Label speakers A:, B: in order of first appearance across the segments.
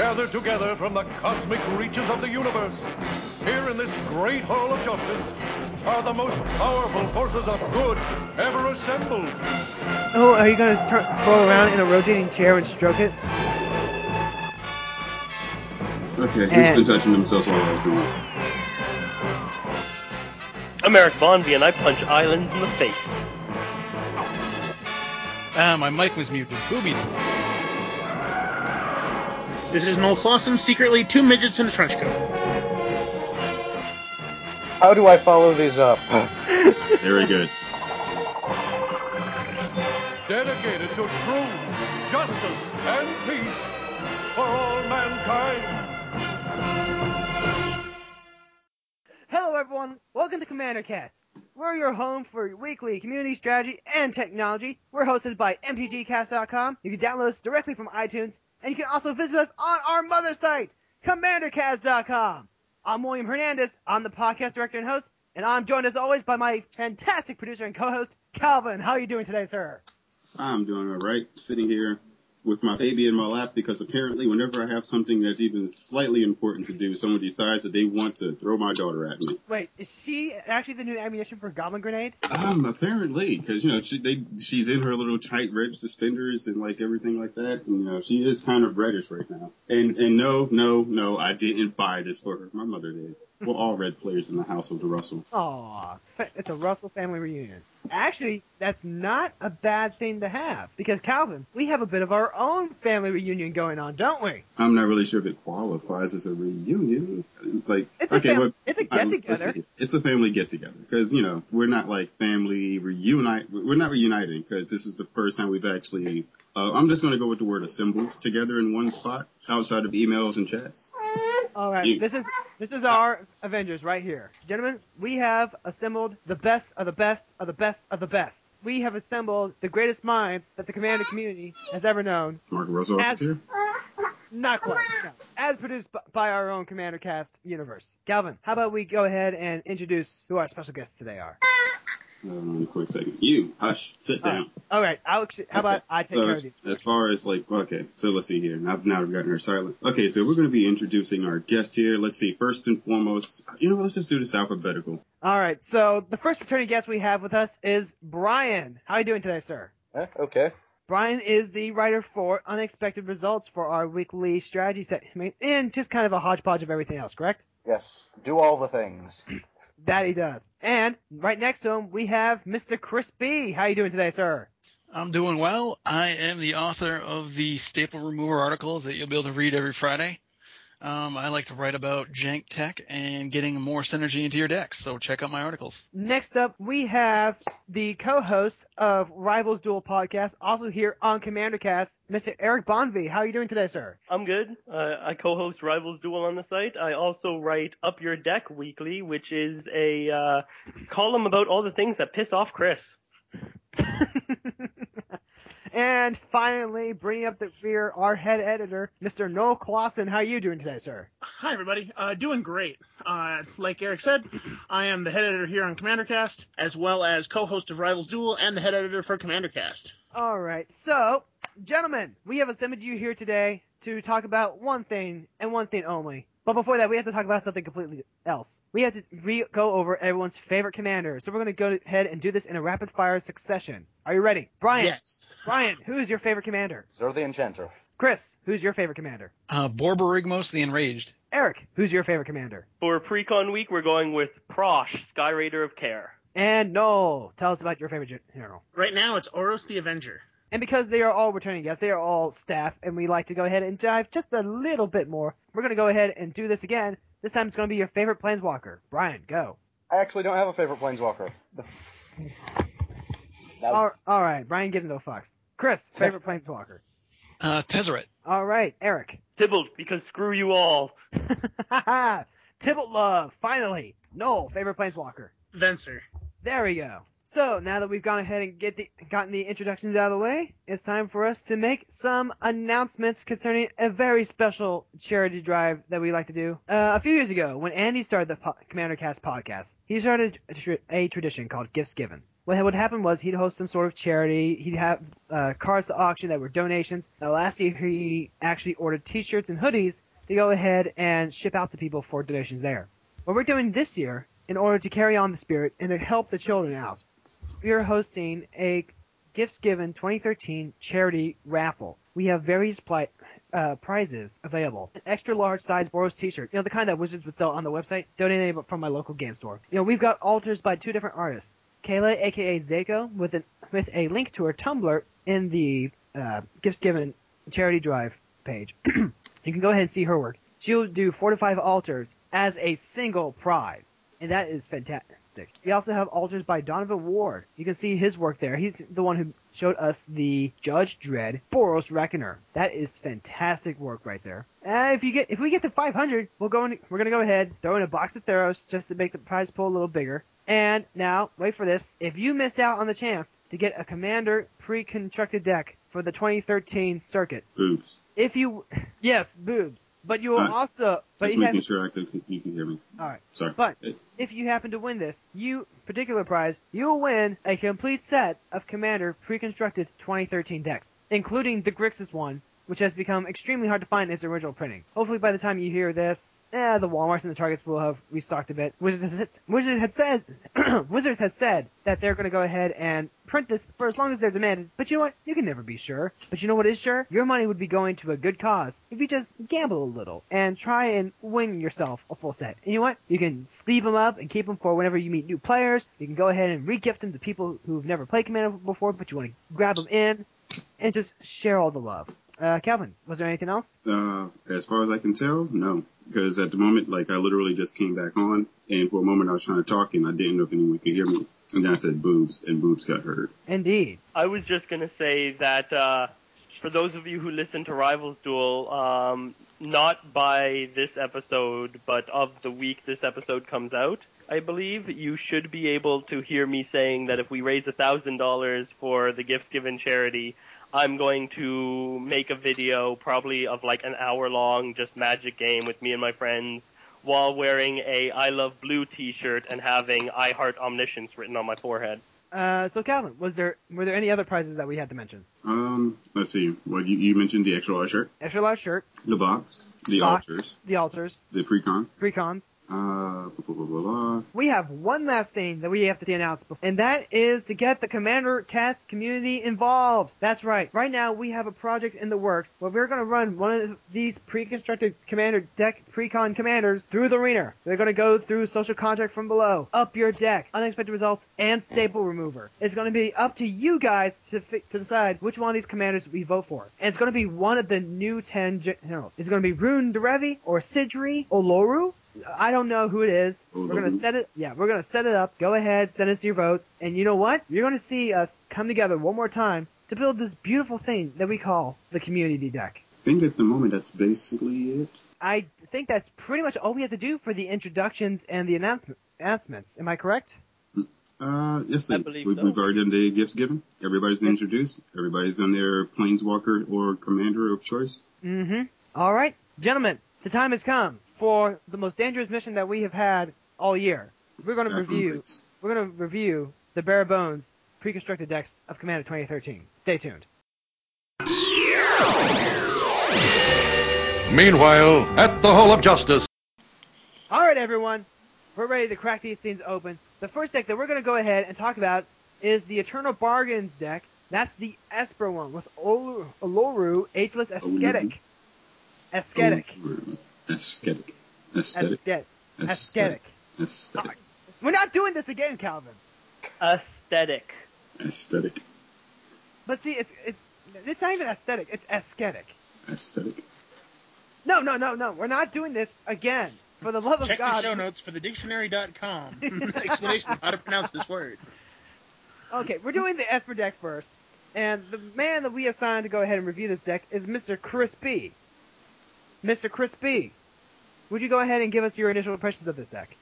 A: gathered together from the cosmic reaches of the universe, here in this great hall of justice, are the most powerful forces of good ever assembled.
B: Oh, are you going to start roll around in a rotating chair and stroke it?
C: Okay, who's
B: And-
C: been touching themselves while I was doing it?
D: I'm Eric Bonvy, and I punch islands in the face.
E: Ah, my mic was muted. Boobies.
F: This is Noel Clausen, secretly two midgets in a trench coat.
G: How do I follow these up?
C: Very good.
A: dedicated to truth, justice, and peace for all mankind.
B: Hello, everyone. Welcome to Commander Cast. We're your home for weekly community strategy and technology. We're hosted by MTGcast.com. You can download us directly from iTunes, and you can also visit us on our mother site, CommanderCast.com. I'm William Hernandez. I'm the podcast director and host, and I'm joined as always by my fantastic producer and co-host, Calvin. How are you doing today, sir?
C: I'm doing all right, sitting here with my baby in my lap because apparently, whenever I have something that's even slightly important to do, someone decides that they want to throw my daughter at me.
B: Wait, is she actually the new ammunition for Goblin Grenade?
C: Um, apparently, because you know she they she's in her little tight red suspenders and like everything like that, and you know she is kind of reddish right now. And and no, no, no, I didn't buy this for her. My mother did. Well, all red players in the house of the Russell.
B: Aw, it's a Russell family reunion. Actually, that's not a bad thing to have because Calvin, we have a bit of our own family reunion going on, don't we?
C: I'm not really sure if it qualifies as a reunion. Like,
B: It's a fam- it's a
C: I'm-
B: get-together.
C: It's a family get together because you know we're not like family reunite. We're not reuniting because this is the first time we've actually. Uh, I'm just going to go with the word assembled together in one spot outside of emails and chats.
B: All right,
C: You-
B: this is this is our Avengers right here, gentlemen. We have assembled the best of the best of the best of the best. We have assembled the greatest minds that the Commander community has ever known.
C: Mark Rosa
B: As-
C: is here.
B: Not quite, no. As produced by our own Commander Cast universe. Calvin, how about we go ahead and introduce who our special guests today are?
C: Um, quick second. You hush. Sit down.
B: right, all right. I'll, actu- how about I take
C: so
B: care
C: as,
B: of you?
C: as far as like okay, so let's see here. Now now we've gotten her silent. Okay, so we're going to be introducing our guest here. Let's see. First and foremost, you know, let's just do this alphabetical.
B: All right. So the first returning guest we have with us is Brian. How are you doing today, sir?
G: Eh, okay.
B: Brian is the writer for Unexpected Results for our weekly strategy segment, and just kind of a hodgepodge of everything else, correct?
G: Yes. Do all the things.
B: That he does. And right next to him, we have Mr. Chris B. How you doing today, sir?
E: I'm doing well. I am the author of the staple remover articles that you'll be able to read every Friday. Um, I like to write about jank tech and getting more synergy into your decks, so check out my articles.
B: Next up, we have the co-host of Rivals Duel podcast, also here on Commander Cast, Mr. Eric Bonvy. How are you doing today, sir?
D: I'm good. Uh, I co-host Rivals Duel on the site. I also write Up Your Deck Weekly, which is a uh, column about all the things that piss off Chris.
B: and finally, bringing up the rear, our head editor, Mr. Noel Clausen. How are you doing today, sir?
F: Hi, everybody. Uh, doing great. Uh, like Eric said, I am the head editor here on CommanderCast, as well as co-host of Rivals Duel and the head editor for CommanderCast.
B: All right. So, gentlemen, we have assembled you here today to talk about one thing and one thing only. But before that, we have to talk about something completely else. We have to re- go over everyone's favorite commander. So we're going to go ahead and do this in a rapid fire succession. Are you ready? Brian,
F: Yes.
B: Brian, who is your favorite commander?
G: Zur the Enchanter.
B: Chris, who's your favorite commander?
E: Uh, Borborygmos the Enraged.
B: Eric, who's your favorite commander?
D: For Precon Week, we're going with Prossh, Sky Raider of Care.
B: And Noel, tell us about your favorite gen- general.
F: Right now, it's Oros the Avenger.
B: And because they are all returning guests, they are all staff, and we like to go ahead and dive just a little bit more. We're going to go ahead and do this again. This time it's going to be your favorite planeswalker. Brian, go.
G: I actually don't have a favorite planeswalker. The-
B: All, all right, Brian gives no fucks. Chris, favorite planeswalker.
E: Uh, Tezzeret.
B: All right, Eric.
D: Tibalt, because screw you all.
B: Tibalt Love, finally. Noel, favorite planeswalker.
F: Venser.
B: There we go. So now that we've gone ahead and get the gotten the introductions out of the way, it's time for us to make some announcements concerning a very special charity drive that we like to do. Uh, a few years ago, when Andy started the po- Commander Cast podcast, he started a, a tradition called Gifts Given. what would happen was he'd host some sort of charity. He'd have uh, cards to auction that were donations. Now, last year he actually ordered T-shirts and hoodies to go ahead and ship out to people for donations there. What we're doing this year, in order to carry on the spirit and to help the children out, we are hosting a Gifts Given 2013 charity raffle. We have various pli- uh, prizes available. An extra large size Boros t-shirt, you know, the kind that Wizards would sell on the website, donated from my local game store. You know, we've got altars by two different artists. Kayla, aka Zako, with with a link to her Tumblr in the uh, Gifts Given charity drive page. you can go ahead and see her work. She'll do four to five altars as a single prize. And that is fantastic. We also have altars by Donovan Ward. You can see his work there. He's the one who showed us the Judge Dredd Boros Reckoner. That is fantastic work right there. Uh, if you get if we get to 500, we'll go in, we're gonna go ahead throw in a box of Theros just to make the prize pool a little bigger. And now, wait for this. If you missed out on the chance to get a Commander pre-constructed deck for the 2013 circuit,
C: Oops.
B: If you, yes, boobs, but you will
C: Alright.
B: also, but
C: Just making sure I can, you can hear me.
B: all right.
C: Sorry.
B: But if you happen to win this, you particular prize, you will win a complete set of Commander pre-constructed 2013 decks, including the Grixis one, which has become extremely hard to find in its original printing. Hopefully, by the time you hear this, eh, the WalMarts and the Targets will have restocked a bit. Wizards had, Wizards had said, Wizards had said that they're going to go ahead and print this for as long as they're demanded. But you know what? You can never be sure. But you know what is sure? Your money would be going to a good cause if you just gamble a little and try and win yourself a full set. And you know what? You can sleeve them up and keep them for whenever you meet new players. You can go ahead and regift them to people who've never played Commander before, but you want to grab them in and just share all the love. Uh, Calvin, was there anything else?
C: Uh, as far as I can tell, no. Because at the moment, like, I literally just came back on, and for a moment I was trying to talk, and I didn't know if anyone could hear me. And then I said boobs, and boobs got heard.
B: Indeed.
D: I was just gonna say that uh, for those of you who listen to Rivals Duel, um, not by this episode, but of the week this episode comes out, I believe you should be able to hear me saying that if we raise a thousand dollars for the gifts given charity, I'm going to make a video, probably of like an hour long, just magic game with me and my friends, while wearing a I Love Blue T-shirt and having I Heart Omniscience written on my forehead.
B: Uh, so Calvin, was there were there any other prizes that we had to mention?
C: Um, let's see. Well, you, you mentioned the extra large shirt,
B: Extra large shirt,
C: the box, the
B: box,
C: altars,
B: the altars,
C: the pre-con.
B: precons.
C: Uh, blah, blah, blah, blah.
B: We have one last thing that we have to announce, before, and that is to get the Commander Cast community involved. That's right. Right now, we have a project in the works where we're going to run one of these pre-constructed Commander deck precon commanders through the arena. They're going to go through Social Contract from below, up your deck, unexpected results, and staple remover. It's going to be up to you guys to fi- to decide which one of these commanders we vote for, and it's going to be one of the new ten generals. Is it going to be Roon Derevi or Sydri or Loru? I don't know who it is. We're gonna set it. Yeah, we're gonna set it up. Go ahead, send us your votes, and you know what? You're gonna see us come together one more time to build this beautiful thing that we call the community deck.
C: I think at the moment that's basically it.
B: I think that's pretty much all we have to do for the introductions and the announcements. Am I correct?
C: Uh, yes,
D: I
C: we,
D: believe
C: we,
D: so.
C: we've already done the gifts given. Everybody's been
B: Yes.
C: introduced. Everybody's done their planeswalker or commander of choice.
B: Mm-hmm. All right, gentlemen, the time has come for the most dangerous mission that we have had all year. We're gonna
C: Back
B: review. We're gonna review the bare bones pre-constructed decks of Commander 2013. Stay tuned.
A: Meanwhile, at the Hall of Justice.
B: All right, everyone, we're ready to crack these things open. The first deck that we're going to go ahead and talk about is the Eternal Bargains deck. That's the Esper one with Olu- Oloro, Ageless Ascetic. Ascetic.
C: Aesthetic. Aesthetic.
B: Ascetic. Ascetic.
C: Aesthetic.
B: We're not doing this again, Calvin.
D: Aesthetic.
C: Aesthetic.
B: But see, it's it, it's not even aesthetic. It's ascetic.
C: Aesthetic.
B: No, no, no, no. We're not doing this again. For the love of
F: Check
B: God.
F: the show notes for the dictionary.com explanation of how to pronounce this word.
B: Okay, we're doing the Esper deck first, and the man that we assigned to go ahead and review this deck is Mr. Chris B. Mr. Chris B. Would you go ahead and give us your initial impressions of this deck?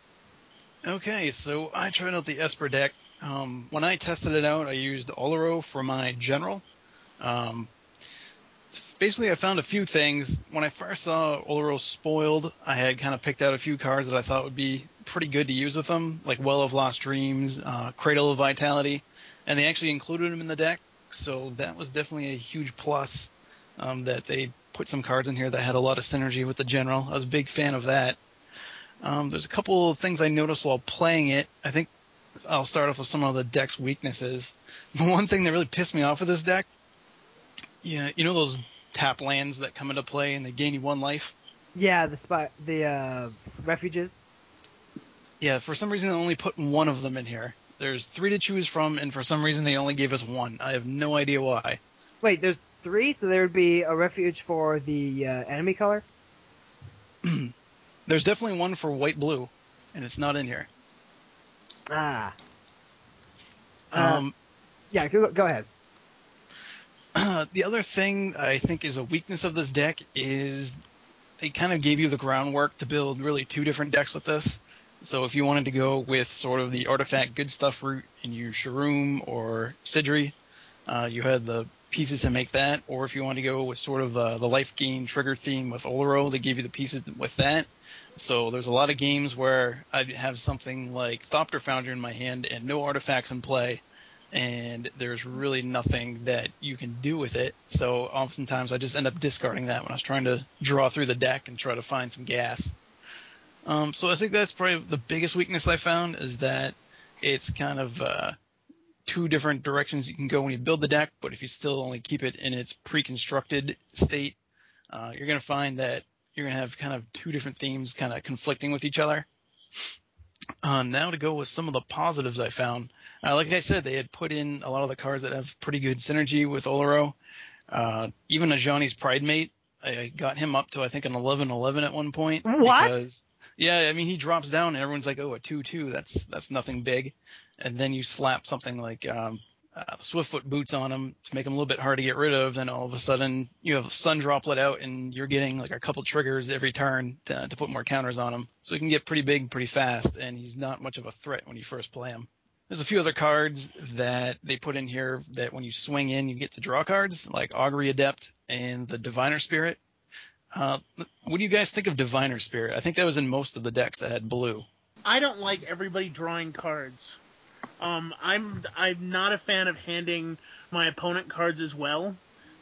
E: Okay, so I tried out the Esper deck. Um, when I tested it out, I used Oloro for my general. Um, basically, I found a few things. When I first saw Oloro spoiled, I had kind of picked out a few cards that I thought would be pretty good to use with them, like Well of Lost Dreams, uh, Cradle of Vitality, and they actually included them in the deck. So that was definitely a huge plus um, that they put some cards in here that had a lot of synergy with the general. I was a big fan of that. Um, there's a couple of things I noticed while playing it. I think I'll start off with some of the deck's weaknesses. The one thing that really pissed me off with this deck, yeah, you know those tap lands that come into play and they gain you one life.
B: Yeah, the spot, the uh, refuges.
E: Yeah, for some reason they only put one of them in here. There's three to choose from, and for some reason they only gave us one. I have no idea why.
B: Wait, there's three, so there would be a refuge for the uh, enemy color.
E: There's definitely one for white blue, and it's not in here.
B: Ah. Uh,
E: Um,
B: Yeah, go, go ahead.
E: the other thing I think is a weakness of this deck is they kind of gave you the groundwork to build really two different decks with this. So if you wanted to go with sort of the artifact good stuff route and use Sharuum or Sydri, uh, you had the pieces to make that. Or if you wanted to go with sort of uh, the life gain trigger theme with Oloro, they gave you the pieces with that. So there's a lot of games where I'd have something like Thopter Foundry in my hand and no artifacts in play, and there's really nothing that you can do with it. So oftentimes I just end up discarding that when I was trying to draw through the deck and try to find some gas. Um, so I think that's probably the biggest weakness I found is that it's kind of uh, two different directions you can go when you build the deck, but if you still only keep it in its pre-constructed state, uh, you're going to find that you're going to have kind of two different themes kind of conflicting with each other. Uh, now to go with some of the positives I found. Uh, like I said, they had put in a lot of the cards that have pretty good synergy with Oloro. Uh, even a Ajani's Pridemate, I got him up to I think an 11-11 at one point.
B: What?
E: Because, yeah, I mean he drops down and everyone's like, oh, a two-two, that's that's nothing big. And then you slap something like um, uh, Swiftfoot boots on him to make him a little bit hard to get rid of. Then all of a sudden you have Sun Droplet out and you're getting like a couple triggers every turn to, to put more counters on him. So he can get pretty big pretty fast, and he's not much of a threat when you first play him. There's a few other cards that they put in here that when you swing in, you get to draw cards, like Augury Adept and the Diviner Spirit. Uh, what do you guys think of Diviner Spirit? I think that was in most of the decks that had blue.
F: I don't like everybody drawing cards. Um, I'm I'm not a fan of handing my opponent cards as well.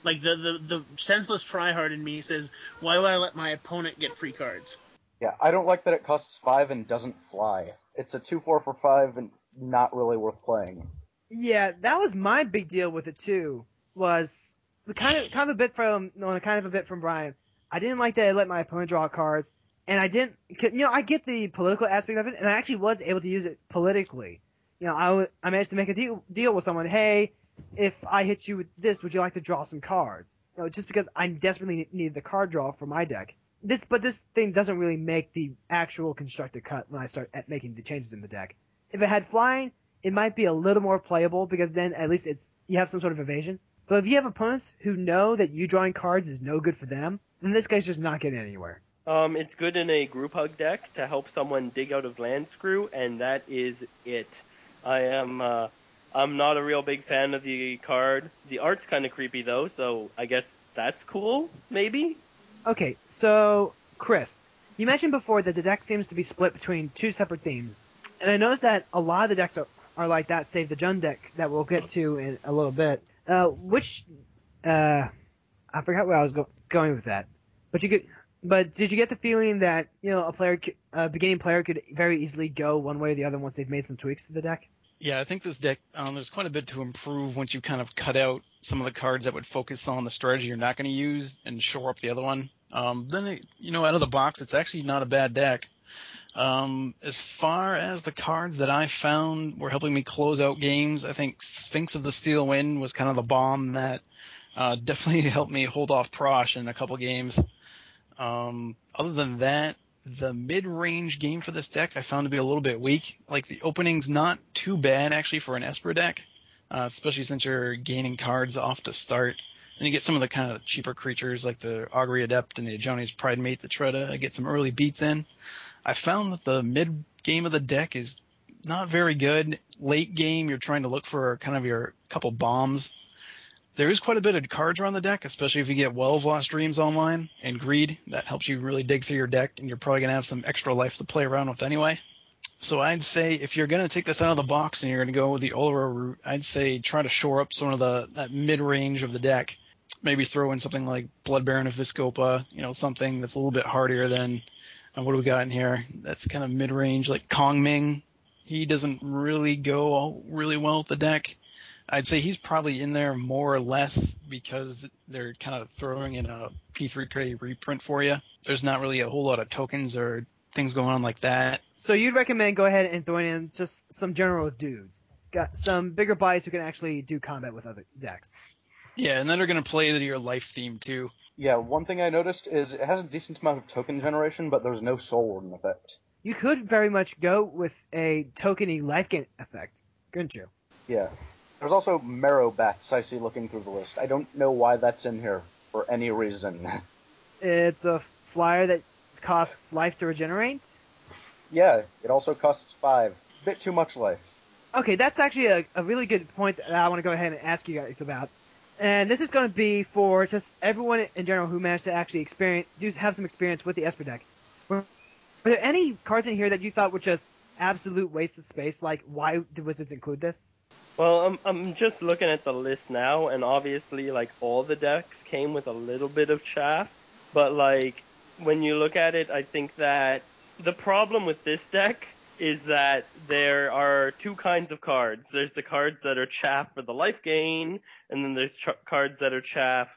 F: Like the the, the senseless tryhard in me says, why would I let my opponent get free cards?
G: Yeah, I don't like that it costs five and doesn't fly. It's a two four for five and not really worth playing.
B: Yeah, that was my big deal with it too. Was kind of kind of a bit from no, kind of a bit from Brian. I didn't like that I let my opponent draw cards, and I didn't. You know, I get the political aspect of it, and I actually was able to use it politically. You know, I, I managed to make a deal deal with someone. Hey, if I hit you with this, would you like to draw some cards? You know, just because I desperately need the card draw for my deck. This, but this thing doesn't really make the actual constructed cut when I start making the changes in the deck. If it had flying, it might be a little more playable because then at least it's you have some sort of evasion. But if you have opponents who know that you drawing cards is no good for them, then this guy's just not getting anywhere.
D: Um, it's good in a group hug deck to help someone dig out of land screw, and that is it. I am uh, I'm not a real big fan of the card. The art's kind of creepy though, so I guess that's cool. Maybe.
B: Okay, so Chris, you mentioned before that the deck seems to be split between two separate themes, and I noticed that a lot of the decks are, are like that, save the Jund deck that we'll get to in a little bit. Uh, which, uh, I forgot where I was go- going with that, but you could, but did you get the feeling that you know a player, a beginning player could very easily go one way or the other once they've made some tweaks to the deck?
E: Yeah, I think this deck, um, there's quite a bit to improve once you kind of cut out some of the cards that would focus on the strategy you're not going to use and shore up the other one. Um, then, it, you know, out of the box, it's actually not a bad deck. Um, as far as the cards that I found were helping me close out games, I think Sphinx of the Steel Wind was kind of the bomb that uh, definitely helped me hold off Prossh in a couple games. Um, other than that, the mid-range game for this deck I found to be a little bit weak. Like the opening's not too bad actually for an Esper deck, uh, especially since you're gaining cards off to start. And you get some of the kind of cheaper creatures like the Augury Adept and the Ajani's Pridemate that try to get some early beats in. I found that the mid game of the deck is not very good. Late game, you're trying to look for kind of your couple bombs. There is quite a bit of cards around the deck, especially if you get Well of Lost Dreams online and Greed. That helps you really dig through your deck, and you're probably going to have some extra life to play around with anyway. So I'd say if you're going to take this out of the box and you're going to go with the Oloro route, I'd say try to shore up some of the that mid range of the deck. Maybe throw in something like Blood Baron of Vizkopa, you know, something that's a little bit hardier than uh, what do we got in here? That's kind of mid range, like Kong Ming. He doesn't really go all really well with the deck. I'd say he's probably in there more or less because they're kind of throwing in a P3K reprint for you. There's not really a whole lot of tokens or things going on like that.
B: So you'd recommend go ahead and throwing in just some general dudes. Got some bigger bodies who can actually do combat with other decks.
E: Yeah, and then they're going to play to your life theme too.
G: Yeah, one thing I noticed is it has a decent amount of token generation, but there's no soul warden effect.
B: You could very much go with a tokeny life gain effect, couldn't you?
G: Yeah. There's also Marrow Bats I see looking through the list. I don't know why that's in here for any reason.
B: It's a flyer that costs life to regenerate.
G: yeah, it also costs five. Bit too much life.
B: Okay, that's actually a, a really good point that I want to go ahead and ask you guys about. And this is going to be for just everyone in general who managed to actually experience, do have some experience with the Esper deck. Were, there any cards in here that you thought were just absolute waste of space? Like, why did Wizards include this?
D: Well, I'm I'm just looking at the list now, and obviously, like all the decks came with a little bit of chaff, but like when you look at it, I think that the problem with this deck is that there are two kinds of cards. There's the cards that are chaff for the life gain, and then there's ch- cards that are chaff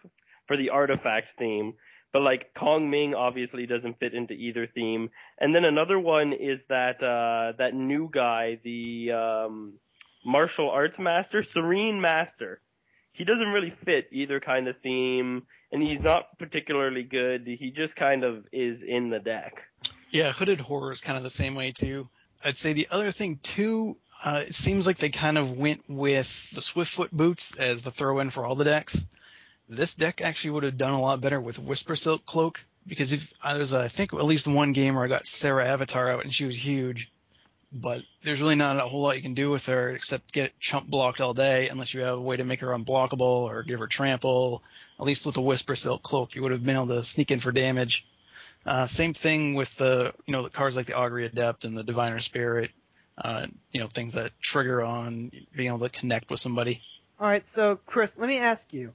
D: for the artifact theme. But like Kong Ming obviously doesn't fit into either theme. And then another one is that uh, that new guy, the um, martial arts master, Serene Master. He doesn't really fit either kind of theme, and he's not particularly good. He just kind of is in the deck.
E: Yeah, Hooded Horror is kind of the same way too. I'd say the other thing too, uh, it seems like they kind of went with the Swiftfoot boots as the throw in for all the decks. This deck actually would have done a lot better with Whisper Silk Cloak because if uh, there's I think at least one game where I got Serra Avatar out and she was huge, but there's really not a whole lot you can do with her except get chump blocked all day unless you have a way to make her unblockable or give her trample. At least with the Whisper Silk Cloak, you would have been able to sneak in for damage. Uh, same thing with the, you know, the cards like the Augury Adept and the Diviner Spirit, uh, you know, things that trigger on being able to connect with somebody.
B: All right, so Chris, let me ask you: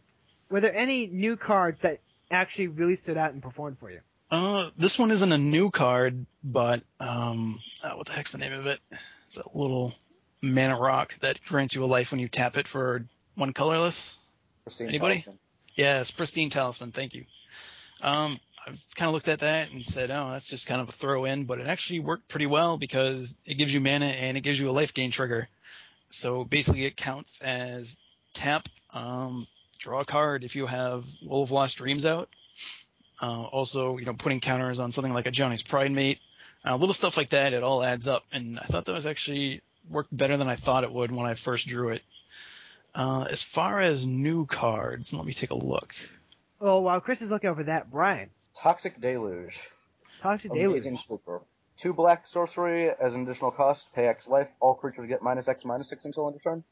B: Were there any new cards that actually really stood out and performed for you?
E: Uh, this one isn't a new card, but, um, uh, what the heck's the name of it? It's a little mana rock that grants you a life when you tap it for one colorless.
G: Pristine
E: Anybody?
G: Talisman.
E: Yes, Pristine Talisman, thank you. Um, I've kind of looked at that and said, oh, that's just kind of a throw in, but it actually worked pretty well because it gives you mana and it gives you a life gain trigger. So basically it counts as tap, um, draw a card if you have Well of Lost Dreams out. Uh, also, you know, putting counters on something like a Ajani's Pridemate, uh, little stuff like that, it all adds up. And I thought that was actually worked better than I thought it would when I first drew it. Uh, as far as new cards, let me take a look.
B: Well, while Chris is looking over that, Brian,
G: Toxic Deluge.
B: talk to
G: Amazing
B: Deluge.
G: Super. Two black sorcery as an additional cost. Pay X life. All creatures get minus X minus six until end of turn.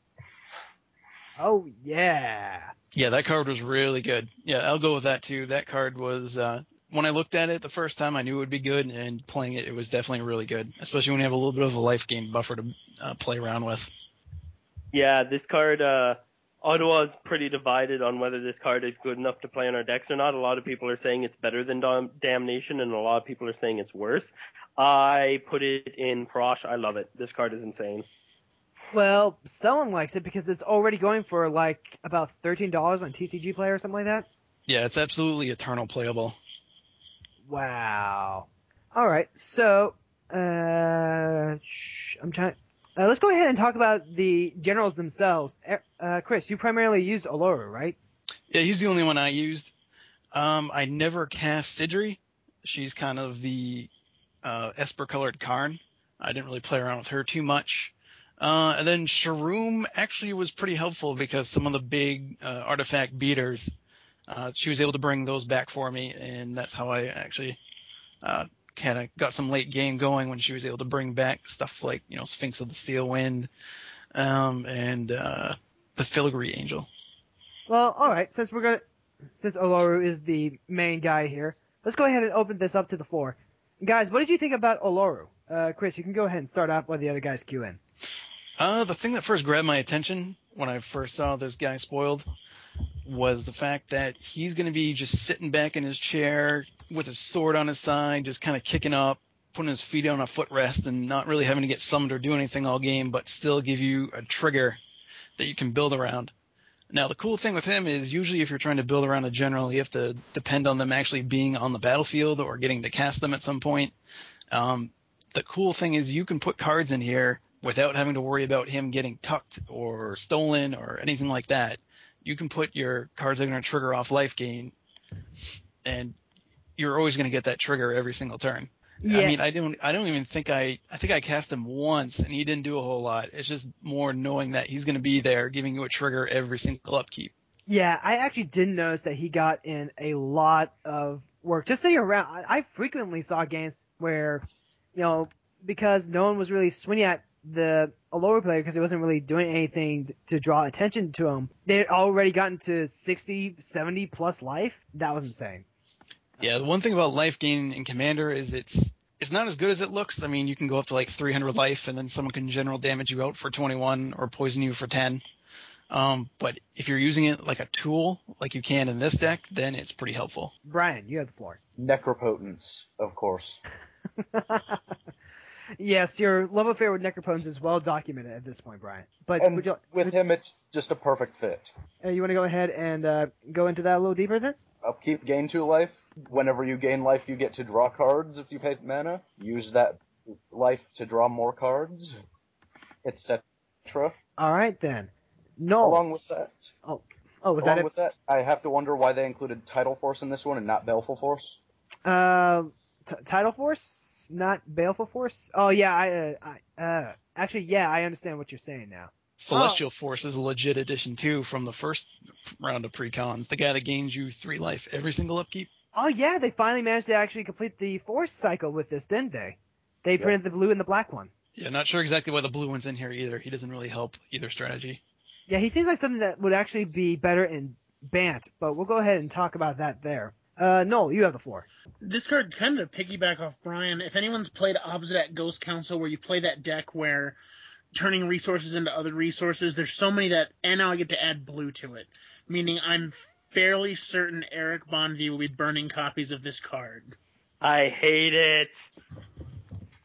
B: Oh yeah.
E: Yeah, that card was really good. Yeah, I'll go with that too. That card was uh when I looked at it the first time, I knew it would be good, and playing it, it was definitely really good. Especially when you have a little bit of a life gain buffer to uh, play around with.
D: Yeah, this card, uh, Ottawa's pretty divided on whether this card is good enough to play in our decks or not. A lot of people are saying it's better than Dam- Damnation, and a lot of people are saying it's worse. I put it in Prossh. I love it. This card is insane.
B: Well, someone likes it because it's already going for like about thirteen dollars on TCG Player or something like that.
E: Yeah, it's absolutely eternal playable.
B: Wow. All right, so uh, shh, I'm trying. Uh, let's go ahead and talk about the generals themselves. Uh, Chris, you primarily used Oloro, right?
E: Yeah, he's the only one I used. Um, I never cast Sydri. She's kind of the uh, Esper colored Karn. I didn't really play around with her too much. Uh, and then Sharuum actually was pretty helpful because some of the big uh, artifact beaters, uh, she was able to bring those back for me, and that's how I actually uh, kind of got some late game going when she was able to bring back stuff like you know Sphinx of the Steel Wind um, and uh, the Filigree Angel.
B: Well, all right. Since we're gonna, since Oloro is the main guy here, let's go ahead and open this up to the floor. Guys, what did you think about Oloro? Uh, Chris, you can go ahead and start off while the other guys queue in.
E: Uh, the thing that first grabbed my attention when I first saw this guy spoiled was the fact that he's going to be just sitting back in his chair with his sword on his side, just kind of kicking up, putting his feet on a footrest, and not really having to get summoned or do anything all game, but still give you a trigger that you can build around. Now, the cool thing with him is usually if you're trying to build around a general, you have to depend on them actually being on the battlefield or getting to cast them at some point. Um, the cool thing is you can put cards in here without having to worry about him getting tucked or stolen or anything like that. You can put your cards that are going to trigger off life gain, and you're always going to get that trigger every single turn.
B: Yeah.
E: I mean, I don't, I don't even think I, I think I cast him once and he didn't do a whole lot. It's just more knowing that he's going to be there, giving you a trigger every single upkeep.
B: Yeah, I actually didn't notice that he got in a lot of work. Just sitting around, I, I frequently saw games where, you know, because no one was really swinging at the Oloro player because he wasn't really doing anything to draw attention to him. They had already gotten to 60, 70 plus life. That was insane.
E: Yeah, the one thing about life gain in Commander is it's it's not as good as it looks. I mean, you can go up to like 300 life, and then someone can general damage you out for 21 or poison you for 10. Um, but if you're using it like a tool, like you can in this deck, then it's pretty helpful.
B: Brian, you have the floor.
G: Necropotence, of course.
B: yes, your love affair with Necropotence is well documented at this point, Brian. But
G: And
B: would you,
G: with
B: would-
G: him, it's just a perfect fit.
B: uh, you want to go ahead and uh, go into that a little deeper then?
G: Upkeep, gain two life. Whenever you gain life, you get to draw cards if you pay mana. Use that life to draw more cards, etc.
B: All right then. No.
G: Along with that,
B: oh, Oh, was
G: along
B: that it?
G: with that, I have to wonder why they included Tidal Force in this one and not Baleful Force.
B: Uh, t- Tidal Force, not Baleful Force. Oh yeah, I, uh, I, uh, actually, yeah, I understand what you're saying now.
E: Celestial Force is a legit addition too from the first round of precons. The guy that gains you three life every single upkeep.
B: Oh yeah, they finally managed to actually complete the Force cycle with this, didn't they? They printed the blue and the black one.
E: Yeah, not sure exactly why the blue one's in here either. He doesn't really help either strategy.
B: Yeah, he seems like something that would actually be better in Bant, but we'll go ahead and talk about that there. Uh, Noel, you have the floor.
F: This card kind of piggyback off Brian. If anyone's played Obzedat Ghost Council, where you play that deck where turning resources into other resources, there's so many that, and now I get to add blue to it. Meaning I'm fairly certain Eric Bonvie will be burning copies of this card.
D: I hate it.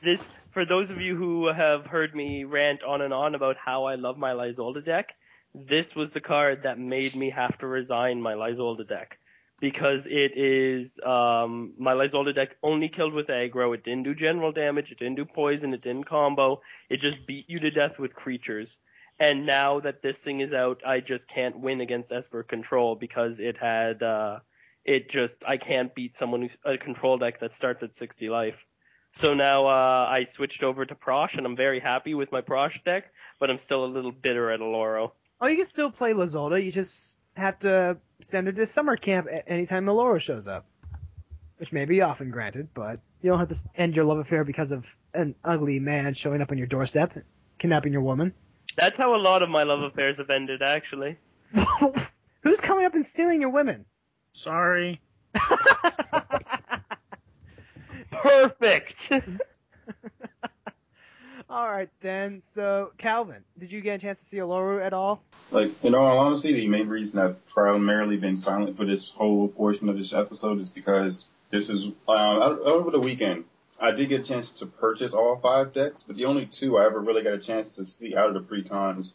D: This, for those of you who have heard me rant on and on about how I love my Lyzolda deck, this was the card that made me have to resign my Lyzolda deck. Because it is, um, my Lyzolda deck only killed with aggro, it didn't do general damage, it didn't do poison, it didn't combo, it just beat you to death with creatures. And now that this thing is out, I just can't win against Esper Control because it had, uh, it just, I can't beat someone who's a control deck that starts at 60 life. So now uh, I switched over to Prossh, and I'm very happy with my Prossh deck, but I'm still a little bitter at Oloro.
B: Oh, you can still play Lyzolda. You just have to send her to summer camp anytime Laura shows up, which may be often granted, but you don't have to end your love affair because of an ugly man showing up on your doorstep, kidnapping your woman.
D: That's how a lot of my love affairs have ended, actually.
B: Who's coming up and stealing your women?
F: Sorry.
D: Perfect.
B: All right then. So Calvin, did you get a chance to see Oloro at all?
C: Like, in all honesty, the main reason I've primarily been silent for this whole portion of this episode is because this is, uh, over the weekend, I did get a chance to purchase all five decks, but the only two I ever really got a chance to see out of the pre-cons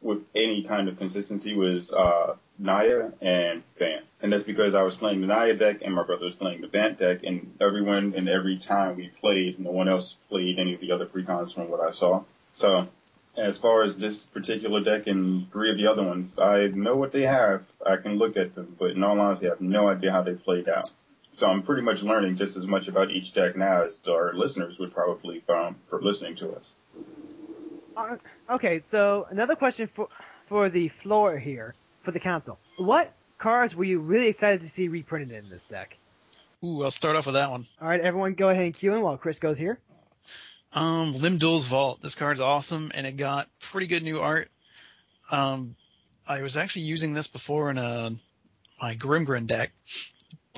C: with any kind of consistency was, uh, Naya and Bant. And that's because I was playing the Naya deck and my brother was playing the Bant deck and everyone and every time we played, no one else played any of the other pre-cons from what I saw. So, as far as this particular deck and three of the other ones, I know what they have. I can look at them, but in all honesty, I have no idea how they played out. So I'm pretty much learning just as much about each deck now as our listeners would probably um, for listening to us.
B: Uh, okay, so another question for for the floor here for the council. What cards were you really excited to see reprinted in this deck?
E: Ooh, I'll start off with that one.
B: All right, everyone, go ahead and cue in while Chris goes here.
E: Um, Lim-Dûl's Vault. This card's awesome, and it got pretty good new art. Um, I was actually using this before in a my Grimgrin deck,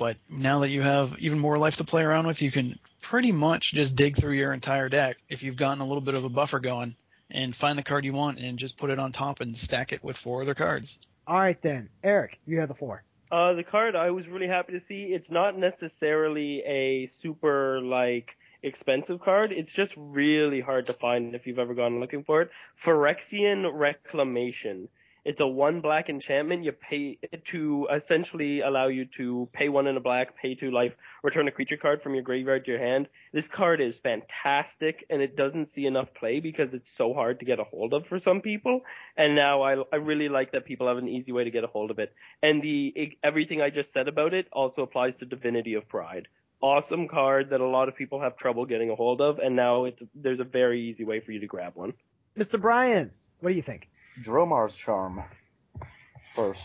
E: but now that you have even more life to play around with, you can pretty much just dig through your entire deck if you've gotten a little bit of a buffer going and find the card you want and just put it on top and stack it with four other cards.
B: All right then, Eric, you have the floor.
D: Uh, the card I was really happy to see. It's not necessarily a super like expensive card. It's just really hard to find if you've ever gone looking for it. Phyrexian Reclamation. It's a one black enchantment. You pay to essentially allow you to pay one in a black, pay two life, return a creature card from your graveyard to your hand. This card is fantastic, and it doesn't see enough play because it's so hard to get a hold of for some people. And now I, I really like that people have an easy way to get a hold of it. And the everything I just said about it also applies to Divinity of Pride. Awesome card that a lot of people have trouble getting a hold of, and now it's there's a very easy way for you to grab one.
B: Mr. Brian, what do you think?
G: Dromar's Charm. First.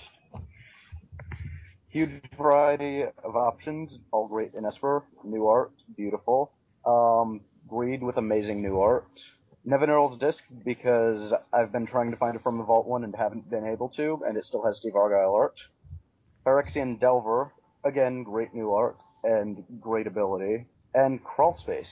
G: Huge variety of options, all great in Esper. New art, beautiful. Um, Greed with amazing new art. Nevinyrral's Disk because I've been trying to find it from the Vault one and haven't been able to, and it still has Steve Argyle art. Phyrexian Delver, again, great new art and great ability. And Crawl Space,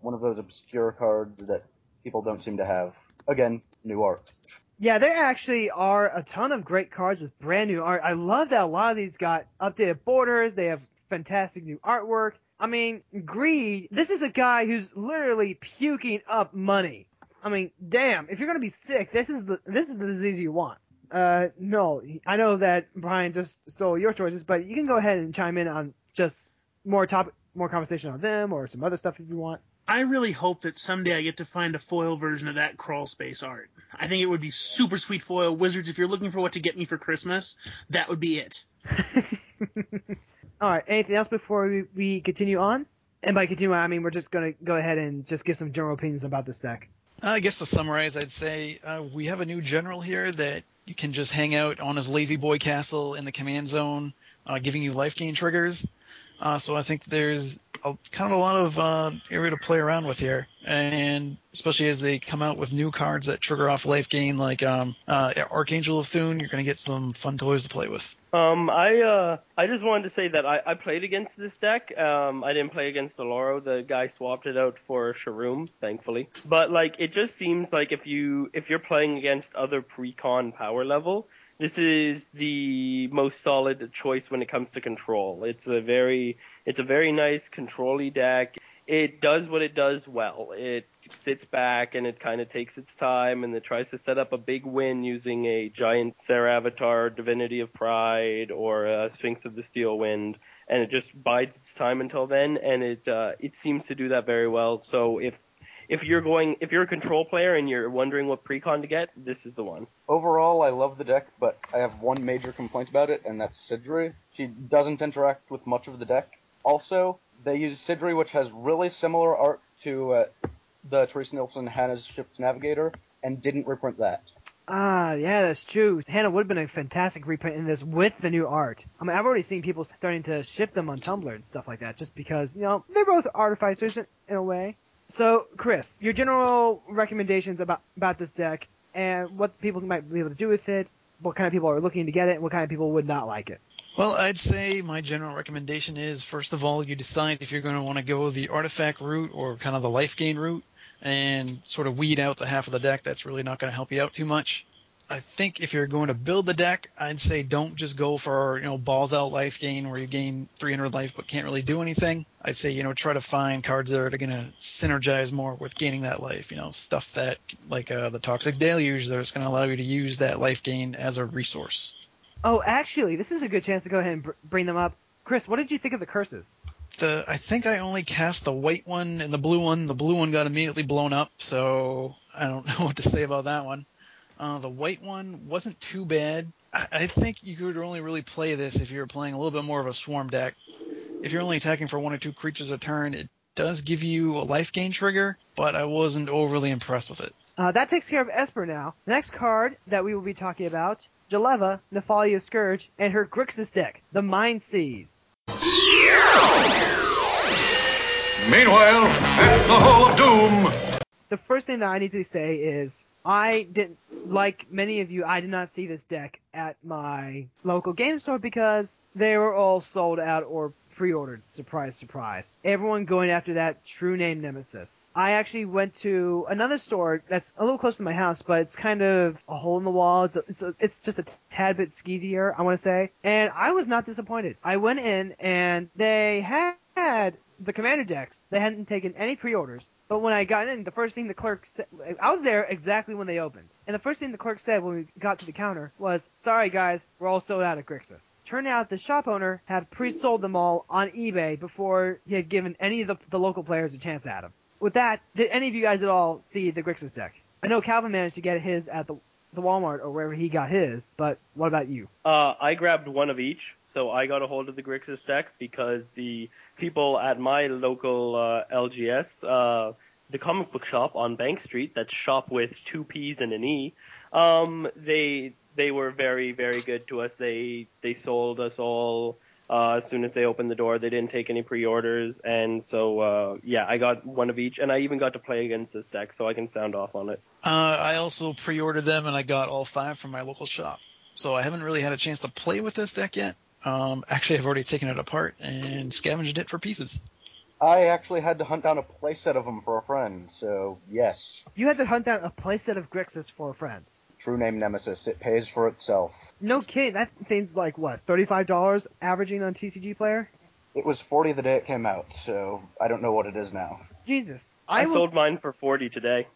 G: one of those obscure cards that people don't seem to have. Again, new art.
B: Yeah, there actually are a ton of great cards with brand new art. I love that a lot of these got updated borders. They have fantastic new artwork. I mean, Greed, this is a guy who's literally puking up money. I mean, damn, if you're gonna be sick, this is the, this is the disease you want. Uh, no, I know that Brian just stole your choices, but you can go ahead and chime in on just more topic, more conversation on them or some other stuff if you want.
F: I really hope that someday I get to find a foil version of that crawl space art. I think it would be super sweet foil. Wizards, if you're looking for what to get me for Christmas, that would be it.
B: All right. Anything else before we, we continue on? And by continue on, I mean we're just gonna go ahead and just give some general opinions about this deck.
E: I guess to summarize, I'd say uh, we have a new general here that you can just hang out on his lazy boy castle in the command zone, uh, giving you life gain triggers. Uh, so I think there's a, kind of a lot of uh, area to play around with here, and especially as they come out with new cards that trigger off life gain, like um, uh, Archangel of Thune, you're going to get some fun toys to play with.
D: Um, I uh, I just wanted to say that I, I played against this deck. Um, I didn't play against Oloro. The guy swapped it out for Sharuum, thankfully. But like, it just seems like if you if you're playing against other pre-con power level, this is the most solid choice when it comes to control. It's a very it's a very nice control deck. It does what it does well. It sits back and it kind of takes its time and it tries to set up a big win using a giant Serra Avatar, Divinity of Pride, or a Sphinx of the Steel Wind, and it just bides its time until then. And it uh, it seems to do that very well. So if if you're going if you're a control player and you're wondering what precon to get, this is the one.
G: Overall, I love the deck, but I have one major complaint about it, and that's Sydri. She doesn't interact with much of the deck. Also, they use Sydri, which has really similar art to uh, the Terese Nielsen Hanna's Ship's Navigator, and didn't reprint that.
B: Ah, yeah, that's true. Hannah would have been a fantastic reprint in this with the new art. I mean, I've already seen people starting to ship them on Tumblr and stuff like that, just because, you know, they're both artificers in, in a way. So, Chris, your general recommendations about about this deck and what people might be able to do with it, what kind of people are looking to get it, and what kind of people would not like it.
E: Well, I'd say my general recommendation is first of all, you decide if you're going to want to go the artifact route or kind of the life gain route and sort of weed out the half of the deck that's really not going to help you out too much. I think if you're going to build the deck, I'd say don't just go for, you know, balls out life gain where you gain 300 life but can't really do anything. I'd say, you know, try to find cards that are going to synergize more with gaining that life, you know, stuff that, like uh, the Toxic Deluge, that's going to allow you to use that life gain as a resource.
B: Oh, actually, this is a good chance to go ahead and br- bring them up. Chris, what did you think of the curses?
E: The I think I only cast the white one and the blue one. The blue one got immediately blown up, so I don't know what to say about that one. Uh, the white one wasn't too bad. I, I think you could only really play this if you were playing a little bit more of a swarm deck. If you're only attacking for one or two creatures a turn, it does give you a life gain trigger, but I wasn't overly impressed with it.
B: Uh, that takes care of Esper now. The next card that we will be talking about, Jeleva, Nephalia Scourge, and her Grixis deck, the Mind Seize.
A: Meanwhile, at the Hall of Doom,
B: The first thing that I need to say is I didn't like many of you, I did not see this deck at my local game store because they were all sold out or pre-ordered. Surprise, surprise. Everyone going after that True-Name Nemesis. I actually went to another store that's a little close to my house, but it's kind of a hole in the wall. It's a, it's a, it's just a tad bit skeezier, I want to say. And I was not disappointed. I went in and they had the commander decks. They hadn't taken any pre-orders. But when I got in, the first thing the clerk said, I was there exactly when they opened. And the first thing the clerk said when we got to the counter was, sorry guys, we're all sold out of Grixis. Turned out the shop owner had pre-sold them all on eBay before he had given any of the, the local players a chance at them. With that, did any of you guys at all see the Grixis deck? I know Calvin managed to get his at the, the Walmart or wherever he got his, but what about you?
D: Uh, I grabbed one of each, so I got a hold of the Grixis deck because the people at my local uh, LGS, uh, the comic book shop on Bank Street, that's shop with two P's and an E, um, they they were very very good to us. They they sold us all uh, as soon as they opened the door. They didn't take any pre-orders, and so uh, yeah, I got one of each, and I even got to play against this deck, so I can sound off on it.
E: Uh, I also pre-ordered them and I got all five from my local shop. So I haven't really had a chance to play with this deck yet. Um, actually, I've already taken it apart and scavenged it for pieces.
G: I actually had to hunt down a playset of them for a friend, so yes.
B: You had to hunt down a playset of Grixis for a friend.
G: True name Nemesis. It pays for itself.
B: No kidding, that thing's like what, thirty-five dollars averaging on TCG Player?
G: It was 40 the day it came out, so I don't know what it is now.
B: Jesus,
D: I,
B: will-
D: sold mine for 40 today.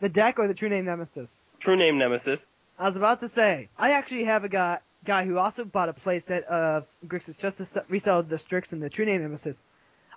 B: the deck or the true name Nemesis.
D: True name Nemesis.
B: I was about to say, I actually have a guy guy who also bought a playset of Grixis just to the Strix and the true name Nemesis.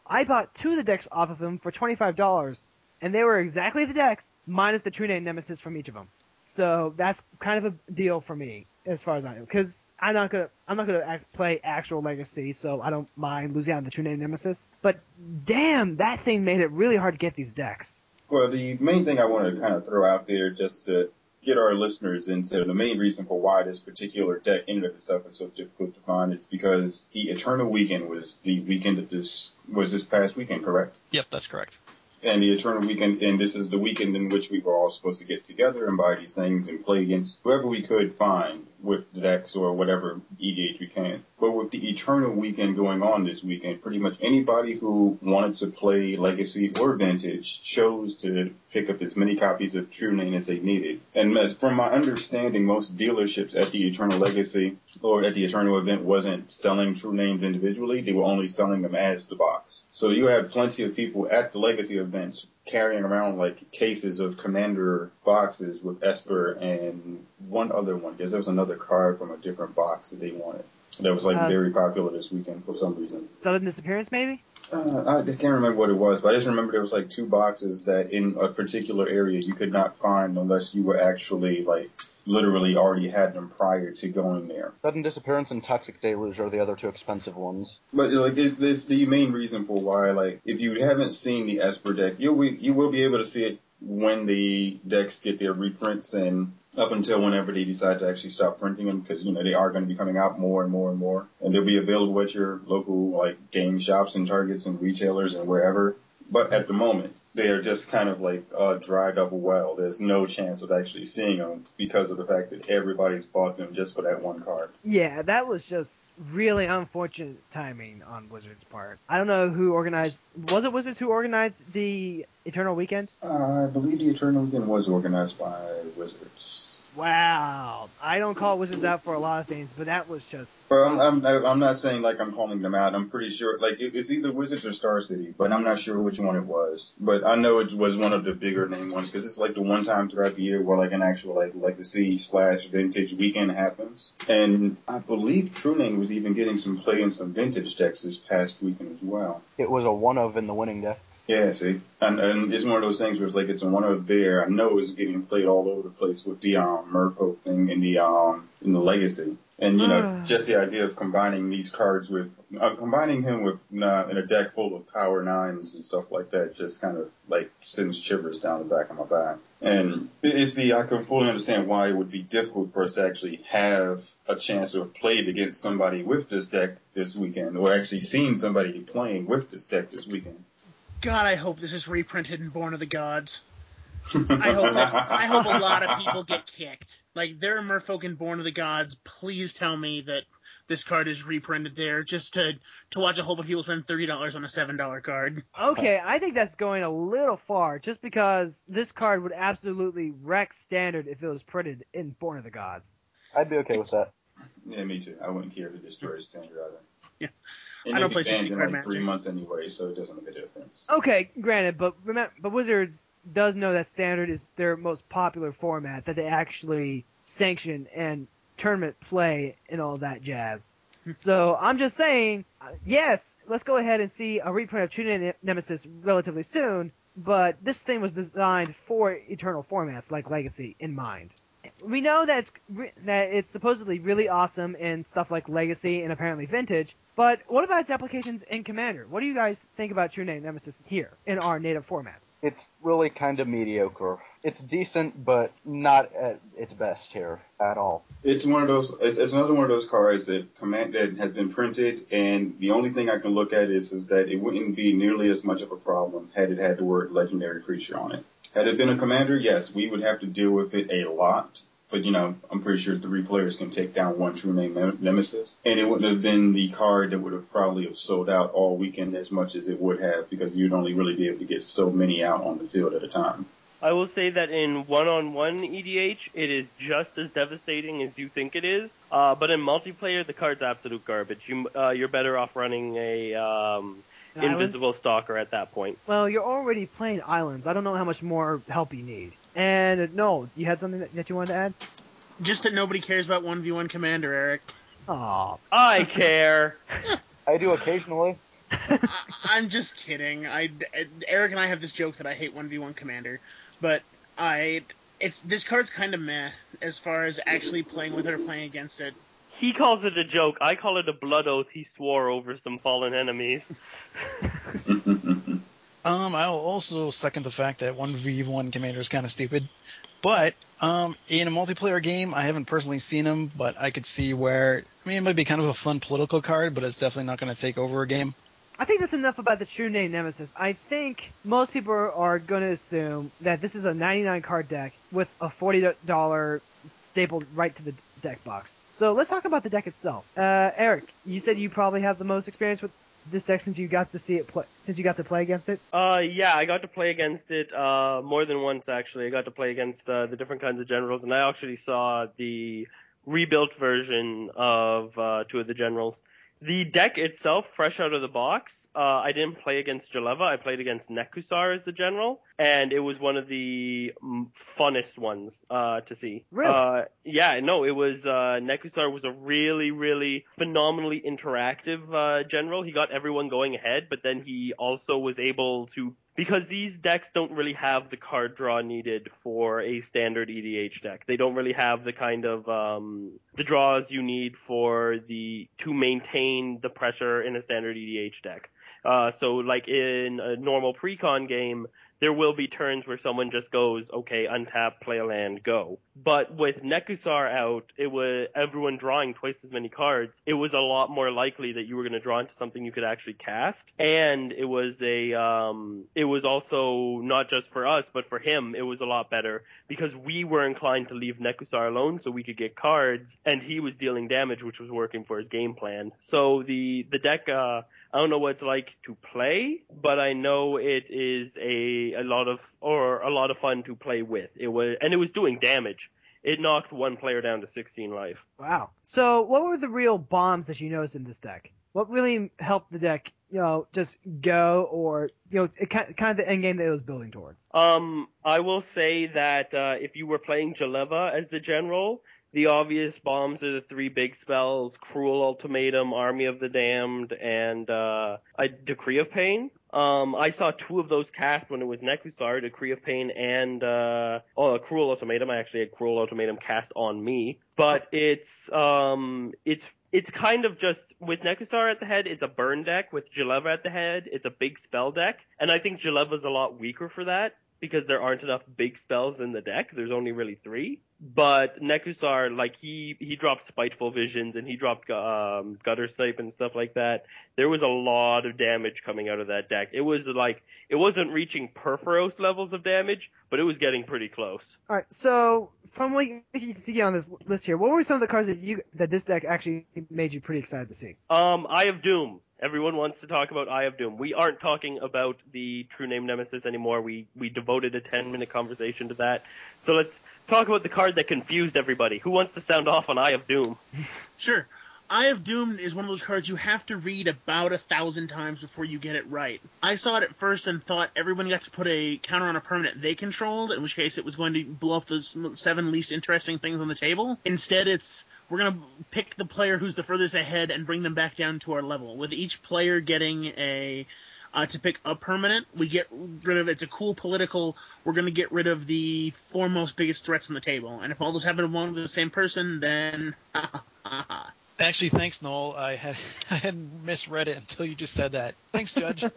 B: I bought two of the decks off of him for twenty five dollars, and they were exactly the decks minus the true name Nemesis from each of them. So that's kind of a deal for me as far as I know, because I'm not gonna I'm not gonna act, play actual Legacy, so I don't mind losing out on the true name Nemesis. But damn, that thing made it really hard to get these decks.
C: Well, the main thing I want to kind of throw out there just to get our listeners into the main reason for why this particular deck in and of itself is so difficult to find is because the Eternal Weekend was the weekend that this was this past weekend, correct?
E: Yep, that's correct.
C: And the Eternal Weekend, and this is the weekend in which we were all supposed to get together and buy these things and play against whoever we could find with the decks or whatever EDH we can. But with the Eternal Weekend going on this weekend, pretty much anybody who wanted to play Legacy or Vintage chose to pick up as many copies of True Name as they needed. And from my understanding, most dealerships at the Eternal Legacy or at the Eternal event wasn't selling True Names individually. They were only selling them as the box. So you had plenty of people at the Legacy events carrying around like cases of Commander boxes with Esper and one other one because there was another card from a different box that they wanted. That was like
B: Uh,
C: very popular this weekend for some reason.
B: Sudden disappearance, maybe?
C: Uh, I can't remember what it was, but I just remember there was like two boxes that in a particular area you could not find unless you were actually like literally already had them prior to going there.
G: Sudden Disappearance and Toxic Deluge are the other two expensive ones.
C: But like, it's, it's the main reason for why, like, if you haven't seen the Esper deck, you'll you will be able to see it when the decks get their reprints and up until whenever they decide to actually stop printing them, because you know they are going to be coming out more and more and more, and they'll be available at your local like game shops and targets and retailers and wherever. But at the moment, they are just kind of like uh, dried up well. There's no chance of actually seeing them because of the fact that everybody's bought them just for that one card.
B: Yeah, that was just really unfortunate timing on Wizards' part. I don't know who organized. Was it Wizards who organized the Eternal Weekend?
C: Uh, I believe the Eternal Weekend was organized by Wizards.
B: Wow, I don't call Wizards out for a lot of things, but that was just.
C: Well, I'm, I'm I'm not saying like I'm calling them out. I'm pretty sure like it, it's either Wizards or Star City, but I'm not sure which one it was. But I know it was one of the bigger name ones because it's like the one time throughout the year where like an actual like legacy slash vintage weekend happens. And I believe True Name was even getting some play in some vintage decks this past weekend as well.
G: It was a one of in the winning deck.
C: Yeah, see, and, and it's one of those things where it's like it's one of there. I know it's getting played all over the place with the um Merfolk thing in the um in the Legacy, and you know just the idea of combining these cards with uh, combining him with uh, in a deck full of power nines and stuff like that just kind of like sends shivers down the back of my back. And it's the I can fully understand why it would be difficult for us to actually have a chance to have played against somebody with this deck this weekend, or actually seen somebody playing with this deck this weekend.
F: God, I hope this is reprinted in Born of the Gods. I hope that, I hope a lot of people get kicked. Like there are Merfolk and Born of the Gods. Please tell me that this card is reprinted there just to to watch a whole bunch of people spend thirty dollars on a seven dollar card.
B: Okay, I think that's going a little far, just because this card would absolutely wreck standard if it was printed in Born of the Gods.
G: I'd be okay with that.
C: Yeah, me too. I wouldn't care if it destroys standard either.
F: Yeah.
C: And
F: I don't play
C: be
F: 60
C: in
F: card
C: like three months anyway, so it doesn't make a difference.
B: Okay, granted, but remember, but Wizards does know that standard is their most popular format that they actually sanction and tournament play and all that jazz. So I'm just saying, uh, yes, let's go ahead and see a reprint of True Ne- Nemesis relatively soon. But this thing was designed for eternal formats like Legacy in mind. We know that it's re- that it's supposedly really awesome in stuff like Legacy and apparently Vintage. But what about its applications in Commander? What do you guys think about True Ne- Nemesis here in our native format?
G: It's really kind of mediocre. It's decent, but not at its best here at all.
C: It's one of those. It's, it's another one of those cards that command that has been printed, and the only thing I can look at is is that it wouldn't be nearly as much of a problem had it had the word legendary creature on it. Had it been a commander, yes, we would have to deal with it a lot. But you know, I'm pretty sure three players can take down one true name Nem- nemesis, and it wouldn't have been the card that would have probably have sold out all weekend as much as it would have because you'd only really be able to get so many out on the field at a time.
D: I will say that in one-on-one EDH, it is just as devastating as you think it is. Uh, but in multiplayer, the card's absolute garbage. You, uh, you're better off running a um,
B: An island?
D: invisible stalker at that point.
B: Well, you're already playing islands. I don't know how much more help you need. And uh, no, you had something that, that you wanted to add?
F: Just that nobody cares about one v one commander, Eric.
B: Aw.
D: I care.
G: I do occasionally.
F: I, I'm just kidding. I Eric and I have this joke that I hate one v one commander, but I it's this card's kind of meh as far as actually playing with it or playing against it.
D: He calls it a joke. I call it a blood oath he swore over some fallen enemies.
E: Um, I'll also second the fact that one v one commander is kind of stupid, but um, in a multiplayer game, I haven't personally seen him, but I could see where I mean it might be kind of a fun political card, but it's definitely not going to take over a game.
B: I think that's enough about the true name Nemesis. I think most people are going to assume that this is a 99 card deck with a $40 stapled right to the deck box. So let's talk about the deck itself. Uh, Eric, you said you probably have the most experience with this deck since you got to see it play, since you got to play against it.
D: Uh, yeah, I got to play against it uh, more than once actually. I got to play against uh, the different kinds of generals, and I actually saw the rebuilt version of uh, two of the generals. The deck itself, fresh out of the box, uh, I didn't play against Jeleva. I played against Nekusar as the general, and it was one of the funnest ones uh, to see.
B: Really?
D: Uh, yeah, no, it was uh, Nekusar was a really, really phenomenally interactive uh, general. He got everyone going ahead, but then he also was able to because these decks don't really have the card draw needed for a standard EDH deck. They don't really have the kind of um, the draws you need for the to maintain the pressure in a standard EDH deck. Uh, so like in a normal precon game, there will be turns where someone just goes, okay, untap, play a land, go. But with Nekusar out, it was everyone drawing twice as many cards. It was a lot more likely that you were going to draw into something you could actually cast, and it was a, um, it was also not just for us, but for him, it was a lot better because we were inclined to leave Nekusar alone so we could get cards, and he was dealing damage, which was working for his game plan. So the the deck, uh, I don't know what it's like to play, but I know it is a a lot of or a lot of fun to play with. It was and it was doing damage. It knocked one player down to 16 life.
B: Wow. So what were the real bombs that you noticed in this deck? What really helped the deck, you know, just go or, you know, it kind kind of the end game that it was building towards?
D: Um, I will say that uh, if you were playing Jeleva as the general, the obvious bombs are the three big spells: Cruel Ultimatum, Army of the Damned, and uh, a Decree of Pain. Um, I saw two of those cast when it was Nekusar, Decree of Pain, and uh, oh, a Cruel Ultimatum. I actually had Cruel Ultimatum cast on me, but it's um, it's it's kind of just with Nekusar at the head, it's a burn deck. With Jeleva at the head, it's a big spell deck, and I think Jeleva's a lot weaker for that. Because there aren't enough big spells in the deck. There's only really three. But Nekusar, like he he dropped Spiteful Visions and he dropped um, Guttersnipe and stuff like that. There was a lot of damage coming out of that deck. It was like it wasn't reaching Purphoros levels of damage, but it was getting pretty close.
B: All right. So from what you can see on this list here, what were some of the cards that you that this deck actually made you pretty excited to see?
D: Um, Eye of Doom. Everyone wants to talk about Eye of Doom. We aren't talking about the true name Nemesis anymore. We we devoted a 10 minute conversation to that. So let's talk about the card that confused everybody. Who wants to sound off on Eye of Doom?
F: Sure. Eye of Doom is one of those cards you have to read about a thousand times before you get it right. I saw it at first and thought everyone got to put a counter on a permanent they controlled, in which case it was going to blow up the seven least interesting things on the table. Instead, it's we're going to pick the player who's the furthest ahead and bring them back down to our level. With each player getting a uh, to pick a permanent, we get rid of it's a cool political. We're going to get rid of the four most biggest threats on the table, and if all those happen to belong to the same person, then
E: Actually, thanks, Noel. I had I hadn't misread it until you just said that. Thanks, Judge.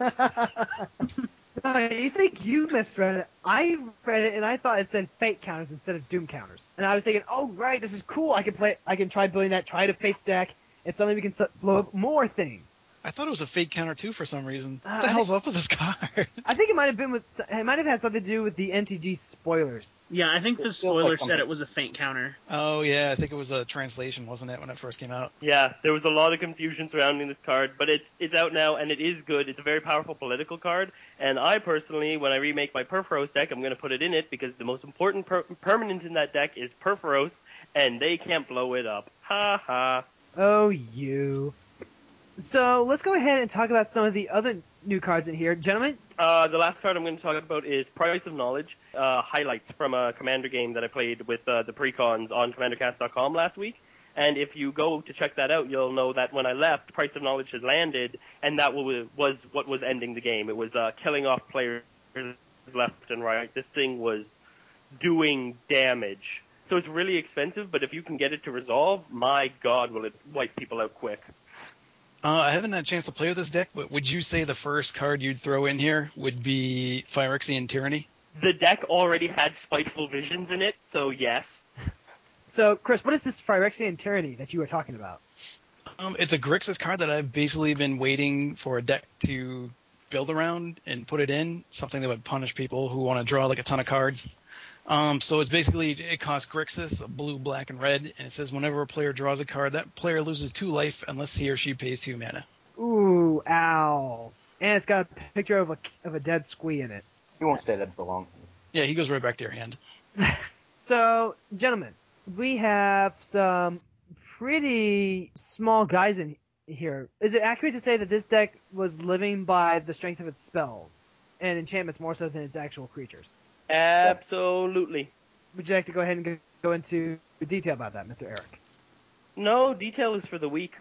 B: You think you misread it? I read it and I thought it said fate counters instead of doom counters, and I was thinking, oh right, this is cool. I can play. I can try building that. Try to fates deck, and suddenly we can blow up more things.
E: I thought it was a fake counter too for some reason.
B: Uh,
E: what the
B: I
E: hell's up with this card?
B: I think it might have been with. It might have had something to do with the MTG spoilers.
F: yeah, I think the spoiler said it was a faint counter.
E: oh yeah, I think it was a translation, wasn't it, when it first came out?
D: Yeah, there was a lot of confusion surrounding this card, but it's it's out now and it is good. It's a very powerful political card, and I personally, when I remake my Purphoros deck, I'm going to put it in it because the most important per- permanent in that deck is Purphoros, and they can't blow it up. Ha ha.
B: Oh, you. So let's go ahead and talk about some of the other new cards in here, gentlemen.
D: Uh, the last card I'm going to talk about is Price of Knowledge, uh, highlights from a Commander game that I played with uh, the precons on CommanderCast.com last week. And if you go to check that out, you'll know that when I left, Price of Knowledge had landed, and that was what was ending the game. It was uh, killing off players left and right. This thing was doing damage. So it's really expensive, but if you can get it to resolve, my god, will it wipe people out quick.
E: Uh, I haven't had a chance to play with this deck, but would you say the first card you'd throw in here would be Phyrexian Tyranny?
D: The deck already had Spiteful Visions in it, so yes.
B: So, Chris, what is this Phyrexian Tyranny that you were talking about?
E: Um, it's a Grixis card that I've basically been waiting for a deck to build around and put it in, something that would punish people who want to draw like a ton of cards. Um, so it's basically it costs Grixis, blue, black, and red, and it says whenever a player draws a card, that player loses two life unless he or she pays two mana.
B: Ooh, ow. And it's got a picture of a, of a dead squee in it.
G: He won't stay dead for long.
E: Yeah, he goes right back to your hand.
B: So, gentlemen, we have some pretty small guys in here. Is it accurate to say that this deck was living by the strength of its spells and enchantments more so than its actual creatures?
D: Absolutely.
B: Would you like to go ahead and go, go into detail about that, Mr. Eric?
D: No, detail is for the weak.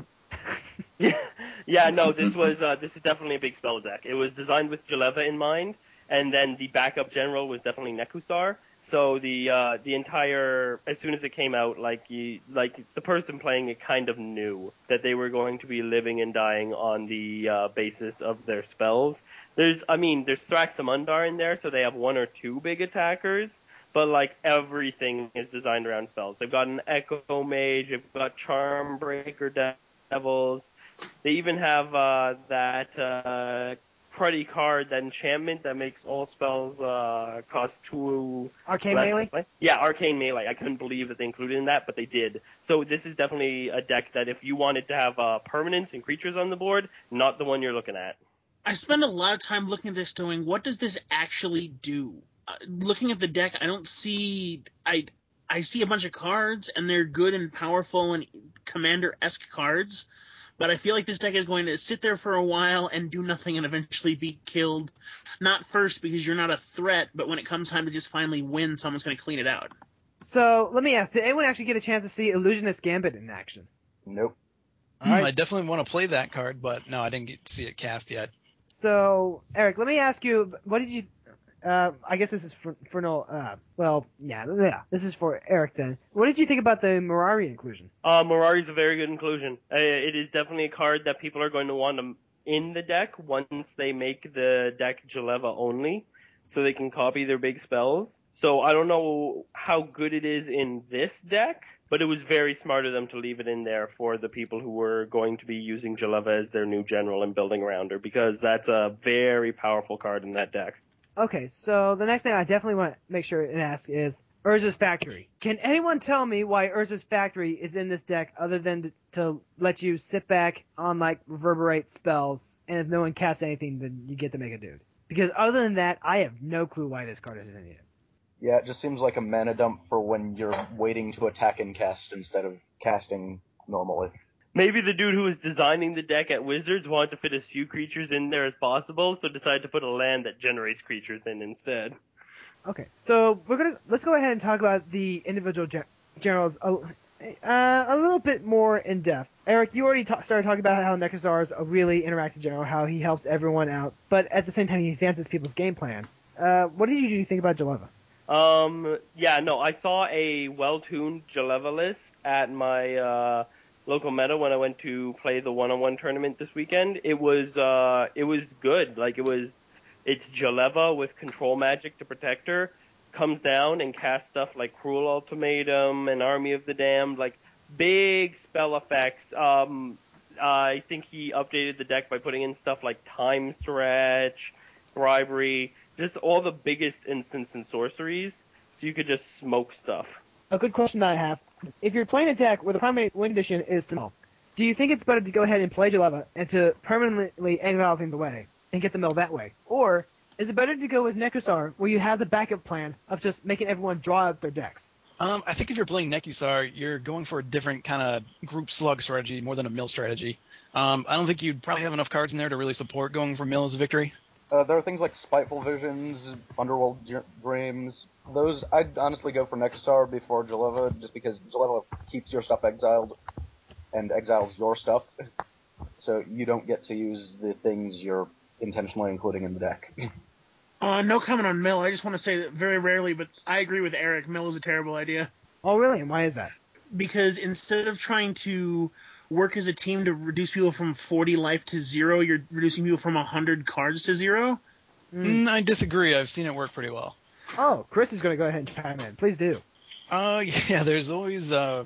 D: yeah, yeah, no, this was uh, this is definitely a big spell deck. It was designed with Jeleva in mind, and then the backup general was definitely Nekusar. So the uh, the entire as soon as it came out, like you, like the person playing it kind of knew that they were going to be living and dying on the uh, basis of their spells. There's, I mean, there's Thraximundar in there, so they have one or two big attackers, but like everything is designed around spells. They've got an Echo Mage, they've got Charmbreaker Devils. They even have uh, that cruddy card, that enchantment that makes all spells uh, cost two
B: Arcane
D: less
B: Melee?
D: to play. Yeah, Arcane Melee. I couldn't believe that they included in that, but they did. So this is definitely a deck that if you wanted to have uh, permanents and creatures on the board, not the one you're looking at.
F: I spend a lot of time looking at this, going, what does this actually do? Uh, looking at the deck, I don't see. I I see a bunch of cards, and they're good and powerful and commander esque cards. But I feel like this deck is going to sit there for a while and do nothing and eventually be killed. Not first because you're not a threat, but when it comes time to just finally win, someone's going to clean it out.
B: So, let me ask, did anyone actually get a chance to see Illusionist Gambit in action?
G: Nope.
E: Hmm,
B: Alright.
E: I definitely want to play that card, but no, I didn't get to see it cast yet.
B: So, Eric, let me ask you, what did you? Uh, I guess this is for for no. Uh, well, yeah, yeah. This is for Eric then. What did you think about the Mirari inclusion?
D: Uh, is a very good inclusion. Uh, it is definitely a card that people are going to want to in the deck once they make the deck Jeleva only. so they can copy their big spells. So I don't know how good it is in this deck, but it was very smart of them to leave it in there for the people who were going to be using Jeleva as their new general and building around her, because that's a very powerful card in that deck.
B: Okay, so the next thing I definitely want to make sure and ask is Urza's Factory. Can anyone tell me why Urza's Factory is in this deck other than to, to let you sit back on like reverberate spells, and if no one casts anything, then you get to make a dude? Because other than that, I have no clue why this card is in it.
G: Yeah, it just seems like a mana dump for when you're waiting to attack and cast instead of casting normally.
D: Maybe the dude who was designing the deck at Wizards wanted to fit as few creatures in there as possible, so decided to put a land that generates creatures in instead.
B: Okay, so we're gonna let's go ahead and talk about the individual gen- generals a, uh, a little bit more in depth. Eric, you already ta- started talking about how Nekusar is a really interactive general, how he helps everyone out, but at the same time he advances people's game plan. Uh, what did you think about Jeleva?
D: Um, yeah, no, I saw a well-tuned Jeleva list at my uh, local meta when I went to play the one-on-one tournament this weekend. It was uh, it was good. Like it was, it's Jeleva with control magic to protect her. Comes down and casts stuff like Cruel Ultimatum and Army of the Damned, like big spell effects. Um, I think he updated the deck by putting in stuff like Time Stretch, Bribery, just all the biggest instants and sorceries, so you could just smoke stuff.
B: A good question I have: If you're playing a deck where the primary win condition is to mill, do you think it's better to go ahead and play Jeleva and to permanently exile things away and get the mill that way, or is it better to go with Nekusar where you have the backup plan of just making everyone draw out their decks?
E: Um, I think if you're playing Nekusar, you're going for a different kind of group slug strategy more than a mill strategy. Um, I don't think you'd probably have enough cards in there to really support going for mill as a victory.
G: Uh, there are things like Spiteful Visions, Underworld Dreams. Those I'd honestly go for Nekusar before Jeleva, just because Jeleva keeps your stuff exiled and exiles your stuff, so you don't get to use the things you're intentionally including in the deck.
F: Uh, no comment on Mill. I just want to say that very rarely, but I agree with Eric. Mill is a terrible idea
B: Oh, really? And why is that?
F: because instead of trying to work as a team to reduce people from 40 life to zero, you're reducing people from 100 cards to zero.
B: Mm.
E: Mm, I disagree. I've seen it work pretty well.
B: Oh, Chris is going to go ahead and chime in. Please do.
E: Uh, yeah, there's always uh,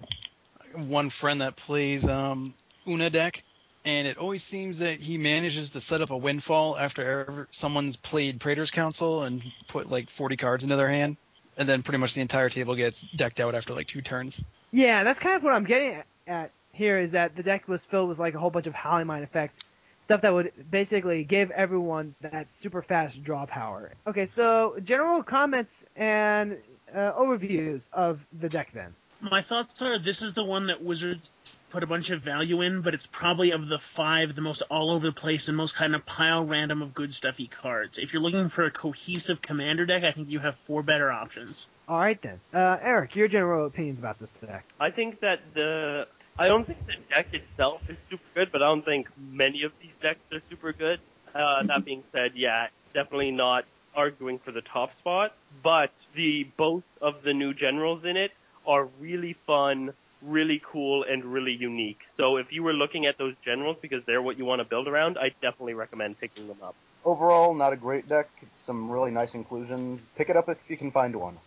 E: one friend that plays um, Oona deck, and it always seems that he manages to set up a windfall after ever, someone's played Praetor's Council and put like 40 cards into their hand, and then pretty much the entire table gets decked out after like two turns.
B: Yeah, that's kind of what I'm getting at here is that the deck was filled with like a whole bunch of Howling Mine effects, stuff that would basically give everyone that super fast draw power. Okay, so general comments and uh, overviews of the deck then.
F: My thoughts are this is the one that Wizards put a bunch of value in, but it's probably of the five the most all over the place and most kind of pile random of good stuffy cards. If you're looking for a cohesive commander deck, I think you have four better options.
B: All right then, uh, Eric, your general opinions about this deck?
D: I think that the I don't think the deck itself is super good, but I don't think many of these decks are super good. Uh, that being said, yeah, definitely not arguing for the top spot, but the both of the new generals in it are really fun, really cool, and really unique. So if you were looking at those generals because they're what you want to build around, I definitely recommend picking them up.
G: Overall, not a great deck. Some really nice inclusion. Pick it up if you can find one.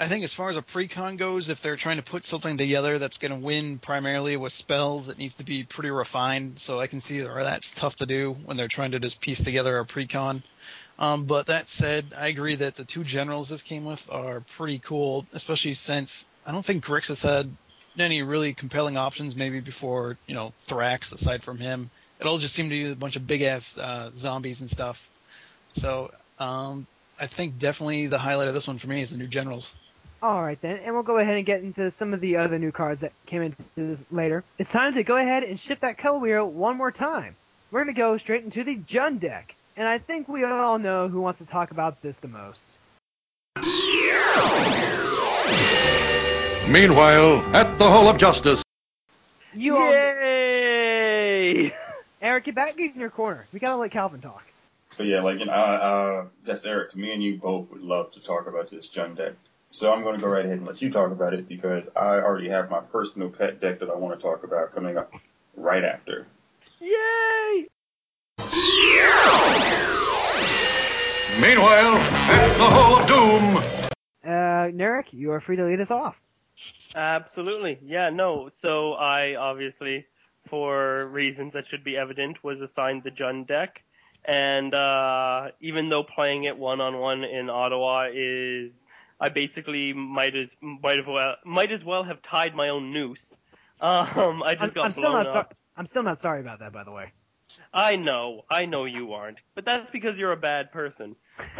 E: I think as far as a precon goes, if they're trying to put something together that's going to win primarily with spells, it needs to be pretty refined. So I can see where that's tough to do when they're trying to just piece together a precon. Um, but that said, I agree that the two generals this came with are pretty cool, especially since I don't think Grix has had any really compelling options maybe before, you know, Thrax aside from him. It all just seemed to be a bunch of big ass uh, zombies and stuff. So um, I think definitely the highlight of this one for me is the new generals.
B: All right then, and we'll go ahead and get into some of the other new cards that came into this later. It's time to go ahead and shift that color wheel one more time. We're gonna go straight into the Jund deck, and I think we all know who wants to talk about this the most.
A: Meanwhile, at the Hall of Justice,
B: You all,
D: Yay!
B: Eric, get back in your corner. We gotta let Calvin talk.
C: So yeah, like you know, uh, uh, that's Eric. Me and you both would love to talk about this Jund deck. So I'm going to go right ahead and let you talk about it because I already have my personal pet deck that I want to talk about coming up right after.
D: Yay!
A: Meanwhile, at the Hall of Doom.
B: Uh, Narek, you are free to lead us off.
D: Absolutely. Yeah, no. So I obviously, for reasons that should be evident, was assigned the Jund deck. And uh, even though playing it one on one in Ottawa is, I basically might as might as well might as well have tied my own noose. Um, I just
B: I'm,
D: got
B: I'm still not sorry. I'm still not sorry about that, by the way.
D: I know, I know you aren't, but that's because you're a bad person.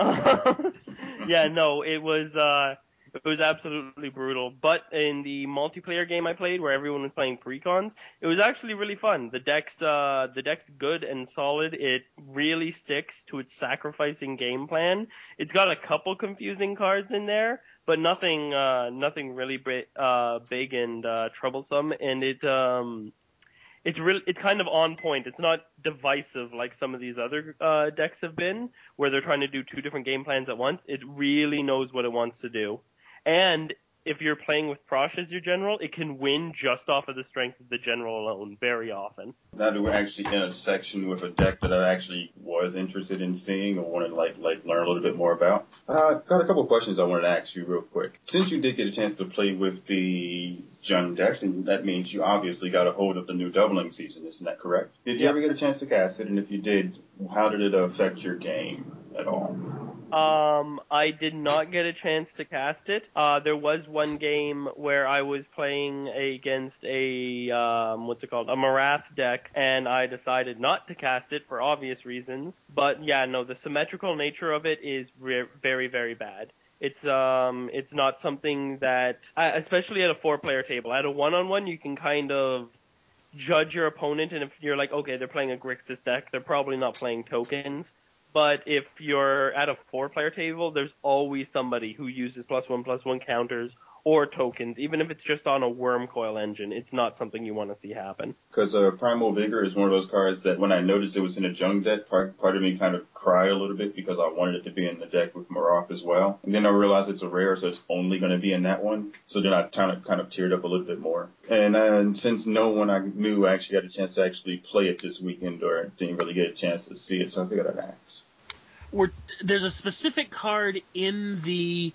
D: yeah, no, it was uh, it was absolutely brutal. But in the multiplayer game I played, where everyone was playing precons, it was actually really fun. The deck's uh, the deck's good and solid. It really sticks to its sacrificing game plan. It's got a couple confusing cards in there, but nothing uh, nothing really bri- uh, big and uh, troublesome. And it um, it's really it's kind of on point. It's not divisive like some of these other uh, decks have been, where they're trying to do two different game plans at once. It really knows what it wants to do, and if you're playing with Prossh as your general, it can win just off of the strength of the general alone very often.
C: Now that we're actually in a section with a deck that I actually was interested in seeing or wanted to like like learn a little bit more about. Uh, got a couple of questions I wanted to ask you real quick. Since you did get a chance to play with the Jund deck, and that means you obviously got a hold of the new doubling season, isn't that correct? Did you
B: Yep.
C: ever get a chance to cast it? And if you did, how did it affect your game at all?
D: Um, I did not get a chance to cast it. Uh, there was one game where I was playing against a um, what's it called, a Marath deck, and I decided not to cast it for obvious reasons. But yeah, no, the symmetrical nature of it is re- very, very bad. It's um, it's not something that, especially at a four-player table. At a one-on-one, you can kind of judge your opponent, and if you're like, okay, they're playing a Grixis deck, they're probably not playing tokens. But if you're at a four player table, there's always somebody who uses plus one plus one counters or tokens, even if it's just on a Wurmcoil Engine. It's not something you want to see happen.
C: Because uh, Primal Vigor is one of those cards that when I noticed it was in a junk deck, part, part of me kind of cried a little bit because I wanted it to be in the deck with Marok as well. And then I realized it's a rare, so it's only going to be in that one. So then I kind of kind of teared up a little bit more. And then since no one I knew actually got a chance to actually play it this weekend or didn't really get a chance to see it, so I figured I'd ask.
F: We're, there's a specific card in the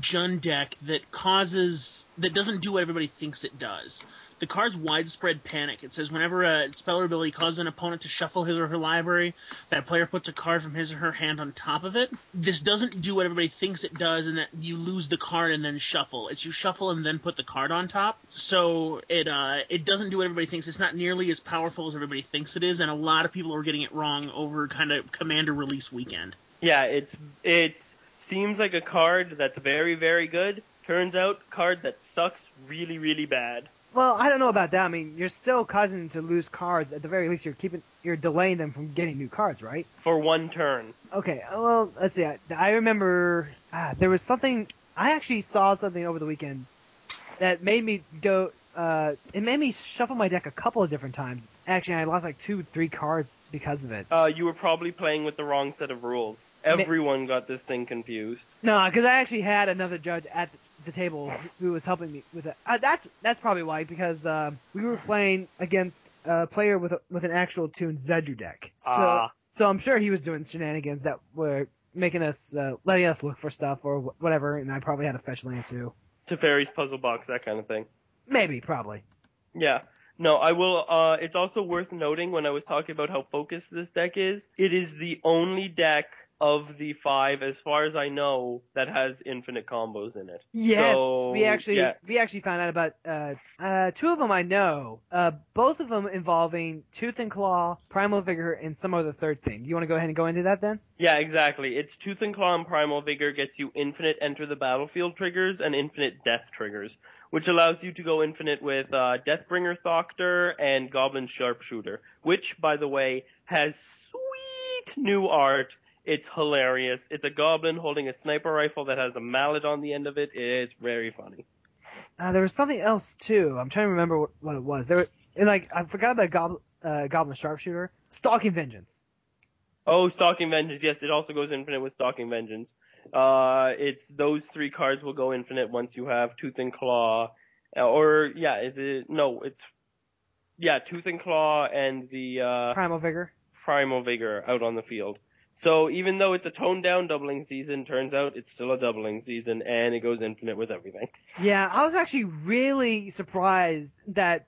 F: Jund deck that causes that doesn't do what everybody thinks it does. The card's widespread panic. It says whenever a spell or ability causes an opponent to shuffle his or her library, that player puts a card from his or her hand on top of it. This doesn't do what everybody thinks it does, and that you lose the card and then shuffle. It's you shuffle and then put the card on top. So it uh, it doesn't do what everybody thinks. It's not nearly as powerful as everybody thinks it is, and a lot of people are getting it wrong over kind of commander release weekend.
D: Yeah, it's it's seems like a card that's very very good. Turns out card that sucks really really bad.
B: Well, I don't know about that. I mean, you're still causing to lose cards. At the very least, you're keeping, you're delaying them from getting new cards, right?
D: For one turn.
B: Okay. Well, let's see. I, I remember ah, there was something. I actually saw something over the weekend that made me go. Uh, it made me shuffle my deck a couple of different times. Actually, I lost like two, three cards because of it.
D: Uh, you were probably playing with the wrong set of rules. Everyone got this thing confused.
B: No, because I actually had another judge at the table who was helping me with it. Uh, that's that's probably why because uh, we were playing against a player with a, with an actual tuned Zedruu deck. So
D: Ah.
B: so I'm sure he was doing shenanigans that were making us uh, letting us look for stuff or whatever, and I probably had a fetch land too.
D: Teferi's puzzle box, that kind of thing.
B: Maybe, probably.
D: Yeah. No, I will. Uh, it's also worth noting when I was talking about how focused this deck is, it is the only deck of the five, as far as I know, that has infinite combos in it.
B: Yes,
D: So,
B: we actually
D: yeah.
B: we actually found out about uh, uh, two of them I know. Uh, both of them involving Tooth and Claw, Primal Vigor, and some other third thing. You want to go ahead and go into that then?
D: Yeah, exactly. It's Tooth and Claw and Primal Vigor gets you infinite enter the battlefield triggers and infinite death triggers, which allows you to go infinite with uh, Deathbringer Thoctar and Goblin Sharpshooter, which, by the way, has sweet new art. It's hilarious. It's a goblin holding a sniper rifle that has a mallet on the end of it. It's very funny.
B: Uh, there was something else too. I'm trying to remember what, what it was. There, were, and like I forgot about Goblin, uh, Goblin Sharpshooter, Stalking Vengeance.
D: Oh, Stalking Vengeance. Yes, it also goes infinite with Stalking Vengeance. Uh, it's those three cards will go infinite once you have Tooth and Claw, uh, or yeah, is it? No, it's yeah, Tooth and Claw and the uh,
B: Primal Vigor.
D: Primal Vigor out on the field. So even though it's a toned down doubling season, turns out it's still a doubling season, and it goes infinite with everything.
B: Yeah, I was actually really surprised that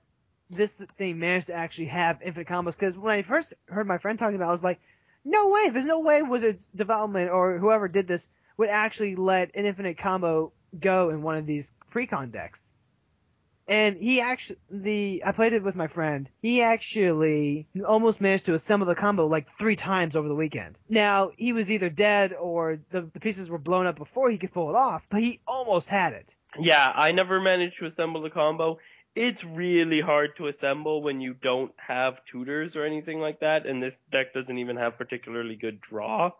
B: this thing managed to actually have infinite combos because when I first heard my friend talking about it, I was like, no way, there's no way Wizards development or whoever did this would actually let an infinite combo go in one of these precon decks. And he actually, the, I played it with my friend. He actually almost managed to assemble the combo like three times over the weekend. Now, he was either dead or the, the pieces were blown up before he could pull it off, but he almost had it.
D: Yeah, I never managed to assemble the combo. It's really hard to assemble when you don't have tutors or anything like that, and this deck doesn't even have particularly good draw.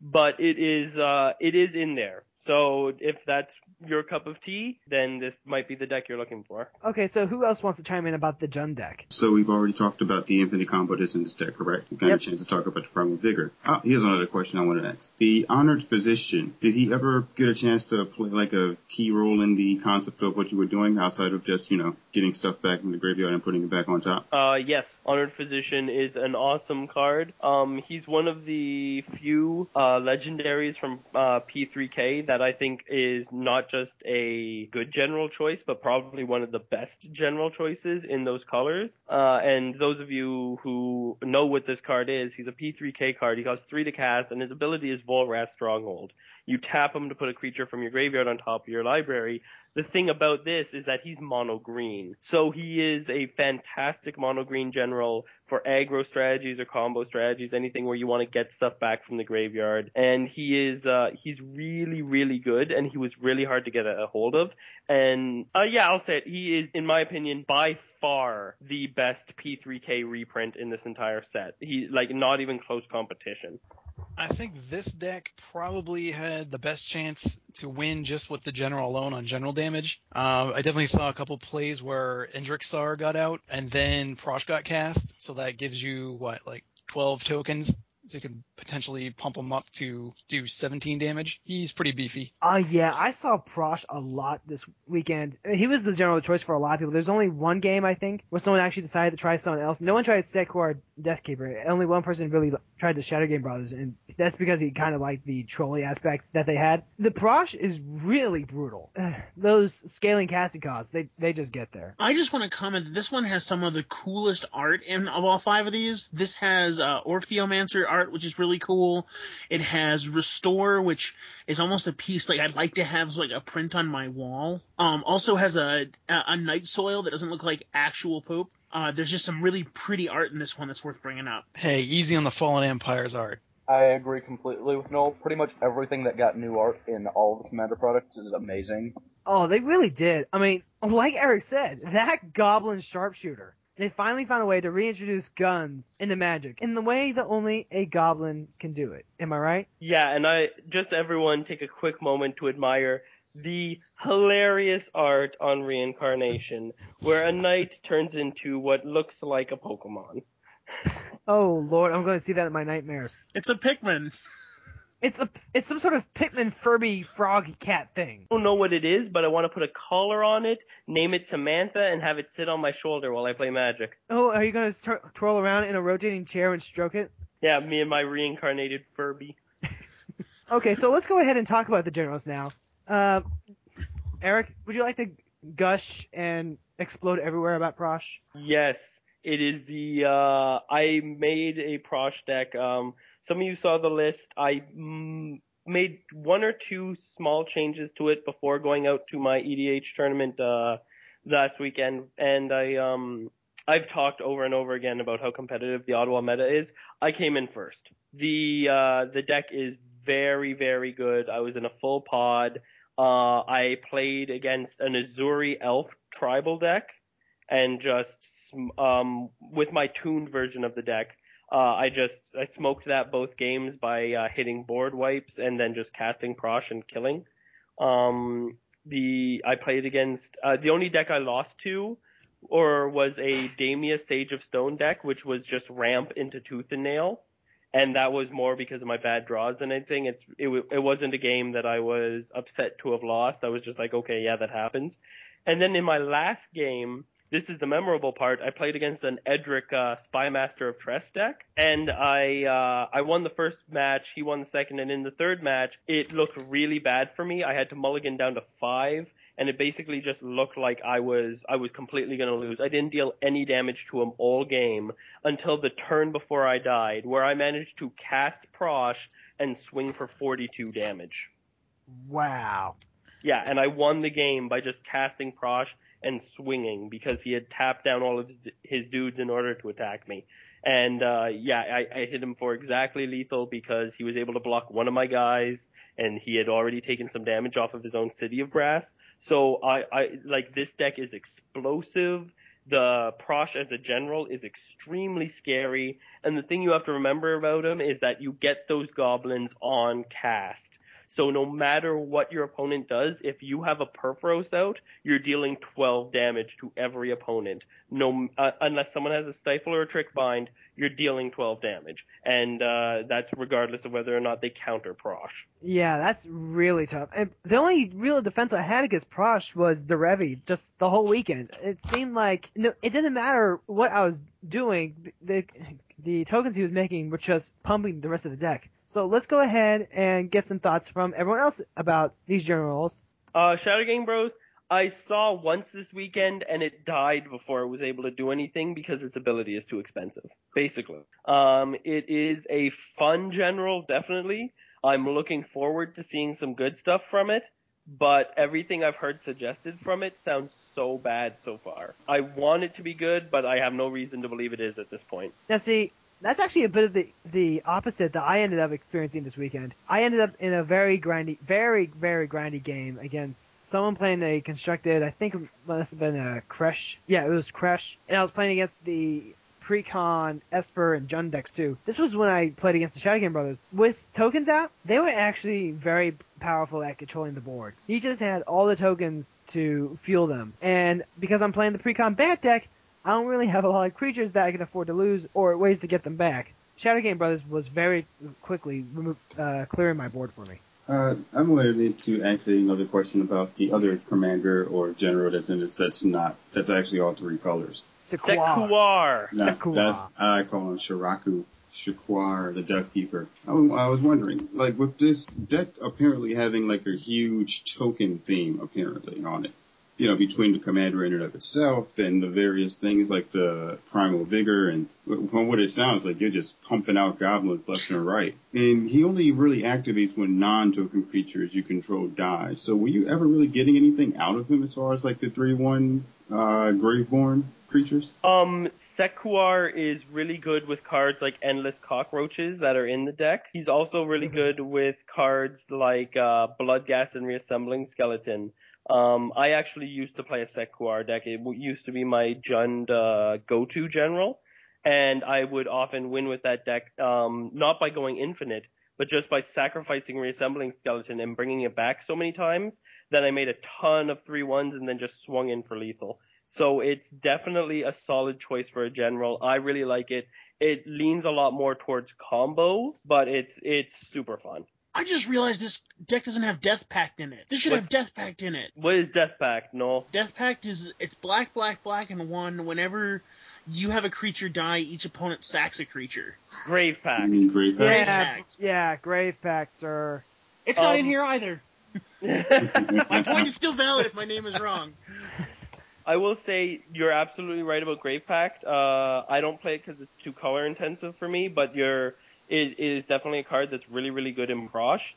D: But it is, uh, it is in there. So if that's your cup of tea, then this might be the deck you're looking for.
B: Okay, so who else wants to chime in about the Jund deck?
C: So we've already talked about the infinite combo that's in this deck, correct? We got
B: Yep.
C: a chance to talk about the primal vigor. Oh, here's another question I want to ask. The honored physician, did he ever get a chance to play like a key role in the concept of what you were doing outside of just, you know, getting stuff back from the graveyard and putting it back on top?
D: Uh, yes, Honored Physician is an awesome card. Um, he's one of the few uh, legendaries from uh, P3K that I think is not just a good general choice, but probably one of the best general choices in those colors. Uh, and those of you who know what this card is, he's a P3K card. He costs three to cast, and his ability is Volrath Stronghold. You tap him to put a creature from your graveyard on top of your library, the thing about this is that he's mono green. So he is a fantastic mono green general for aggro strategies or combo strategies, anything where you want to get stuff back from the graveyard. And he is, uh, he's really, really good and he was really hard to get a, hold of. And, uh, yeah, I'll say it. He is, in my opinion, by far the best P3K reprint in this entire set. He, like, not even close competition.
E: I think this deck probably had the best chance to win just with the general alone on general damage. Uh, I definitely saw a couple plays where Endrek Sahr got out and then Prossh got cast, so that gives you what like 12 tokens. So you can potentially pump him up to do 17 damage. He's pretty beefy.
B: Uh, yeah, I saw Prossh a lot this weekend. I mean, He was the general choice for a lot of people. There's only one game, I think, where someone actually decided to try someone else. No one tried Sek'Kuar Deathkeeper. Only one person really tried the Shattergang Brothers, and that's because he kind of liked the trolley aspect that they had. The Prossh is really brutal. Those scaling casting costs, they, they just get there.
F: I just want to comment that this one has some of the coolest art in of all five of these. This has uh, Ophiomancer art, which is really cool. It has Restore, which is almost a piece like I'd like to have like a print on my wall. Um, also has a a, a night soil that doesn't look like actual poop. Uh, there's just some really pretty art in this one that's worth bringing up.
E: Hey, easy on the Fallen Empire's art.
G: I agree completely with Noel. Pretty much everything that got new art in all of the Commander products is amazing.
B: Oh, they really did. I mean, like Eric said, that Goblin Sharpshooter. They finally found a way to reintroduce guns into Magic in the way that only a Goblin can do it. Am I right?
D: Yeah, and I just everyone take a quick moment to admire the hilarious art on reincarnation, where a knight turns into what looks like a Pokemon.
B: Oh Lord, I'm going to see that in my nightmares.
F: It's a Pikmin.
B: It's a it's some sort of Pikmin Furby frog cat thing.
D: I don't know what it is, but I want to put a collar on it, name it Samantha, and have it sit on my shoulder while I play Magic.
B: Oh, are you going to tur- twirl around in a rotating chair and stroke it?
D: Yeah, me and my reincarnated Furby.
B: Okay, so let's go ahead and talk about the generals now. Uh, Eric, would you like to gush and explode everywhere about Prossh?
D: Yes, it is the. Uh, I made a Prossh deck. Um, some of you saw the list. I mm, made one or two small changes to it before going out to my EDH tournament uh, last weekend, and I um. I've talked over and over again about how competitive the Ottawa meta is. I came in first. The uh, the deck is very very good. I was in a full pod. Uh, I played against an Ezuri Elf tribal deck and just um, with my tuned version of the deck, uh, I just I smoked that both games by uh, hitting board wipes and then just casting Prossh and killing. Um, the I played against uh, the only deck I lost to, or was a Damia Sage of Stone deck, which was just ramp into Tooth and Nail, and that was more because of my bad draws than anything. It's it it wasn't a game that I was upset to have lost. I was just like, okay, yeah, that happens. And then in my last game, this is the memorable part. I played against an Edric uh, Spymaster of Trest deck, and I uh, I won the first match. He won the second, and in the third match, it looked really bad for me. I had to mulligan down to five, and it basically just looked like I was I was completely going to lose. I didn't deal any damage to him all game until the turn before I died, where I managed to cast Prossh and swing for 42 damage.
B: Wow.
D: Yeah, and I won the game by just casting Prossh and swinging because he had tapped down all of his, dudes in order to attack me. And uh, yeah, I, I hit him for exactly lethal because he was able to block one of my guys, and he had already taken some damage off of his own city of brass. So I, I like this deck is explosive. The Prossh as a general is extremely scary, and the thing you have to remember about him is that you get those goblins on cast. So no matter what your opponent does, if you have a Purphoros out, you're dealing 12 damage to every opponent. No, uh, unless someone has a stifle or a Trickbind, you're dealing 12 damage, and uh, that's regardless of whether or not they counter Prossh.
B: Yeah, that's really tough. And the only real defense I had against Prossh was the Revi, just the whole weekend. It seemed like no, it didn't matter what I was doing. The the tokens he was making were just pumping the rest of the deck. So let's go ahead and get some thoughts from everyone else about these generals.
D: Uh, Shattergang Bros, I saw once this weekend and it died before it was able to do anything because its ability is too expensive, basically. Um, it is a fun general, definitely. I'm looking forward to seeing some good stuff from it, but everything I've heard suggested from it sounds so bad so far. I want it to be good, but I have no reason to believe it is at this point.
B: Now see, that's actually a bit of the the opposite that I ended up experiencing this weekend. I ended up in a very grindy, very very grindy game against someone playing a constructed. I think it must have been a Kresh. Yeah, it was Kresh, and I was playing against the Precon, Esper, and Jund decks too. This was when I played against the Shattergang Brothers. With tokens out, they were actually very powerful at controlling the board. He just had all the tokens to fuel them. And because I'm playing the Precon Bat deck, I don't really have a lot of creatures that I can afford to lose or ways to get them back. Shattergang Brothers was very quickly uh, clearing my board for me.
C: Uh, I'm related to ask another question about the other commander or general that's in this that's not, that's actually all three colors.
B: Sequoia.
D: Sek'Kuar.
C: No,
B: Sakura.
C: that's, I call him Shiraku, Shaquar, the Death Keeper. I, I was wondering, like, with this deck apparently having like a huge token theme apparently on it, you know, between the commander in and of itself and the various things like the primal vigor and from what it sounds like, you're just pumping out goblins left and right. And he only really activates when non-token creatures you control die. So were you ever really getting anything out of him as far as like the 3-1, uh, Graveborn creatures?
D: Um, Sek'Kuar is really good with cards like Endless Cockroaches that are in the deck. He's also really good with cards like uh, gas and Reassembling Skeleton. Um, I actually used to play a Sek'Kuar deck. It used to be my Jund uh, go-to general, and I would often win with that deck, um, not by going infinite, but just by sacrificing Reassembling Skeleton and bringing it back so many times that I made a ton of three ones and then just swung in for lethal. So it's definitely a solid choice for a general. I really like it. It leans a lot more towards combo, but it's it's super fun.
F: I just realized this deck doesn't have Death Pact in it. This should
D: What's-
F: have Death Pact in it.
D: What is Death Pact? No.
F: Death Pact is it's black, black, black, and one. Whenever you have a creature die, each opponent sacks a creature.
D: Grave
C: I
D: Pact.
C: mean, Grave
F: Grave
B: Yeah,
F: Pact.
B: yeah, Grave Pact, sir.
F: It's not
D: Um,
F: in here either. My point is still valid if my name is wrong.
D: I will say you're absolutely right about Grave Pact. Uh, I don't play it because it's too color intensive for me, but you're it is definitely a card that's really really good in Prossh.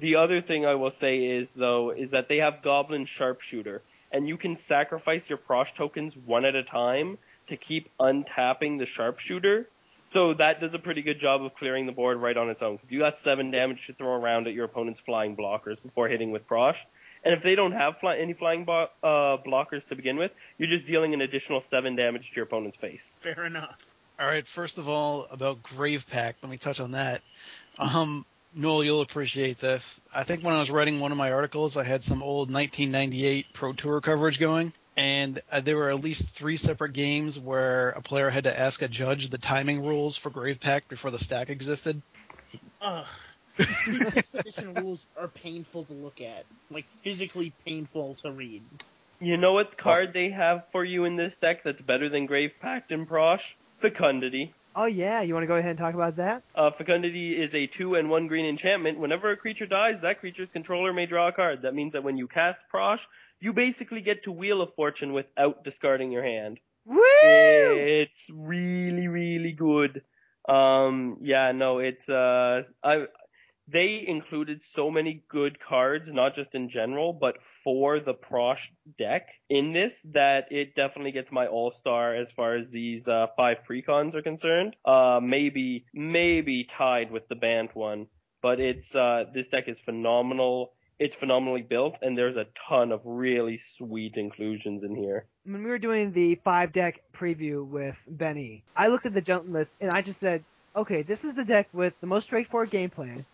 D: The other thing I will say is though is that they have Goblin Sharpshooter, and you can sacrifice your Prossh tokens one at a time to keep untapping the Sharpshooter. So that does a pretty good job of clearing the board right on its own. You got seven damage to throw around at your opponent's flying blockers before hitting with Prossh. And if they don't have fly- any flying bo- uh, blockers to begin with, you're just dealing an additional seven damage to your opponent's face.
F: Fair enough.
E: All right, first of all, about Grave Pact, let me touch on that. Um, Noel, you'll appreciate this. I think when I was writing one of my articles, I had some old 1998 Pro Tour coverage going, and uh, there were at least three separate games where a player had to ask a judge the timing rules for Grave Pact before the stack existed.
F: Ugh. These sixth edition rules are painful to look at, like physically painful to read.
D: You know what card they have for you in this deck that's better than Grave Pact and Prossh? Fecundity.
B: Oh yeah, you want to go ahead and talk about that?
D: Uh, Fecundity is a two and one green enchantment. Whenever a creature dies, that creature's controller may draw a card. That means that when you cast Prossh, you basically get to Wheel of Fortune without discarding your hand.
B: Woo!
D: It's really, really good. Um, yeah, no, it's uh, I. They included so many good cards, not just in general, but for the Prossh deck in this that it definitely gets my all star as far as these uh, five precons are concerned. Uh, maybe, maybe tied with the Bant one, but it's uh, this deck is phenomenal. It's phenomenally built, and there's a ton of really sweet inclusions in here.
B: When we were doing the five deck preview with Benny, I looked at the jump list and I just said, okay, this is the deck with the most straightforward game plan.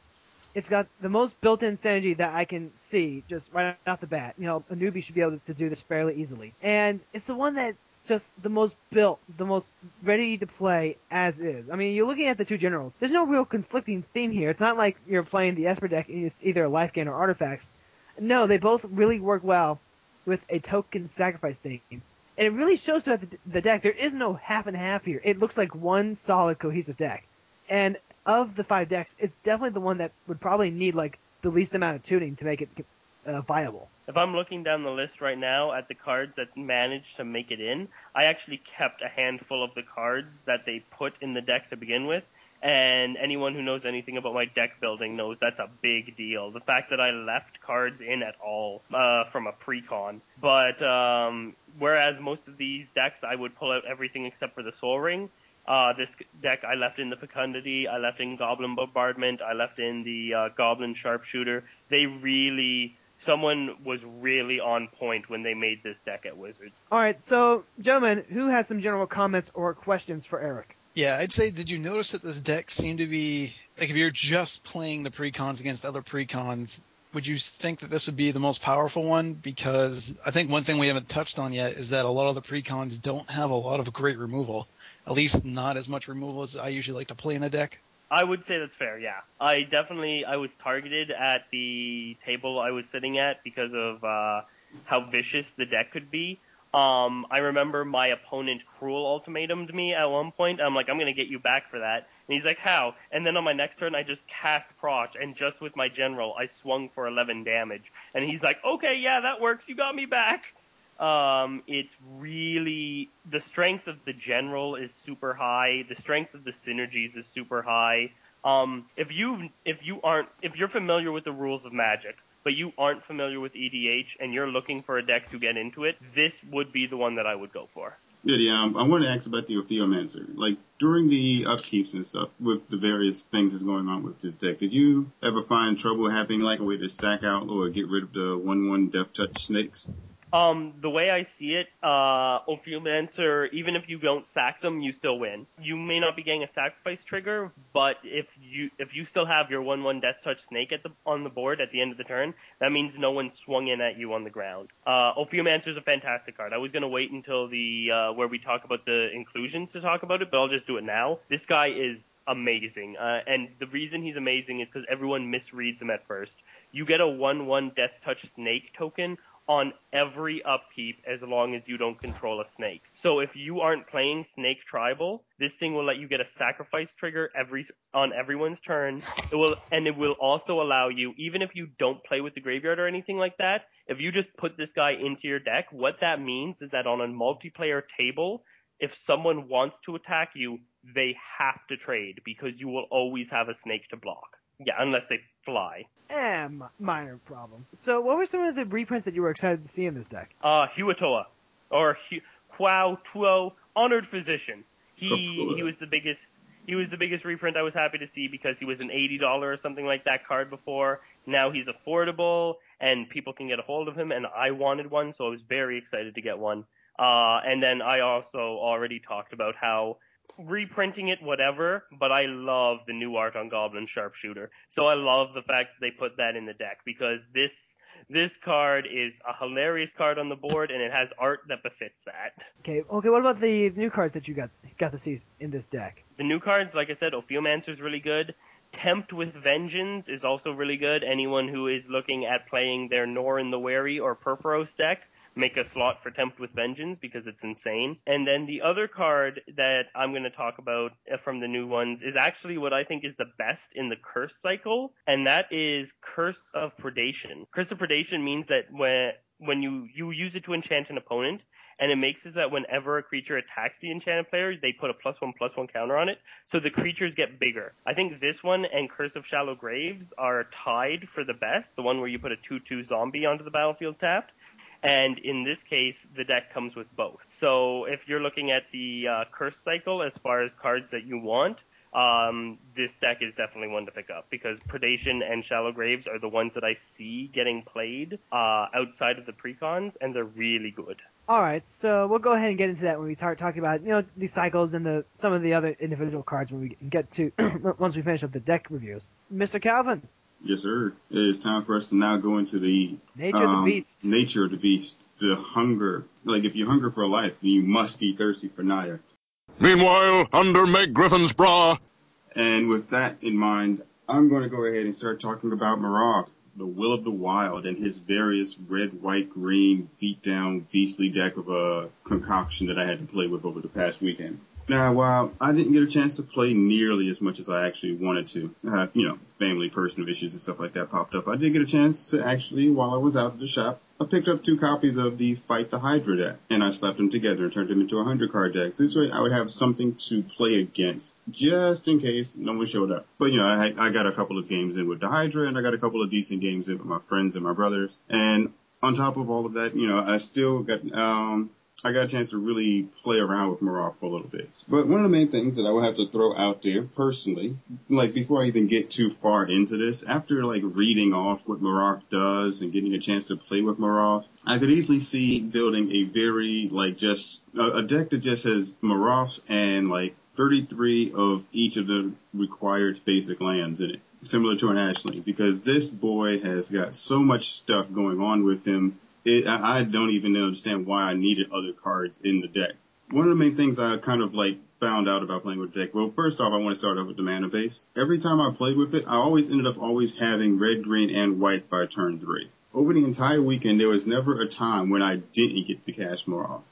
B: It's got the most built-in synergy that I can see just right off the bat. You know, a newbie should be able to do this fairly easily. And it's the one that's just the most built, the most ready to play as is. I mean, you're looking at the two generals. There's no real conflicting theme here. It's not like you're playing the Esper deck and it's either a life gain or artifacts. No, they both really work well with a token sacrifice theme. And it really shows throughout the, the deck. There is no half and half here. It looks like one solid cohesive deck. And of the five decks, it's definitely the one that would probably need like the least amount of tuning to make it uh, viable.
D: If I'm looking down the list right now at the cards that managed to make it in, I actually kept a handful of the cards that they put in the deck to begin with. And anyone who knows anything about my deck building knows that's a big deal. The fact that I left cards in at all uh, from a precon. But um, whereas most of these decks, I would pull out everything except for the Sol Ring. Uh, this deck I left in the Fecundity, I left in Goblin Bombardment, I left in the uh, Goblin Sharpshooter. They really, someone was really on point when they made this deck at Wizards.
B: All right, so gentlemen, who has some general comments or questions for Eric?
E: Yeah, I'd say, did you notice that this deck seemed to be like if you're just playing the precons against other precons, would you think that this would be the most powerful one? Because I think one thing we haven't touched on yet is that a lot of the precons don't have a lot of great removal. At least not as much removal as I usually like to play in a deck.
D: I would say that's fair, yeah. I definitely I was targeted at the table I was sitting at because of uh, how vicious the deck could be. Um, I remember my opponent cruel ultimatumed me at one point. I'm like, I'm gonna get you back for that. And he's like, how? And then on my next turn, I just cast Prossh, and just with my general, I swung for 11 damage. And he's like, okay, yeah, that works. You got me back. Um, it's really the strength of the general is super high. The strength of the synergies is super high. Um, if you if you aren't if you're familiar with the rules of Magic, but you aren't familiar with EDH and you're looking for a deck to get into it, this would be the one that I would go for.
C: Good, yeah. I want to ask about the Ophiomancer. Like during the upkeeps and stuff with the various things that's going on with this deck, did you ever find trouble having like a way to sack out or get rid of the one-one Death Touch snakes?
D: Um, the way I see it, uh, Ophiomancer, even if you don't sack them, you still win. You may not be getting a sacrifice trigger, but if you if you still have your one one death touch snake at the on the board at the end of the turn, that means no one swung in at you on the ground. Uh, is a fantastic card. I was gonna wait until the uh, where we talk about the inclusions to talk about it, but I'll just do it now. This guy is amazing, uh, and the reason he's amazing is because everyone misreads him at first. You get a one one death touch snake token on every upkeep as long as you don't control a snake. So if you aren't playing Snake Tribal, this thing will let you get a sacrifice trigger every on everyone's turn. It will and it will also allow you even if you don't play with the graveyard or anything like that, if you just put this guy into your deck, what that means is that on a multiplayer table, if someone wants to attack you, they have to trade because you will always have a snake to block. Yeah, unless they fly.
B: Eh, mi- minor problem. So, what were some of the reprints that you were excited to see in this deck?
D: Uh, Huatoa, or Hu- Kwao Tuo, Honored Physician. He he was the biggest. He was the biggest reprint I was happy to see because he was an eighty dollar or something like that card before. Now he's affordable and people can get a hold of him, and I wanted one, so I was very excited to get one. Uh, and then I also already talked about how reprinting it, whatever, but I love the new art on Goblin Sharpshooter. So I love the fact that they put that in the deck because this this card is a hilarious card on the board and it has art that befits that.
B: Okay, okay. What about the new cards that you got got to see in this deck?
D: The new cards, like I said, Ophiomancer is really good. Tempt with Vengeance is also really good. Anyone who is looking at playing their Norin the Wary or Purphoros deck make a slot for Tempt with Vengeance because it's insane. And then the other card that I'm going to talk about uh, from the new ones is actually what I think is the best in the Curse cycle, and that is Curse of Predation. Curse of Predation means that when when you you use it to enchant an opponent, and it makes it that whenever a creature attacks the enchanted player, they put a plus one plus one counter on it, so the creatures get bigger. I think this one and Curse of Shallow Graves are tied for the best, the one where you put a two two zombie onto the battlefield tapped. And in this case, the deck comes with both. So if you're looking at the uh, curse cycle as far as cards that you want, um, this deck is definitely one to pick up because Predation and Shallow Graves are the ones that I see getting played uh, outside of the precons, and they're really good.
B: All right, so we'll go ahead and get into that when we start talking about you know these cycles and the some of the other individual cards when we get to once we finish up the deck reviews. Mr. Calvin,
C: Yes, sir. It is time for us to now go into the
B: nature of
C: um,
B: the beast.
C: Nature of the beast. The hunger. Like if you hunger for life, then you must be thirsty for Naya.
A: Meanwhile, under Meg Griffin's bra.
C: And with that in mind, I'm going to go ahead and start talking about Marath, the Will of the Wild, and his various red, white, green, beat down, beastly deck of a concoction that I had to play with over the past weekend. Now, while I didn't get a chance to play nearly as much as I actually wanted to, uh, you know, family, personal issues and stuff like that popped up. I did get a chance to actually, while I was out at the shop, I picked up two copies of the Fight the Hydra deck, and I slapped them together and turned them into a 100 card decks. This way I would have something to play against, just in case no one showed up. But, you know, I, I got a couple of games in with the Hydra, and I got a couple of decent games in with my friends and my brothers. And on top of all of that, you know, I still got, um, I got a chance to really play around with Marath for a little bit. But one of the main things that I would have to throw out there personally, like before I even get too far into this, after like reading off what Marath does and getting a chance to play with Marath, I could easily see building a very like just a, a deck that just has Marath and like 33 of each of the required basic lands in it, similar to an Ashling, because this boy has got so much stuff going on with him it, I don't even understand why I needed other cards in the deck. One of the main things I kind of like found out about playing with the deck. Well, first off, I want to start off with the mana base. Every time I played with it, I always ended up always having red, green, and white by turn three. Over the entire weekend, there was never a time when I didn't get to cast Marath.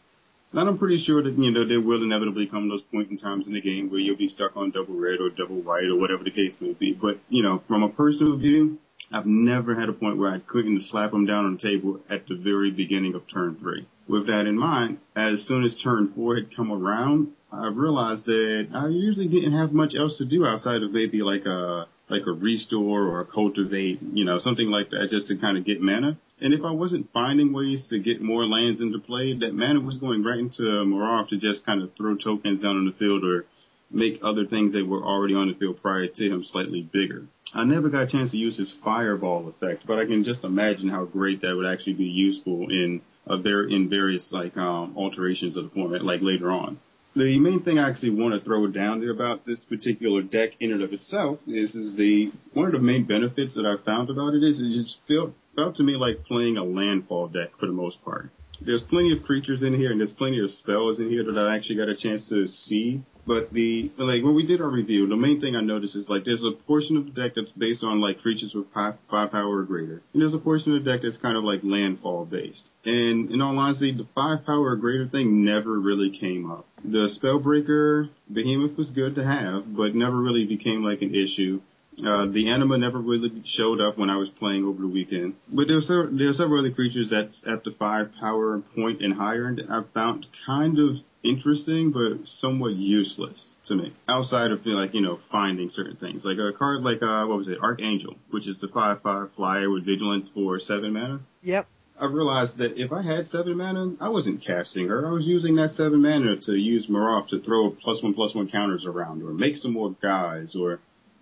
C: And I'm pretty sure that, you know, there will inevitably come those point in times in the game where you'll be stuck on double red or double white or whatever the case may be. But, you know, from a personal view, I've never had a point where I couldn't slap them down on the table at the very beginning of turn three. With that in mind, as soon as turn four had come around, I realized that I usually didn't have much else to do outside of maybe like a like a restore or a cultivate, you know, something like that just to kind of get mana. And if I wasn't finding ways to get more lands into play, that mana was going right into Marath to just kind of throw tokens down on the field or make other things that were already on the field prior to him slightly bigger. I never got a chance to use his fireball effect, but I can just imagine how great that would actually be useful in very in various like um, alterations of the format, like later on. The main thing I actually want to throw down there about this particular deck in and of itself is is the one of the main benefits that I found about it is it just felt felt to me like playing a landfall deck for the most part. There's plenty of creatures in here and there's plenty of spells in here that I actually got a chance to see but the like when we did our review, the main thing I noticed is like there's a portion of the deck that's based on like creatures with five, power or greater, and there's a portion of the deck that's kind of like landfall based. And in all honesty, the five power or greater thing never really came up. The Spellbreaker Behemoth was good to have, but never really became like an issue. Uh, the anima never really showed up when I was playing over the weekend. But there's several, there are several other creatures that's at the five power point and higher, and I found kind of interesting, but somewhat useless to me. Outside of like you know finding certain things, like a card like uh what was it, Archangel, which is the five five flyer with vigilance for seven mana.
B: Yep.
C: I realized that if I had seven mana, I wasn't casting her. I was using that seven mana to use Marath to throw plus one plus one counters around, or make some more guys, or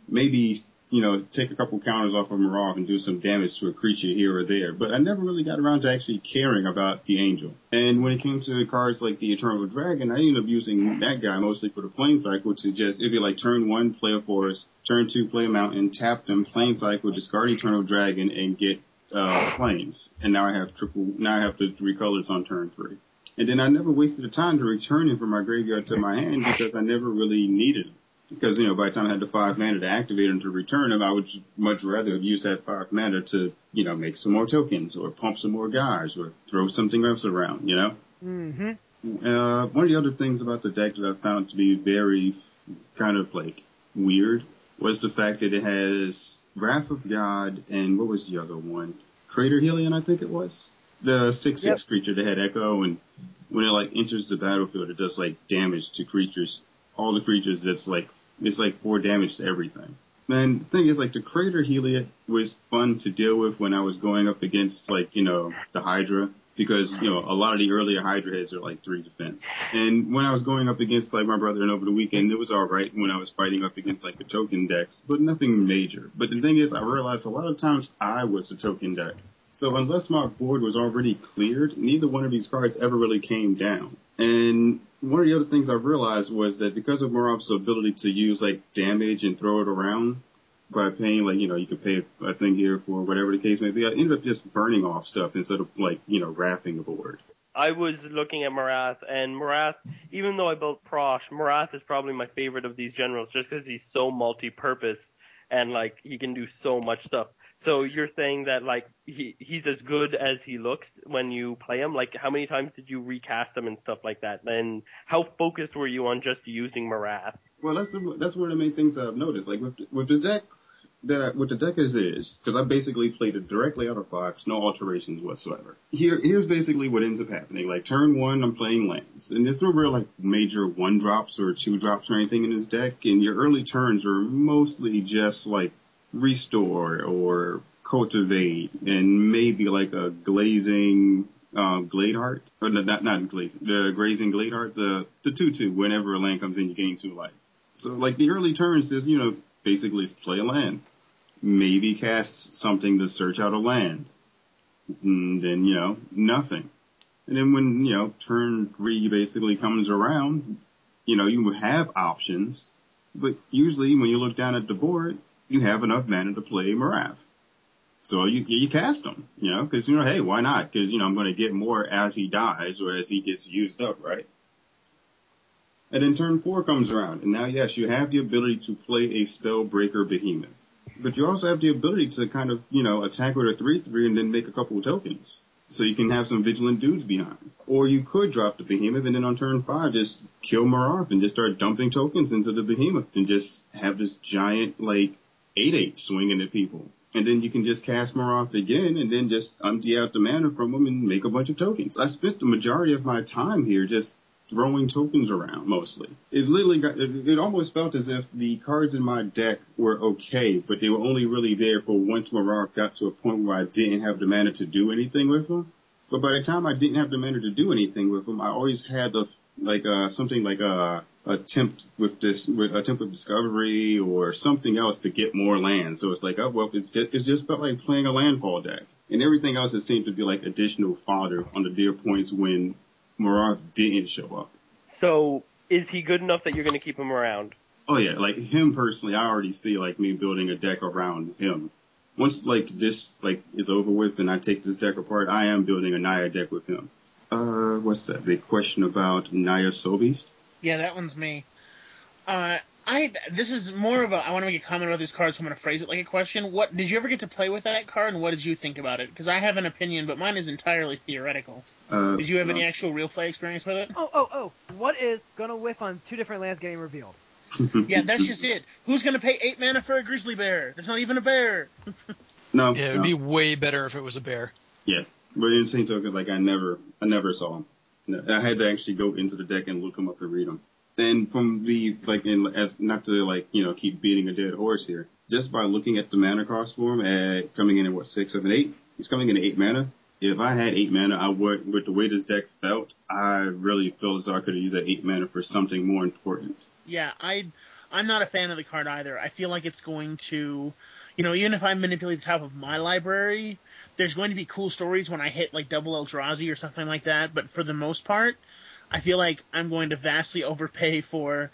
C: maybe you know, take a couple counters off of Marath and do some damage to a creature here or there. But I never really got around to actually caring about the Angel. And when it came to cards like the Eternal Dragon, I ended up using that guy mostly for the plane cycle to just, it'd be like turn one, play a forest, turn two, play a mountain, tap them, plane cycle, discard Eternal Dragon, and get uh, planes. And now I have triple, now I have the three colors on turn three. And then I never wasted the time to return him from my graveyard to my hand because I never really needed him. Because, you know, by the time I had the five mana to activate him to return him, I would much rather have used that five mana to, you know, make some more tokens or pump some more guys or throw something else around, you know?
B: Mm-hmm.
C: Uh, one of the other things about the deck that I found to be very kind of like weird was the fact that it has Wrath of God and what was the other one? Crater Hellion, I think it was. The six six
B: Yep.
C: creature that had Echo and when it like enters the battlefield it does like damage to creatures. All the creatures that's like it's like four damage to everything. And the thing is like the Crater Hellion was fun to deal with when I was going up against like, you know, the Hydra because, you know, a lot of the earlier Hydra heads are like three defense. And when I was going up against like my brother and over the weekend, it was alright when I was fighting up against like the token decks, but nothing major. But the thing is, I realized a lot of times I was the token deck. So unless my board was already cleared, neither one of these cards ever really came down. And one of the other things I realized was that because of Marath's ability to use like damage and throw it around, by paying like you know you could pay a thing here for whatever the case may be. I ended up just burning off stuff instead of like you know wrapping a board.
D: I was looking at Marath, and Marath, even though I built Prossh, Marath is probably my favorite of these generals just because he's so multi-purpose and like he can do so much stuff. So you're saying that like he he's as good as he looks when you play him? Like how many times did you recast him and stuff like that? And how focused were you on just using Marath?
C: Well, that's the, that's one of the main things I've noticed. Like with with the deck that I, with the deck as is, because I basically played it directly out of box, no alterations whatsoever. Here here's basically what ends up happening. Like turn one, I'm playing lands, and there's no real like major one drops or two drops or anything in this deck. And your early turns are mostly just like restore or cultivate, and maybe like a glazing um, Gladehart, or no, not not glazing, the grazing Gladehart, the the two two. Whenever a land comes in, you gain two life. So like the early turns is you know basically is play a land, maybe cast something to search out a land, and then you know nothing. And then when you know turn three basically comes around, you know you have options, but usually when you look down at the board, you have enough mana to play Marath. So you you cast him, you know, because you know, hey, why not? Because you know I'm going to get more as he dies or as he gets used up, right? And then turn four comes around, and now yes, you have the ability to play a Spellbreaker Behemoth, but you also have the ability to kind of you know attack with a three three and then make a couple of tokens, so you can have some vigilant dudes behind. Or you could drop the Behemoth and then on turn five just kill Marath and just start dumping tokens into the Behemoth and just have this giant like eight eight swinging at people. And then you can just cast Marath again and then just empty out the mana from them and make a bunch of tokens. I spent the majority of my time here just throwing tokens around mostly. It's literally got, it, it almost felt as if the cards in my deck were okay, but they were only really there for once Marath got to a point where I didn't have the mana to do anything with them. But by the time I didn't have the mana to do anything with them, I always had a, like uh something like a attempt with this with attempt with discovery or something else to get more land. So it's like, oh well, it's just, it's just felt like playing a landfall deck, and everything else it seemed to be like additional fodder on the dear points when Marath didn't show up.
D: So is he good enough that you're going to keep him around?
C: Oh yeah, like him personally, I already see like me building a deck around him. Once like this like is over with and I take this deck apart, I am building a Naya deck with him. Uh, what's that big question about Naya Soulbeast?
F: Yeah, that one's me. Uh, I this is more of a. I want to make a comment about these cards. So I'm going to phrase it like a question. What did you ever get to play with that card, and what did you think about it? Because I have an opinion, but mine is entirely theoretical.
C: Uh,
F: Did you have any actual real play experience with it?
B: Oh, oh, oh! What is gonna whiff on two different lands getting revealed?
F: Yeah, that's just it. Who's going to pay eight mana for a grizzly bear? That's not even a bear.
C: no,
E: Yeah, it
C: no.
E: would be way better if it was a bear.
C: Yeah, but in the same token, like I never, I never saw him. I had to actually go into the deck and look them up and read them. And from the like, in, as not to like you know keep beating a dead horse here, just by looking at the mana cost for him at eh, coming in at what six, seven, eight, he's coming in at eight mana. If I had eight mana, I would, with the way this deck felt, I really feel as though I could have used that eight mana for something more important.
F: Yeah, I I'm not a fan of the card either. I feel like it's going to, you know, even if I manipulate the top of my library, there's going to be cool stories when I hit like double Eldrazi or something like that. But for the most part, I feel like I'm going to vastly overpay for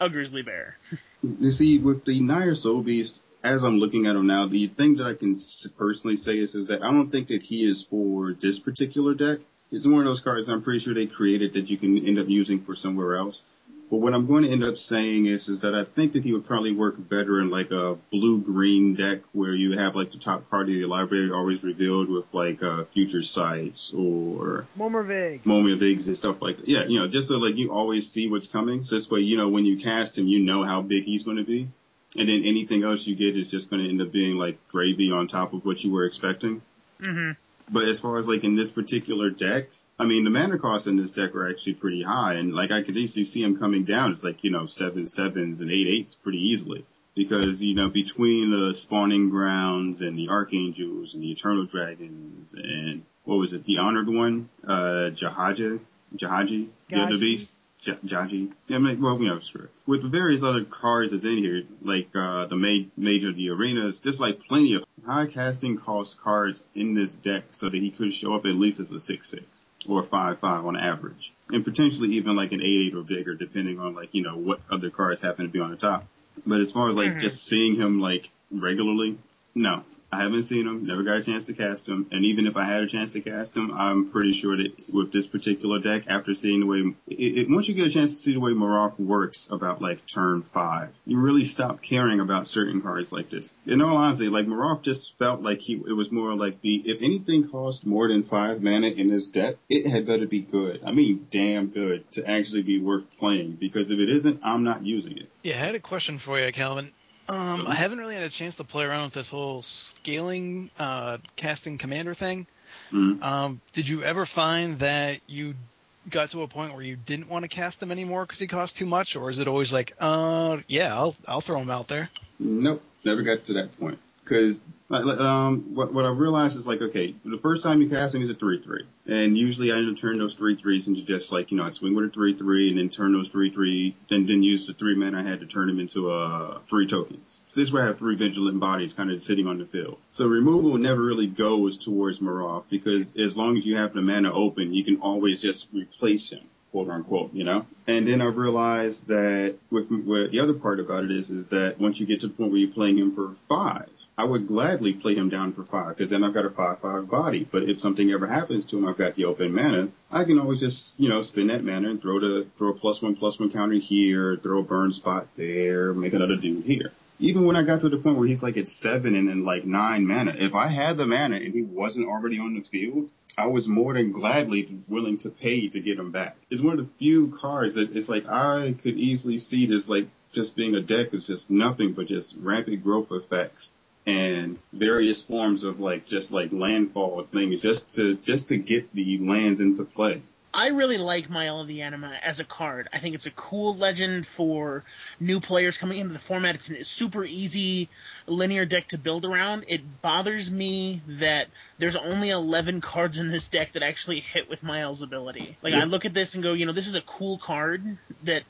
F: a grizzly bear.
C: You see, with the Naya Soul Beast, as I'm looking at him now, the thing that I can personally say is, is that I don't think that he is for this particular deck. It's one of those cards I'm pretty sure they created that you can end up using for somewhere else. But what I'm going to end up saying is, is that I think that he would probably work better in like a blue-green deck where you have like the top card of your library always revealed with like uh, future sights or
B: Momorvig.
C: Momovigs and stuff like that. Yeah, you know, just so like you always see what's coming. So this way, you know, when you cast him, you know how big he's going to be. And then anything else you get is just going to end up being like gravy on top of what you were expecting.
F: hmm
C: But as far as like in this particular deck, I mean, the mana costs in this deck are actually pretty high, and like I could easily see them coming down. It's like you know seven sevens and eight eights pretty easily because you know between the spawning grounds and the archangels and the eternal dragons and what was it, the honored one, uh, Jahaja, Gahiji, the other beast. J- Jaji. Yeah, I mean, well, you know, sure. With the various other cards that's in here, like, uh, the ma- major of the arenas, there's like plenty of high casting cost cards in this deck so that he could show up at least as a 6-6 or a 5-5 on average. And potentially even like an 8-8 or bigger depending on like, you know, what other cards happen to be on the top. But as far as like
F: Mhm.
C: just seeing him like regularly, no, I haven't seen him. Never got a chance to cast him. And even if I had a chance to cast him, I'm pretty sure that with this particular deck, after seeing the way, it, it, once you get a chance to see the way Marath works about like turn five, you really stop caring about certain cards like this. In all honesty, like Marath just felt like he, it was more like the, if anything cost more than five mana in this deck, it had better be good. I mean, damn good to actually be worth playing. Because if it isn't, I'm not using it.
E: Yeah, I had a question for you, Calvin. Um, I haven't really had a chance to play around with this whole scaling, uh, casting commander thing.
C: Mhm.
E: Um, did you ever find that you got to a point where you didn't want to cast him anymore because he cost too much, or is it always like, uh, yeah, I'll I'll throw him out there?
C: Nope, never got to that point. Because um, what what I realized is like, okay, the first time you cast him, he's a three three, and usually I end up turning those three threes into just like you know I swing with a three three and then turn those three three, and then use the three men I had to turn him into uh three tokens. This way I have three vigilant bodies kind of sitting on the field. So removal never really goes towards Marath because as long as you have the mana open, you can always just replace him quote unquote, you know? And then I realized that with, with the other part about it is, is that once you get to the point where you're playing him for five, I would gladly play him down for five because then I've got a five five body. But if something ever happens to him, I've got the open mana. I can always just you know spin that mana and throw the throw a plus one plus one counter here, throw a burn spot there, make another dude here. Even when I got to the point where he's like at seven and then like nine mana, if I had the mana and he wasn't already on the field, I was more than gladly willing to pay to get him back. It's one of the few cards that it's like I could easily see this like just being a deck with just nothing but just rampant growth effects and various forms of like just like landfall things just to just to get the lands into play.
F: I really like Mayael the Anima as a card. I think it's a cool legend for new players coming into the format. It's a super easy linear deck to build around. It bothers me that there's only 11 cards in this deck that actually hit with Mayael's ability. Like, I look at this and go, you know, this is a cool card that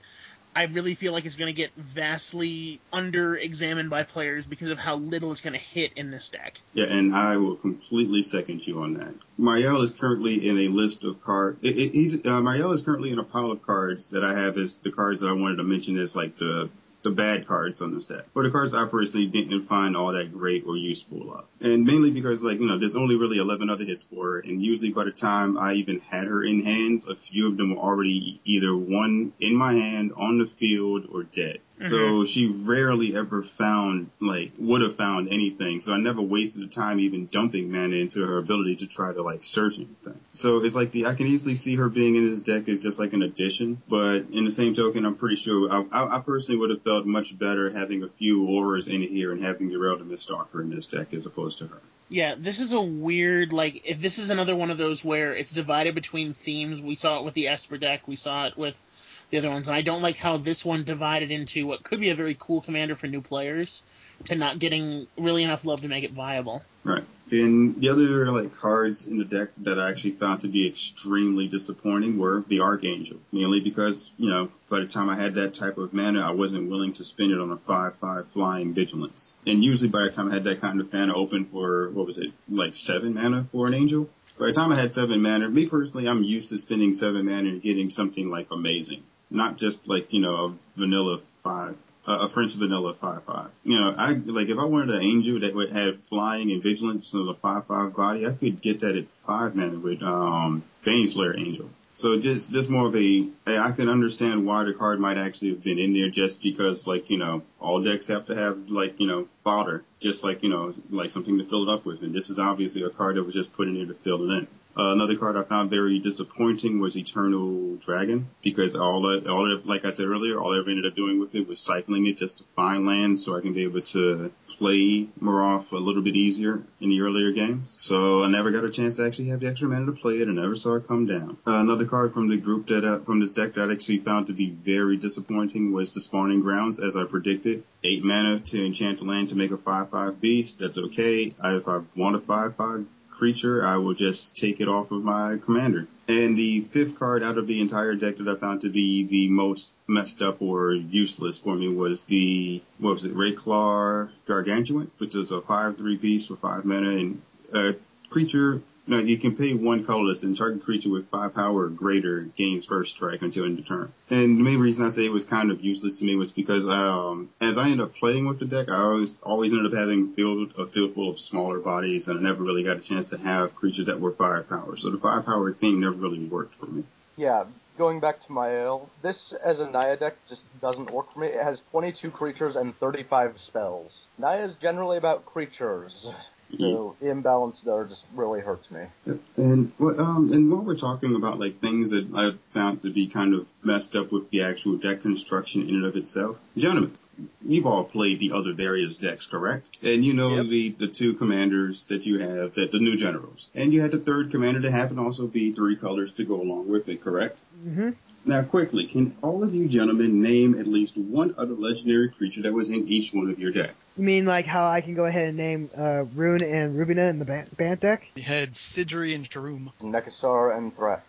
F: I really feel like it's going to get vastly under examined by players because of how little it's going to hit in this deck.
C: Yeah, and I will completely second you on that. Marielle is currently in a list of cards. He's uh, Marielle is currently in a pile of cards that I have as the cards that I wanted to mention as like the the bad cards on the deck, or the cards I personally didn't find all that great or useful of. And mainly because like you know there's only really 11 other hits for her, and usually by the time I even had her in hand, a few of them were already either one in my hand, on the field, or dead. So mm-hmm. she rarely ever found, like, would have found anything. So I never wasted the time even dumping mana into her ability to try to, like, search anything. So it's like the, I can easily see her being in this deck as just like an addition. But in the same token, I'm pretty sure, I, I, I personally would have felt much better having a few auras in here and having Uril the Miststalker in this deck as opposed to her.
F: Yeah, this is a weird like if this is another one of those where it's divided between themes. We saw it with the Esper deck, we saw it with the other ones, and I don't like how this one divided into what could be a very cool commander for new players to not getting really enough love to make it viable.
C: Right. And the other like cards in the deck that I actually found to be extremely disappointing were the Archangel. Mainly because, you know, by the time I had that type of mana, I wasn't willing to spend it on a 5-5 flying vigilance. And usually by the time I had that kind of mana open for, what was it, like 7 mana for an angel? By the time I had 7 mana, me personally, I'm used to spending 7 mana and getting something like amazing. Not just like, you know, a vanilla 5 uh, a French vanilla five five. You know, I like if I wanted an angel that would have flying and vigilance of a five five body, I could get that at five mana with um Baneslayer Angel. So just just more of a I can understand why the card might actually have been in there just because like you know all decks have to have like you know fodder just like you know like something to fill it up with and this is obviously a card that was just put in there to fill it in. Uh, another card I found very disappointing was Eternal Dragon because all it, all like I said earlier, all I ever ended up doing with it was cycling it just to find land so I can be able to play Marath a little bit easier in the earlier games. So I never got a chance to actually have the extra mana to play it and never saw it come down. Uh, another card from the group that, uh, from this deck that I actually found to be very disappointing was the Spawning Grounds as I predicted. Eight mana to enchant a land to make a 5-5 beast. That's okay. I, if I want a 5-5 creature, I will just take it off of my commander. And the fifth card out of the entire deck that I found to be the most messed up or useless for me was the, what was it, Rakeclaw Gargantuan, which is a 5-3 beast with 5 mana and a creature no, you can pay one colorless and target creature with five power or greater gains first strike until end of turn. And the main reason I say it was kind of useless to me was because um, as I ended up playing with the deck, I always always ended up having field a field full of smaller bodies, and I never really got a chance to have creatures that were five power. So the five power thing never really worked for me.
G: Yeah, going back to Mayael, this as a Naya deck just doesn't work for me. It has 22 creatures and 35 spells. Naya is generally about creatures. So the imbalance there just really hurts me.
C: And um, and while we're talking about like things that I've found to be kind of messed up with the actual deck construction in and of itself, gentlemen, you've all played the other various decks, correct? And you know
D: Yep.
C: the the two commanders that you have, that the new generals, and you had the third commander to happen also be three colors to go along with it, correct?
B: Mm-hmm.
C: Now, quickly, can all of you gentlemen name at least one other legendary creature that was in each one of your decks?
B: You mean like how I can go ahead and name uh, Roon and Rubinia in the Bant, Bant deck?
E: You had Sydri and Sharuum.
G: Nekusar and Thrax.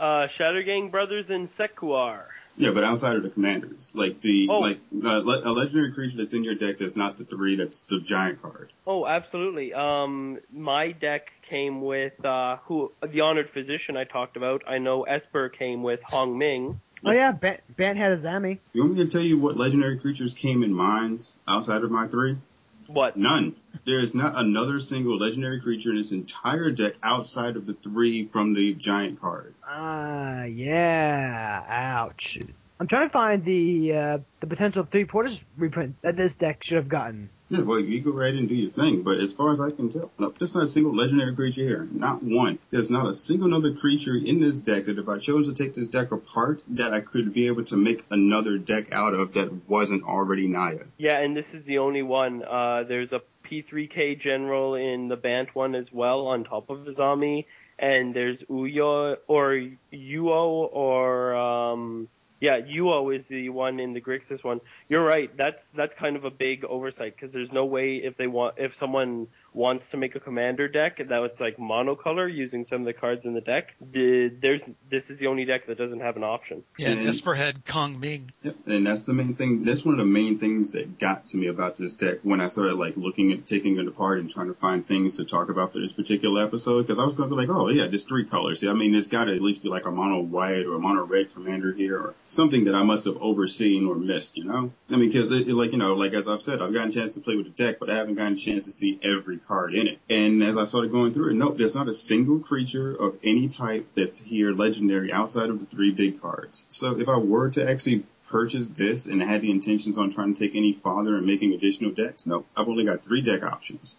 D: Uh, Shattergang Brothers and Sek'Kuar.
C: Yeah, but outside of the commanders, like the
D: Oh.
C: like uh, le- a legendary creature that's in your deck that's not the three, that's the giant card.
D: Oh, absolutely. Um, my deck came with uh, who the honored physician I talked about. I know Esper came with Kong Ming.
B: Oh yeah, Bant, Bant had Azami.
C: You want me to tell you what legendary creatures came in mines outside of my three?
D: What?
C: None. There is not another single legendary creature in this entire deck outside of the three from the giant card.
B: Ah, yeah. Ouch. I'm trying to find the uh, the potential three porters reprint that this deck should have gotten.
C: Yeah, well, you go right and do your thing, but as far as I can tell, no, there's not a single legendary creature here. Not one. There's not a single other creature in this deck that if I chose to take this deck apart, that I could be able to make another deck out of that wasn't already Naya.
D: Yeah, and this is the only one. Uh, there's a P3K general in the Bant one as well, on top of Azami, and there's Uyo or Uo or um, yeah, Uo is the one in the Grixis one. You're right. That's that's kind of a big oversight because there's no way if they want if someone wants to make a commander deck that was like monocolor using some of the cards in the deck. The, there's this is the only deck that doesn't have an option.
E: Yeah, and
C: And-
E: Esper had Kong Ming.
C: Yep. And that's the main thing. That's one of the main things that got to me about this deck when I started like looking at taking it apart and trying to find things to talk about for this particular episode. Because I was going to be like, oh yeah, there's three colors. I mean, there's got to at least be like a mono white or a mono red commander here or something that I must have overseen or missed. You know? I mean, because it, it, like you know, like as I've said, I've gotten a chance to play with the deck, but I haven't gotten a chance to see every card in it. And as I started going through it, nope, there's not a single creature of any type that's here legendary outside of the three big cards. So if I were to actually purchase this and had the intentions on trying to take any farther and making additional decks, no, I've only got three deck options.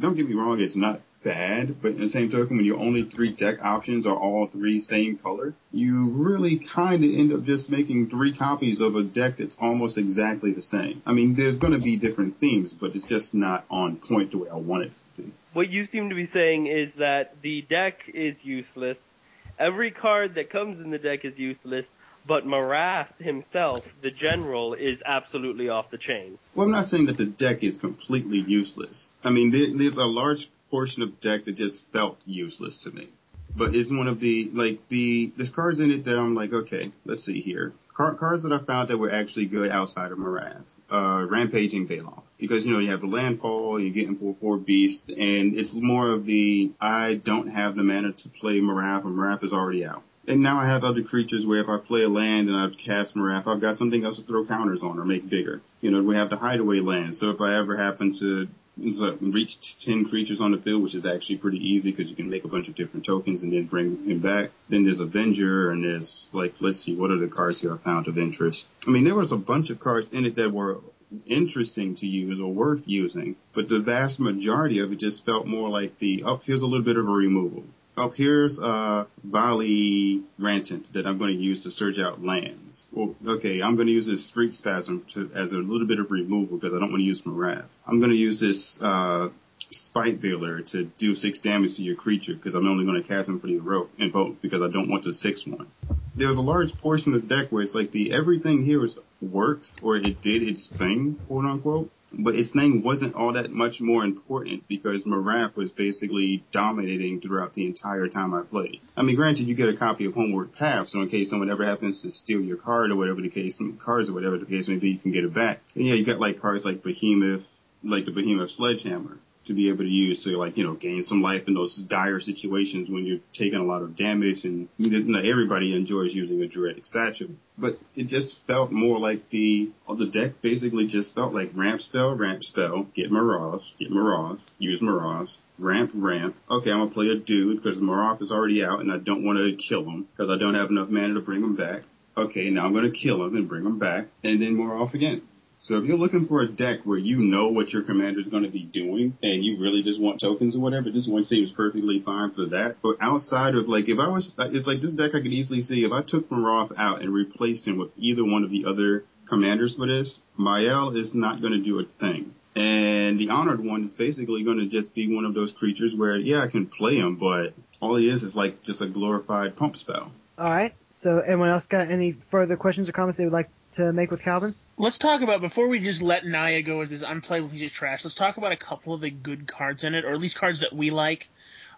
C: Don't get me wrong, it's not bad, but in the same token, when your only three deck options are all three same color, you really kind of end up just making three copies of a deck that's almost exactly the same. I mean, there's going to be different themes, but it's just not on point the way I want it to be.
D: What you seem to be saying is that the deck is useless. Every card that comes in the deck is useless, but Marath himself, the general, is absolutely off the chain.
C: Well, I'm not saying that the deck is completely useless. I mean, there, there's a large portion of deck that just felt useless to me. But it's one of the, like, the, there's cards in it that I'm like, okay, let's see here. Car- cards that I found that were actually good outside of Marath. Uh, Rampaging Baloth. Because, you know, you have the landfall, you're getting for four beast, and it's more of the, I don't have the mana to play Marath, and Marath is already out. And now I have other creatures where if I play a land and I cast Marath, I've got something else to throw counters on or make bigger. You know, we have the hideaway land. So if I ever happen to so reach 10 creatures on the field, which is actually pretty easy because you can make a bunch of different tokens and then bring them back. Then there's Avenger and there's like, let's see, what are the cards here I found of interest? I mean, there was a bunch of cards in it that were interesting to use or worth using, but the vast majority of it just felt more like the, oh, here's a little bit of a removal. Oh, here's uh, Valley Rannet that I'm going to use to search out lands. Well, okay, I'm going to use this Street Spasm to, as a little bit of removal because I don't want to use Marath. I'm going to use this uh, Spitebellows to do six damage to your creature because I'm only going to cast him for the rope and vote because I don't want the six one. There was a large portion of the deck where it's like the everything here is works or it did its thing, quote unquote but its name wasn't all that much more important because Marath was basically dominating throughout the entire time I played. I mean, granted, you get a copy of Homeward Path, so in case someone ever happens to steal your card or whatever the case, cards or whatever the case may be, you can get it back. And yeah, you got like cards like Behemoth, like the Behemoth Sledgehammer to be able to use to like, you know, gain some life in those dire situations when you're taking a lot of damage and you know, everybody enjoys using a Druidic Satchel. But it just felt more like the, the deck basically just felt like ramp spell, ramp spell, get Marath, get Marath, use Marath, ramp, ramp. Okay, I'm gonna play a dude because Marath is already out and I don't want to kill him because I don't have enough mana to bring him back. Okay, now I'm gonna kill him and bring him back and then more off again. So if you're looking for a deck where you know what your commander is going to be doing and you really just want tokens or whatever, this one seems perfectly fine for that. But outside of like, if I was, it's like this deck I could easily see if I took Marath out and replaced him with either one of the other commanders for this, Mayael is not going to do a thing. And the honored one is basically going to just be one of those creatures where, yeah, I can play him, but all he is is like just a glorified pump spell.
B: All right. So, anyone else got any further questions or comments they would like to make with Calvin?
F: Let's talk about before we just let Naya go as this unplayable piece of trash. Let's talk about a couple of the good cards in it, or at least cards that we like.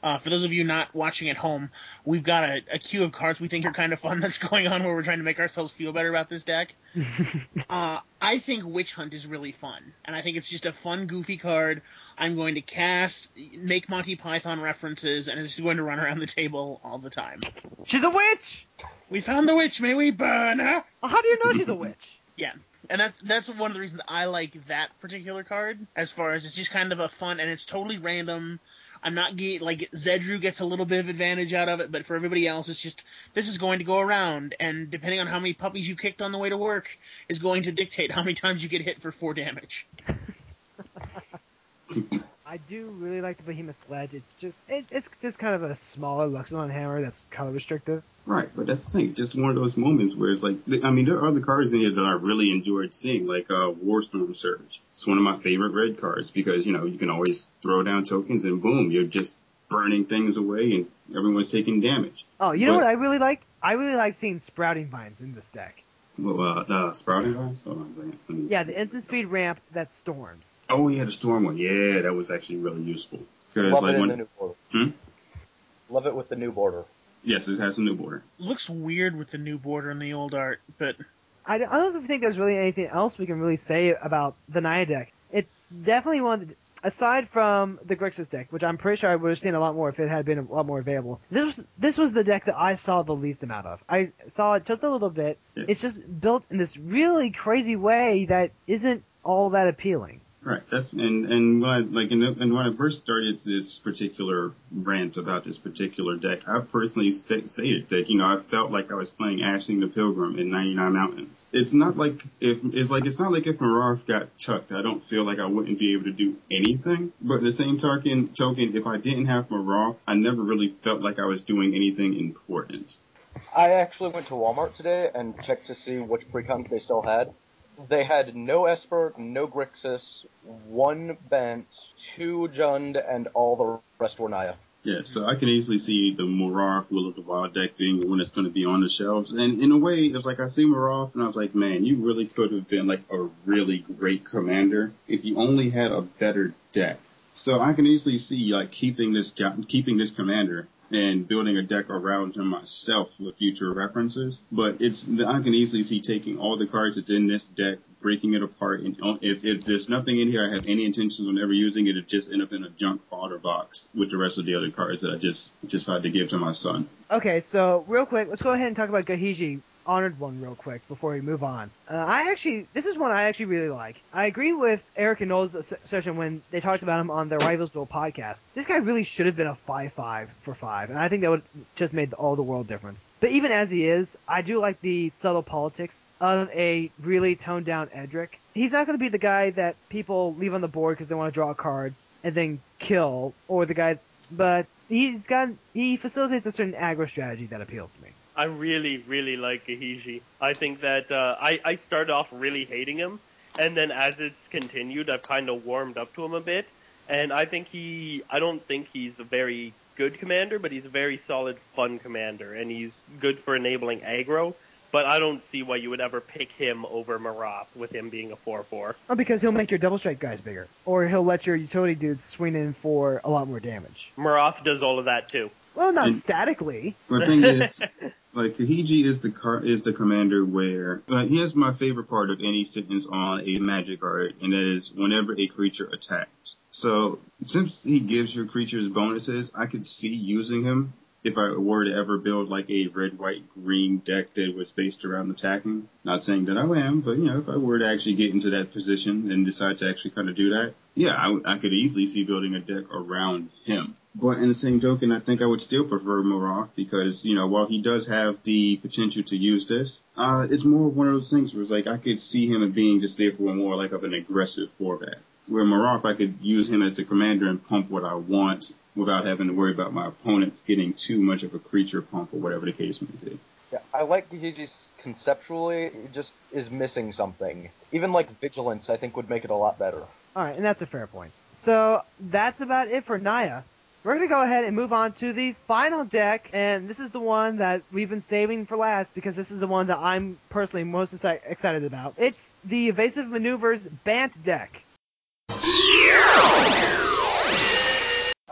F: Uh, for those of you not watching at home, we've got a, a queue of cards we think are kind of fun that's going on where we're trying to make ourselves feel better about this deck. uh, I think Witch Hunt is really fun, and I think it's just a fun, goofy card. I'm going to cast, make Monty Python references, and it's going to run around the table all the time.
B: She's a witch.
F: We found the witch. May we burn her?
B: Well, how do you know she's a witch?
F: Yeah. And that's that's one of the reasons I like that particular card. As far as it's just kind of a fun and it's totally random. I'm not like Zedruu gets a little bit of advantage out of it, but for everybody else, it's just this is going to go around, and depending on how many puppies you kicked on the way to work, is going to dictate how many times you get hit for four damage.
B: I do really like the Behemoth Sledge. It's just it, it's just kind of a smaller Loxodon Warhammer that's color restrictive.
C: Right, but that's the thing. Just one of those moments where it's like, I mean, there are other cards in here that I really enjoyed seeing, like uh, Warstorm Surge. It's one of my favorite red cards because you know you can always throw down tokens and boom, you're just burning things away and everyone's taking damage.
B: Oh, you know what I really liked? I really like seeing Sprouting Vines in this deck.
C: Well, uh, sprouting vines? Hold on, let me-
B: Yeah, the instant speed ramp that storms.
C: Oh, yeah, the storm one. Yeah, that was actually really useful. Because
G: Love
C: like
G: it in
C: when,
G: the new border.
C: Hmm?
G: Love it with the new border.
C: yes, it has a new border.
F: Looks weird with the new border and the old art, but
B: I, I don't think there's really anything else we can really say about the Naya deck. It's definitely one, that- aside from the Grixis deck, which I'm pretty sure I would have seen a lot more if it had been a lot more available. This was this was the deck that I saw the least amount of. I saw it just a little bit. It's just built in this really crazy way that isn't all that appealing.
C: Right. That's and and when I, like and, and when I first started this particular rant about this particular deck, I personally sta stated that you know I felt like I was playing Ashling the Pilgrim in 99 Mountains. It's not like if it's like it's not like if Marath got chucked, I don't feel like I wouldn't be able to do anything. But in the same token, token, if I didn't have Marath, I never really felt like I was doing anything important.
G: I actually went to Walmart today and checked to see which precons they still had. They had no Esper, no Grixis, one Bant, two Jund, and all the rest were Naya.
C: Yeah, so I can easily see the Marath Will of the Wild deck being the one that's going to be on the shelves. And in a way, it's like I see Marath and I was like, man, you really could have been like a really great commander if you only had a better deck. So I can easily see like keeping this keeping this commander and building a deck around him myself with future references. But it's I can easily see taking all the cards that's in this deck, breaking it apart, and if, if there's nothing in here I have any intentions on ever using it, it just end up in a junk fodder box with the rest of the other cards that I just decided to give to my son.
B: Okay, so real quick, let's go ahead and talk about Gahiji. Honored one real quick before we move on. Uh, I actually, this is one I actually really like. I agree with Eric and Noel's assertion when they talked about him on their Rivals Duel podcast. This guy really should have been a 5-5 for 5, and I think that would just made all the world difference. But even as he is, I do like the subtle politics of a really toned down Edric. He's not going to be the guy that people leave on the board because they want to draw cards and then kill, or the guy, but he's got, he facilitates a certain aggro strategy that appeals to me.
D: I really, really like Gahiji. I think that uh, I I started off really hating him, and then as it's continued, I've kind of warmed up to him a bit. And I think he, I don't think he's a very good commander, but he's a very solid, fun commander, and he's good for enabling aggro. But I don't see why you would ever pick him over Marath with him being a 4-4.
B: Oh, because he'll make your double strike guys bigger, or he'll let your utility dudes swing in for a lot more damage.
D: Marath does all of that too.
B: Well, not
C: And-
B: statically.
C: The thing is, like Gahiji is the car is the commander where like here's my favorite part of any sentence on a magic card, and that is whenever a creature attacks. So since he gives your creatures bonuses, I could see using him if I were to ever build like a red, white, green deck that was based around attacking. Not saying that I am, but you know, if I were to actually get into that position and decide to actually kind of do that, yeah, I, I could easily see building a deck around him. But in the same token, I think I would still prefer Marath because, you know, while he does have the potential to use this, uh, it's more one of those things where it's like I could see him as being just there for more like of an aggressive format. Where Marath, I could use him as a commander and pump what I want without having to worry about my opponents getting too much of a creature pump or whatever the case may be.
G: Yeah, I like Gigi's conceptually, it just is missing something. Even like Vigilance, I think would make it a lot better.
B: All right, and that's a fair point. So that's about it for Naya. We're gonna go ahead and move on to the final deck, and this is the one that we've been saving for last because this is the one that I'm personally most exci- excited about. It's the Evasive Maneuvers Bant deck.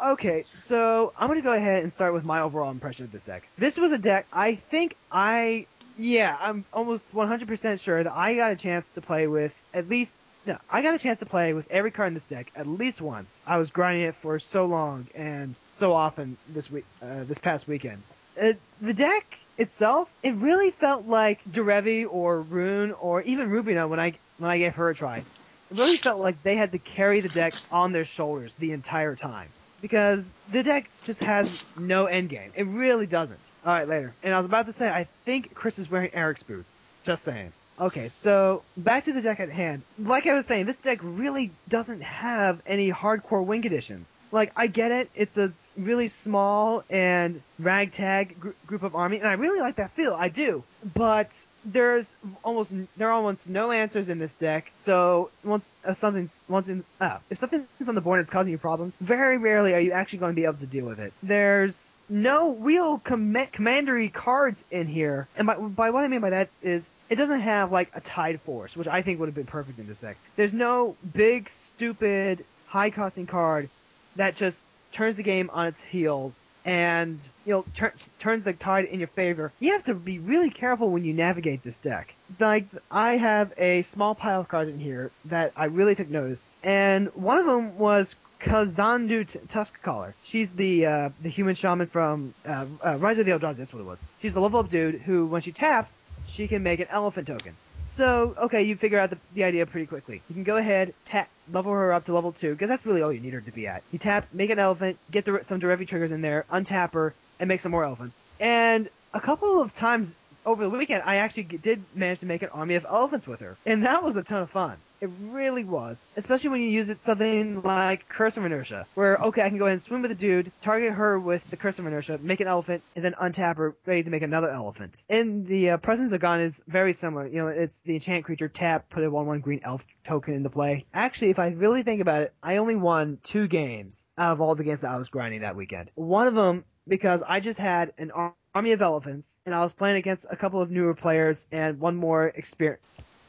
B: Okay, so I'm gonna go ahead and start with my overall impression of this deck. This was a deck I think I, yeah, I'm almost 100% sure that I got a chance to play with at least no, I got a chance to play with every card in this deck at least once. I was grinding it for so long and so often this week, uh, this past weekend. Uh, the deck itself, it really felt like Derevi or Roon or even Rubinia when I when I gave her a try. It really felt like they had to carry the deck on their shoulders the entire time because the deck just has no end game. It really doesn't. All right, later. And I was about to say, I think Chris is wearing Eric's boots. Just saying. Okay, so back to the deck at hand. Like I was saying, this deck really doesn't have any hardcore win conditions. Like, I get it, it's a really small and ragtag gr- group of army, and I really like that feel, I do. But there's almost there are almost no answers in this deck. So once uh, something's once in uh, if something's on the board and it's causing you problems, very rarely are you actually going to be able to deal with it. There's no real com- commandery cards in here, and by, by what I mean by that is it doesn't have like a tide force, which I think would have been perfect in this deck. There's no big stupid high costing card that just turns the game on its heels and you know tur- turns the tide in your favor. You have to be really careful when you navigate this deck. Like I have a small pile of cards in here that I really took notice, and one of them was Kazandu T- Tusk Caller. She's the uh, the human shaman from uh, uh, Rise of the Eldrazi. That's what it was. She's the level up dude who, when she taps, she can make an elephant token. So, okay, you figure out the, the idea pretty quickly. You can go ahead, tap, level her up to level 2, because that's really all you need her to be at. You tap, make an elephant, get the, some Derevi triggers in there, untap her, and make some more elephants. And a couple of times over the weekend, I actually did manage to make an army of elephants with her. And that was a ton of fun. It really was. Especially when you use it something like Curse of Inertia, where, okay, I can go ahead and swim with a dude, target her with the Curse of Inertia, make an elephant, and then untap her, ready to make another elephant. And the uh, Presence of Gond is very similar. You know, it's the enchant creature, tap, put a 1-1 green elf token into play. Actually, if I really think about it, I only won two games out of all the games that I was grinding that weekend. One of them because I just had an army of elephants, and I was playing against a couple of newer players and one more exper-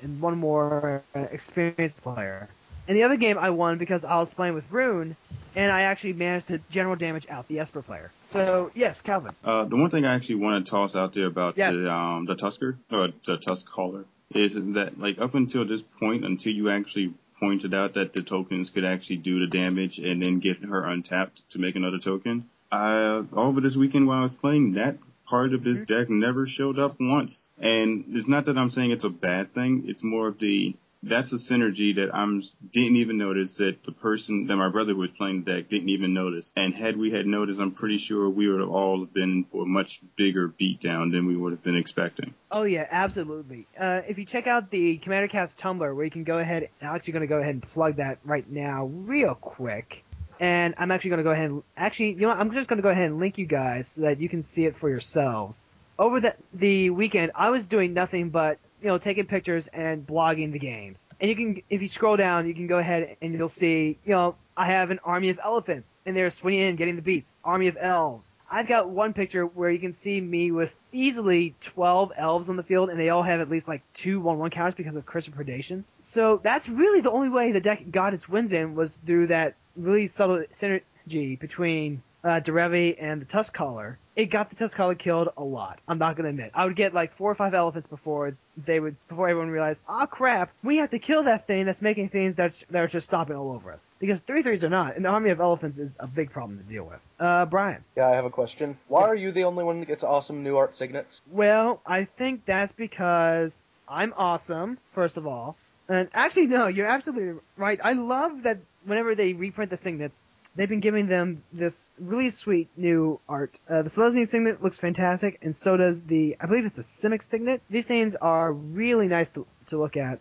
B: and one more uh, experienced player. And the other game I won because I was playing with Roon, and I actually managed to general damage out the Esper player. So yes, Calvin.
C: Uh, the one thing I actually want to toss out there about
B: Yes.
C: the um the Tusker or the Tusk caller is that like up until this point, until you actually pointed out that the tokens could actually do the damage and then get her untapped to make another token. Uh, over this weekend while I was playing, that part of this deck never showed up once. And it's not that I'm saying it's a bad thing. It's more of the that's a synergy that I'm didn't even notice that the person that my brother was playing the deck didn't even notice. And had we had noticed, I'm pretty sure we would have all been for a much bigger beatdown than we would have been expecting.
B: Oh yeah, absolutely. Uh, if you check out the Commander Cast Tumblr, where you can go ahead, I'm actually going to go ahead and plug that right now, real quick. And I'm actually going to go ahead and actually, you know, what, I'm just going to go ahead and link you guys so that you can see it for yourselves. Over the the weekend, I was doing nothing but you know taking pictures and blogging the games. And you can, if you scroll down, you can go ahead and you'll see, you know, I have an army of elephants, and they're swinging in, getting the beats. Army of elves. I've got one picture where you can see me with easily 12 elves on the field, and they all have at least like two 1-1 counters because of Curse Predation. So that's really the only way the deck got its wins in was through that really subtle synergy between uh, Derevi and the Tusk Caller. It got the Tusk Caller killed a lot. I'm not gonna admit. I would get like four or five elephants before they would, before everyone realized, ah crap, we have to kill that thing that's making things that's that are just stomping all over us. Because three threes are not. An army of elephants is a big problem to deal with. Uh, Brian.
G: Yeah, I have a question. Why
B: Yes.
G: are you the only one that gets awesome new art signets?
B: Well, I think that's because I'm awesome, first of all. And actually, no, you're absolutely right. I love that whenever they reprint the signets, they've been giving them this really sweet new art. Uh, the Selesnya signet looks fantastic, and so does the, I believe it's the Simic signet. These things are really nice to, to look at.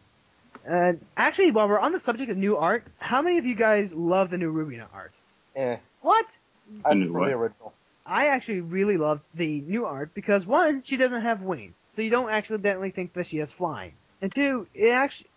B: And actually, while we're on the subject of new art, how many of you guys love the new Rubinia art?
G: Eh,
B: What?
C: I knew
G: from
C: what?
G: the original.
B: I actually really love the new art because one, she doesn't have wings, so you don't accidentally think that she has flying. And two, it actually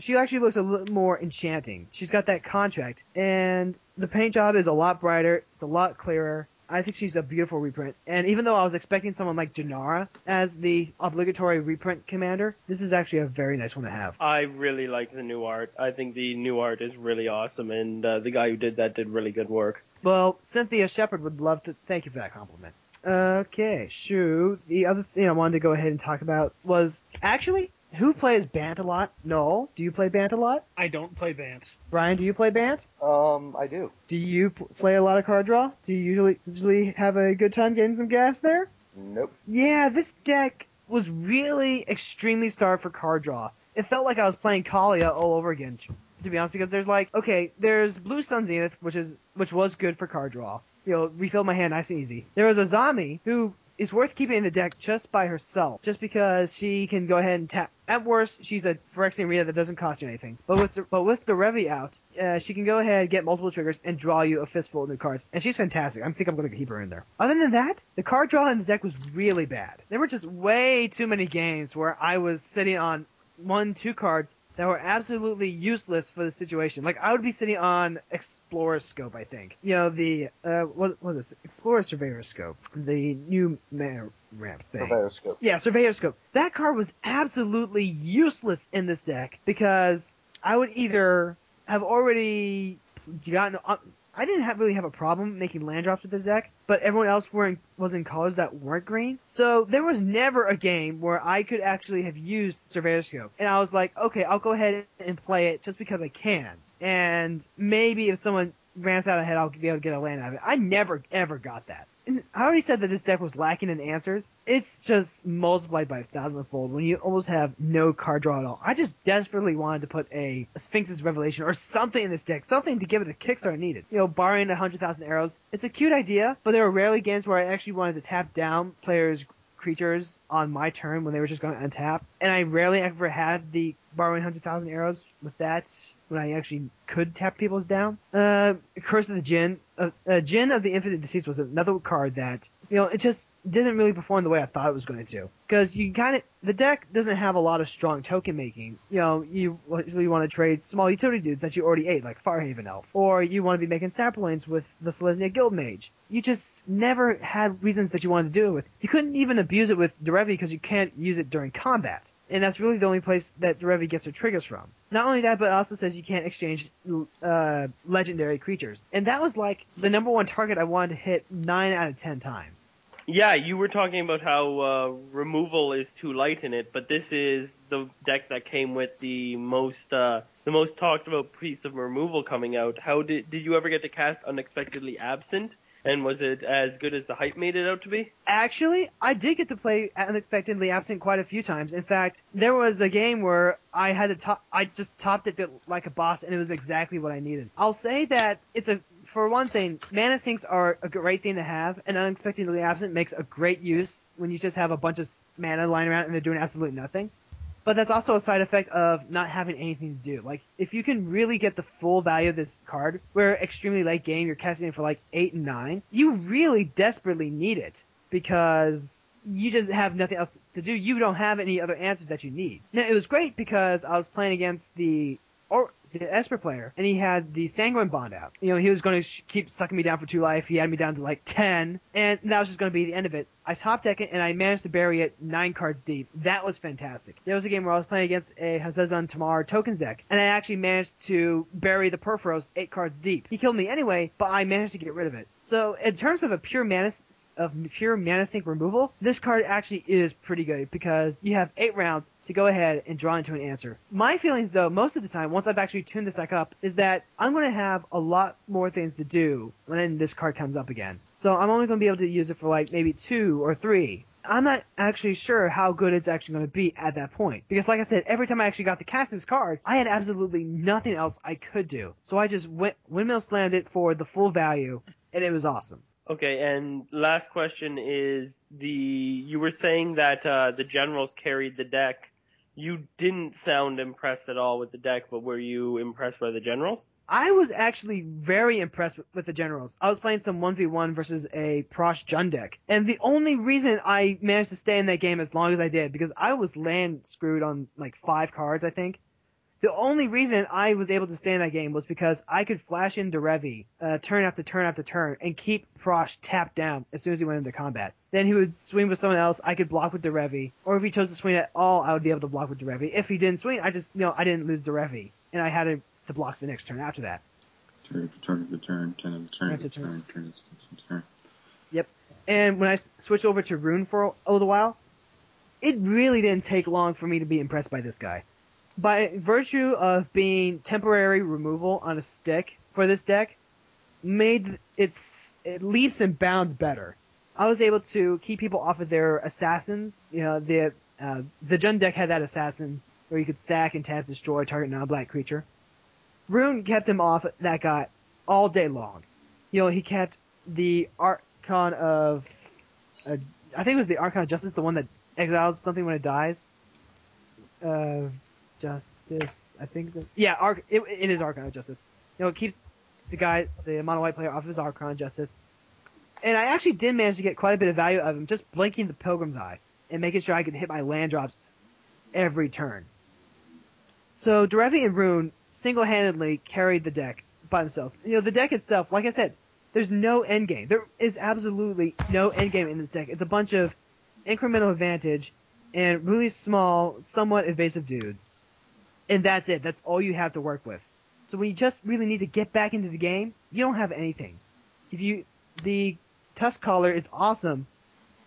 B: she actually looks a little more enchanting. She's got that contract, and the paint job is a lot brighter. It's a lot clearer. I think she's a beautiful reprint. And even though I was expecting someone like Jenara as the obligatory reprint commander, this is actually a very nice one to have.
D: I really like the new art. I think the new art is really awesome, and uh, the guy who did that did really good work.
B: Well, Cynthia Sheppard would love to thank you for that compliment. Okay, Shu. The other thing I wanted to go ahead and talk about was actually who plays Bant a lot? No. Do you play Bant a lot?
F: I don't play Bant.
B: Brian, do you play Bant?
G: Um, I do.
B: Do you pl- play a lot of card draw? Do you usually usually have a good time getting some gas there?
G: Nope.
B: Yeah, this deck was really extremely starved for card draw. It felt like I was playing Kaalia all over again, to be honest, because there's like, okay, there's Blue Sun Zenith, which is which was good for card draw. You know, refilled my hand nice and easy. There was Azami who is worth keeping in the deck just by herself, just because she can go ahead and tap. At worst, she's a Phyrexian Arena that doesn't cost you anything. But with the, but with Derevi out, uh, she can go ahead, and get multiple triggers, and draw you a fistful of new cards. And she's fantastic. I think I'm going to keep her in there. Other than that, the card draw in the deck was really bad. There were just way too many games where I was sitting on one, two cards that were absolutely useless for the situation. Like I would be sitting on Explorer Scope, I think. You know the uh, what what was this? Explorer Surveyor Scope, the new man ramp thing.
G: Surveyor scope.
B: Yeah, Surveyor Scope. That card was absolutely useless in this deck because I would either have already gotten. uh, I didn't have, really have a problem making land drops with this deck, but everyone else were was in colors that weren't green. So there was never a game where I could actually have used Surveyor Scope. And I was like, okay, I'll go ahead and play it just because I can. And maybe if someone ramps out ahead, I'll be able to get a land out of it. I never, ever got that. I already said that this deck was lacking in answers. It's just multiplied by a thousandfold when you almost have no card draw at all. I just desperately wanted to put a, a Sphinx's Revelation or something in this deck, something to give it a kickstart needed. You know, barring a hundred thousand arrows. It's a cute idea, but there were rarely games where I actually wanted to tap down players' creatures on my turn when they were just going to untap. And I rarely ever had the borrowing 100,000 arrows with that when I actually could tap people's down. Uh, Curse of the Jinn. Uh, uh, of the Infinite Deceits was another card that, you know, it just didn't really perform the way I thought it was going to. Do. Because you kind of, the deck doesn't have a lot of strong token making. You know, you usually want to trade small utility dudes that you already ate, like Firehaven Elf. Or you want to be making saplings with the Selesnya Guild Mage. You just never had reasons that you wanted to do it with. You couldn't even abuse it with Derevi because you can't use it during combat. And that's really the only place that Derevi gets her triggers from. Not only that, but it also says you can't exchange uh, legendary creatures. And that was like the number one target I wanted to hit 9 out of 10 times.
D: Yeah, you were talking about how uh, removal is too light in it, but this is the deck that came with the most uh, the most talked about piece of removal coming out. How did did you ever get to cast unexpectedly absent? And was it as good as the hype made it out to be?
B: Actually, I did get to play unexpectedly absent quite a few times. In fact, there was a game where I had to top, I just topped it to, like a boss, and it was exactly what I needed. I'll say that it's a, for one thing, mana sinks are a great thing to have, and unexpectedly absent makes a great use when you just have a bunch of mana lying around and they're doing absolutely nothing. But that's also a side effect of not having anything to do. Like, if you can really get the full value of this card, where extremely late game you're casting it for like 8 and 9, you really desperately need it. Because you just have nothing else to do. You don't have any other answers that you need. Now, it was great because I was playing against the or the Esper player, and he had the Sanguine Bond out. You know, he was going to sh- keep sucking me down for two life. He had me down to like 10, and that was just going to be the end of it. I top deck it, and I managed to bury it nine cards deep. That was fantastic. There was a game where I was playing against a Hazezon Tamar tokens deck, and I actually managed to bury the Purphoros eight cards deep. He killed me anyway, but I managed to get rid of it. So, in terms of a pure mana of pure mana sink removal, this card actually is pretty good because you have eight rounds to go ahead and draw into an answer. My feelings, though, most of the time, once I've actually tuned this deck up, is that I'm going to have a lot more things to do when this card comes up again. So I'm only going to be able to use it for like maybe two or three. I'm not actually sure how good it's actually going to be at that point. Because like I said, every time I actually got to cast card, I had absolutely nothing else I could do. So I just went, windmill slammed it for the full value, and it was awesome.
D: Okay, and last question is the you were saying that uh, the generals carried the deck. You didn't sound impressed at all with the deck, but were you impressed by the generals?
B: I was actually very impressed with, with the generals. I was playing some 1v1 versus a Prossh Jund deck. And the only reason I managed to stay in that game as long as I did, because I was land screwed on like five cards, I think. The only reason I was able to stay in that game was because I could flash into Derevi, uh, turn after turn after turn, and keep Prossh tapped down as soon as he went into combat. Then he would swing with someone else, I could block with Derevi. Or if he chose to swing at all, I would be able to block with Derevi. If he didn't swing, I just, you know, I didn't lose Derevi. And I had to to block the next turn after that.
C: Turn after turn turn, turn turn turn, turn after turn.
B: Yep. And when I switched over to Roon for a little while, it really didn't take long for me to be impressed by this guy. By virtue of being temporary removal on a stick for this deck, made its it leaps and bounds better. I was able to keep people off of their assassins. You know, the uh, the Jund deck had that assassin where you could sack and tap destroy target non-black creature. Roon kept him off that guy all day long. You know, he kept the Archon of, uh, I think it was the Archon of Justice, the one that exiles something when it dies. Uh, Justice, I think. That, yeah, Arch, it, it is Archon of Justice. You know, it keeps the guy, the mono white player, off of his Archon of Justice. And I actually did manage to get quite a bit of value out of him just blinking the Pilgrim's Eye and making sure I could hit my land drops every turn. So Derevi and Roon single-handedly carried the deck by themselves. You know, the deck itself, like I said, there's no end game. There is absolutely no end game in this deck. It's a bunch of incremental advantage and really small, somewhat evasive dudes. And that's it. That's all you have to work with. So when you just really need to get back into the game, you don't have anything. If you, the Tusk Caller is awesome,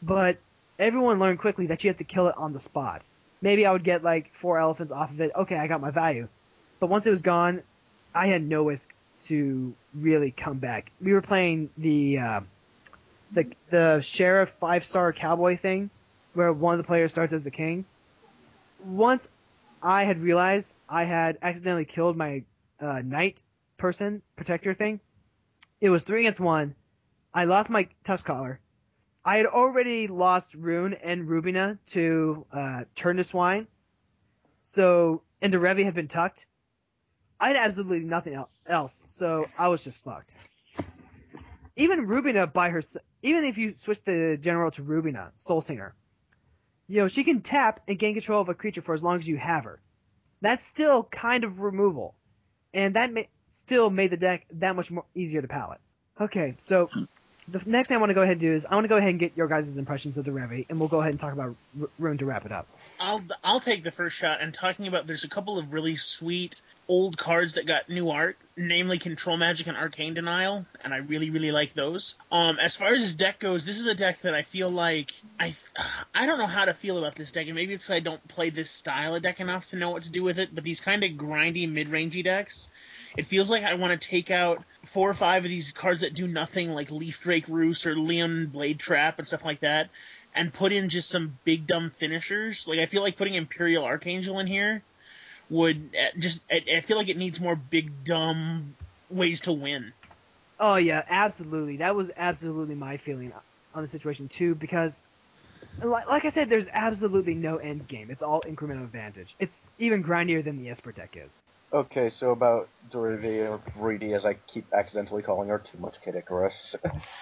B: but everyone learned quickly that you have to kill it on the spot. Maybe I would get like four elephants off of it. Okay, I got my value. But once it was gone, I had no risk to really come back. We were playing the uh, the the sheriff five star cowboy thing, where one of the players starts as the king. Once I had realized I had accidentally killed my uh, knight person protector thing, it was three against one. I lost my tusk caller. I had already lost Roon and Rubinia to uh, Turn to Swine, so and Derevi had been tucked. I had absolutely nothing else, so I was just fucked. Even Rubinia by herself, even if you switch the general to Rubinia, Soul Singer, you know, she can tap and gain control of a creature for as long as you have her. That's still kind of removal. And that still made the deck that much more easier to palette. Okay, so the next thing I want to go ahead and do is I want to go ahead and get your guys' impressions of Derevi, and we'll go ahead and talk about Roon to wrap it up.
F: I'll I'll take the first shot. And talking about there's a couple of really sweet old cards that got new art, namely Control Magic and Arcane Denial, and I really really like those. Um, as far as this deck goes, this is a deck that I feel like I I don't know how to feel about this deck, and maybe it's because I don't play this style of deck enough to know what to do with it. But these kind of grindy mid rangey decks, it feels like I want to take out four or five of these cards that do nothing, like Leaf Drake Roost or Leonin Bladetrap and stuff like that, and put in just some big dumb finishers. Like I feel like putting Empyrial Archangel in here would uh, just. I, I feel like it needs more big dumb ways to win.
B: Oh yeah, absolutely. That was absolutely my feeling on the situation too, because like, like I said, there's absolutely no end game. It's all incremental advantage. It's even grindier than the Esper deck is.
G: Okay, so about Derevi or Greedy, as I keep accidentally calling her, too much Kid Icarus.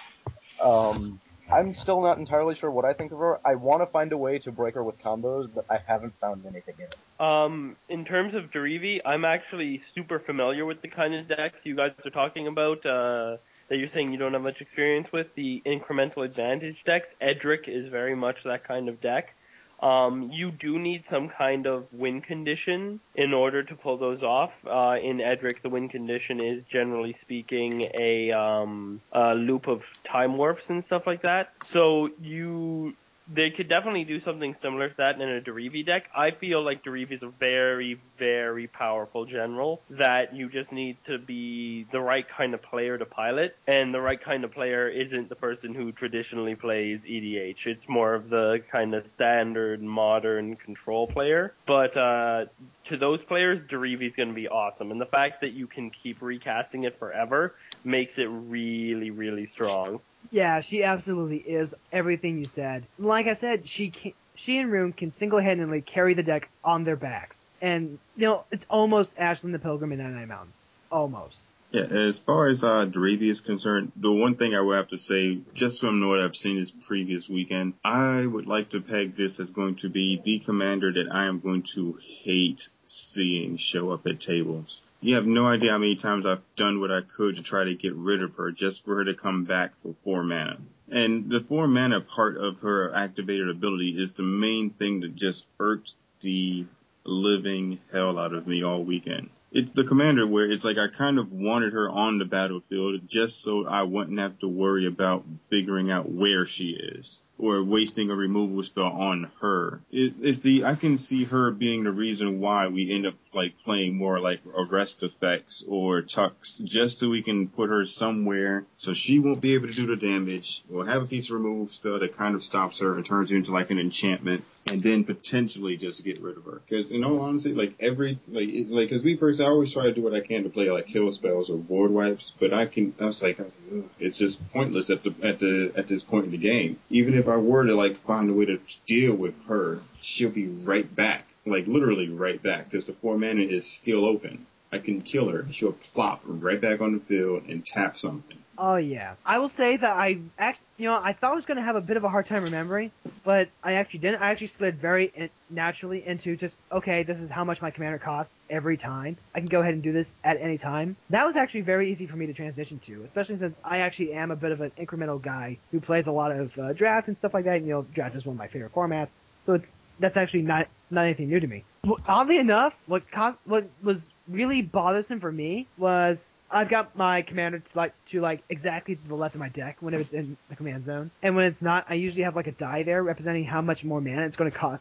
G: um, I'm still not entirely sure what I think of her. I want to find a way to break her with combos, but I haven't found anything yet.
D: Um, in terms of Derevi, I'm actually super familiar with the kind of decks you guys are talking about. Uh, that you're saying you don't have much experience with the incremental advantage decks. Edric is very much that kind of deck. Um, you do need some kind of win condition in order to pull those off. Uh, in Edric, the win condition is generally speaking a, um, a loop of time warps and stuff like that. So you they could definitely do something similar to that in a Derevi deck. I feel like Derevi is a very, very powerful general that you just need to be the right kind of player to pilot, and the right kind of player isn't the person who traditionally plays EDH. It's more of the kind of standard modern control player. But uh, to those players, Derevi is going to be awesome, and the fact that you can keep recasting it forever makes it really, really strong.
B: Yeah, she absolutely is everything you said. Like I said, she can, she and Rune can single-handedly carry the deck on their backs, and you know it's almost Ashling the Pilgrim in Nine Mountains, almost.
C: Yeah, as far as uh, Derevi is concerned, the one thing I would have to say, just from what I've seen this previous weekend, I would like to peg this as going to be the commander that I am going to hate seeing show up at tables. You have no idea how many times I've done what I could to try to get rid of her just for her to come back for four mana. And the four mana part of her activated ability is the main thing that just irked the living hell out of me all weekend. It's the commander where it's like I kind of wanted her on the battlefield just so I wouldn't have to worry about figuring out where she is or wasting a removal spell on her. It, it's the I can see her being the reason why we end up like playing more like arrest effects or tucks just so we can put her somewhere so she won't be able to do the damage. We'll have a piece of removal spell that kind of stops her and turns her into like an enchantment and then potentially just get rid of her. Cause in all honesty, like every, like, like, cause we personally, I always try to do what I can to play like kill spells or board wipes, but I can, I was like, I was like, it's just pointless at the, at the, at this point in the game. Even if I were to like find a way to deal with her, she'll be right back. Like literally right back because the four mana is still open. I can kill her. She'll plop right back on the field and tap something.
B: Oh yeah, I will say that I act, you know, I thought I was gonna have a bit of a hard time remembering, but I actually didn't. I actually slid very in- naturally into just okay, this is how much my commander costs every time. I can go ahead and do this at any time. That was actually very easy for me to transition to, especially since I actually am a bit of an incremental guy who plays a lot of uh, draft and stuff like that. And, you know, draft is one of my favorite formats, so it's that's actually not not anything new to me. Well, Oddly enough, what cost what was really bothersome for me was I've got my commander to like to like exactly to the left of my deck when it's in the command zone, and when it's not, I usually have like a die there representing how much more mana it's going to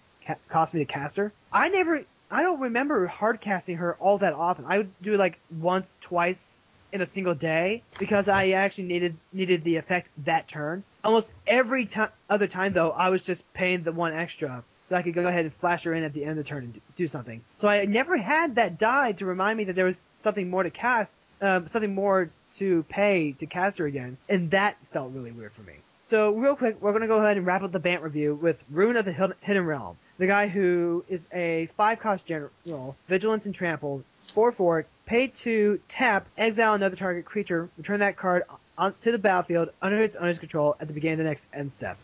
B: cost me to cast her. I never, I don't remember hard casting her all that often. I would do it like once, twice in a single day because I actually needed needed the effect that turn. Almost every time other time though, I was just paying the one extra so I could go ahead and flash her in at the end of the turn and do something. So I never had that die to remind me that there was something more to cast, um, something more to pay to cast her again, and that felt really weird for me. So real quick, we're gonna go ahead and wrap up the Bant review with Roon of the Hidden Realm, the guy who is a five cost general, vigilance and trample, four four, pay to tap, exile another target creature, return that card on, to the battlefield under its owner's control at the beginning of the next end step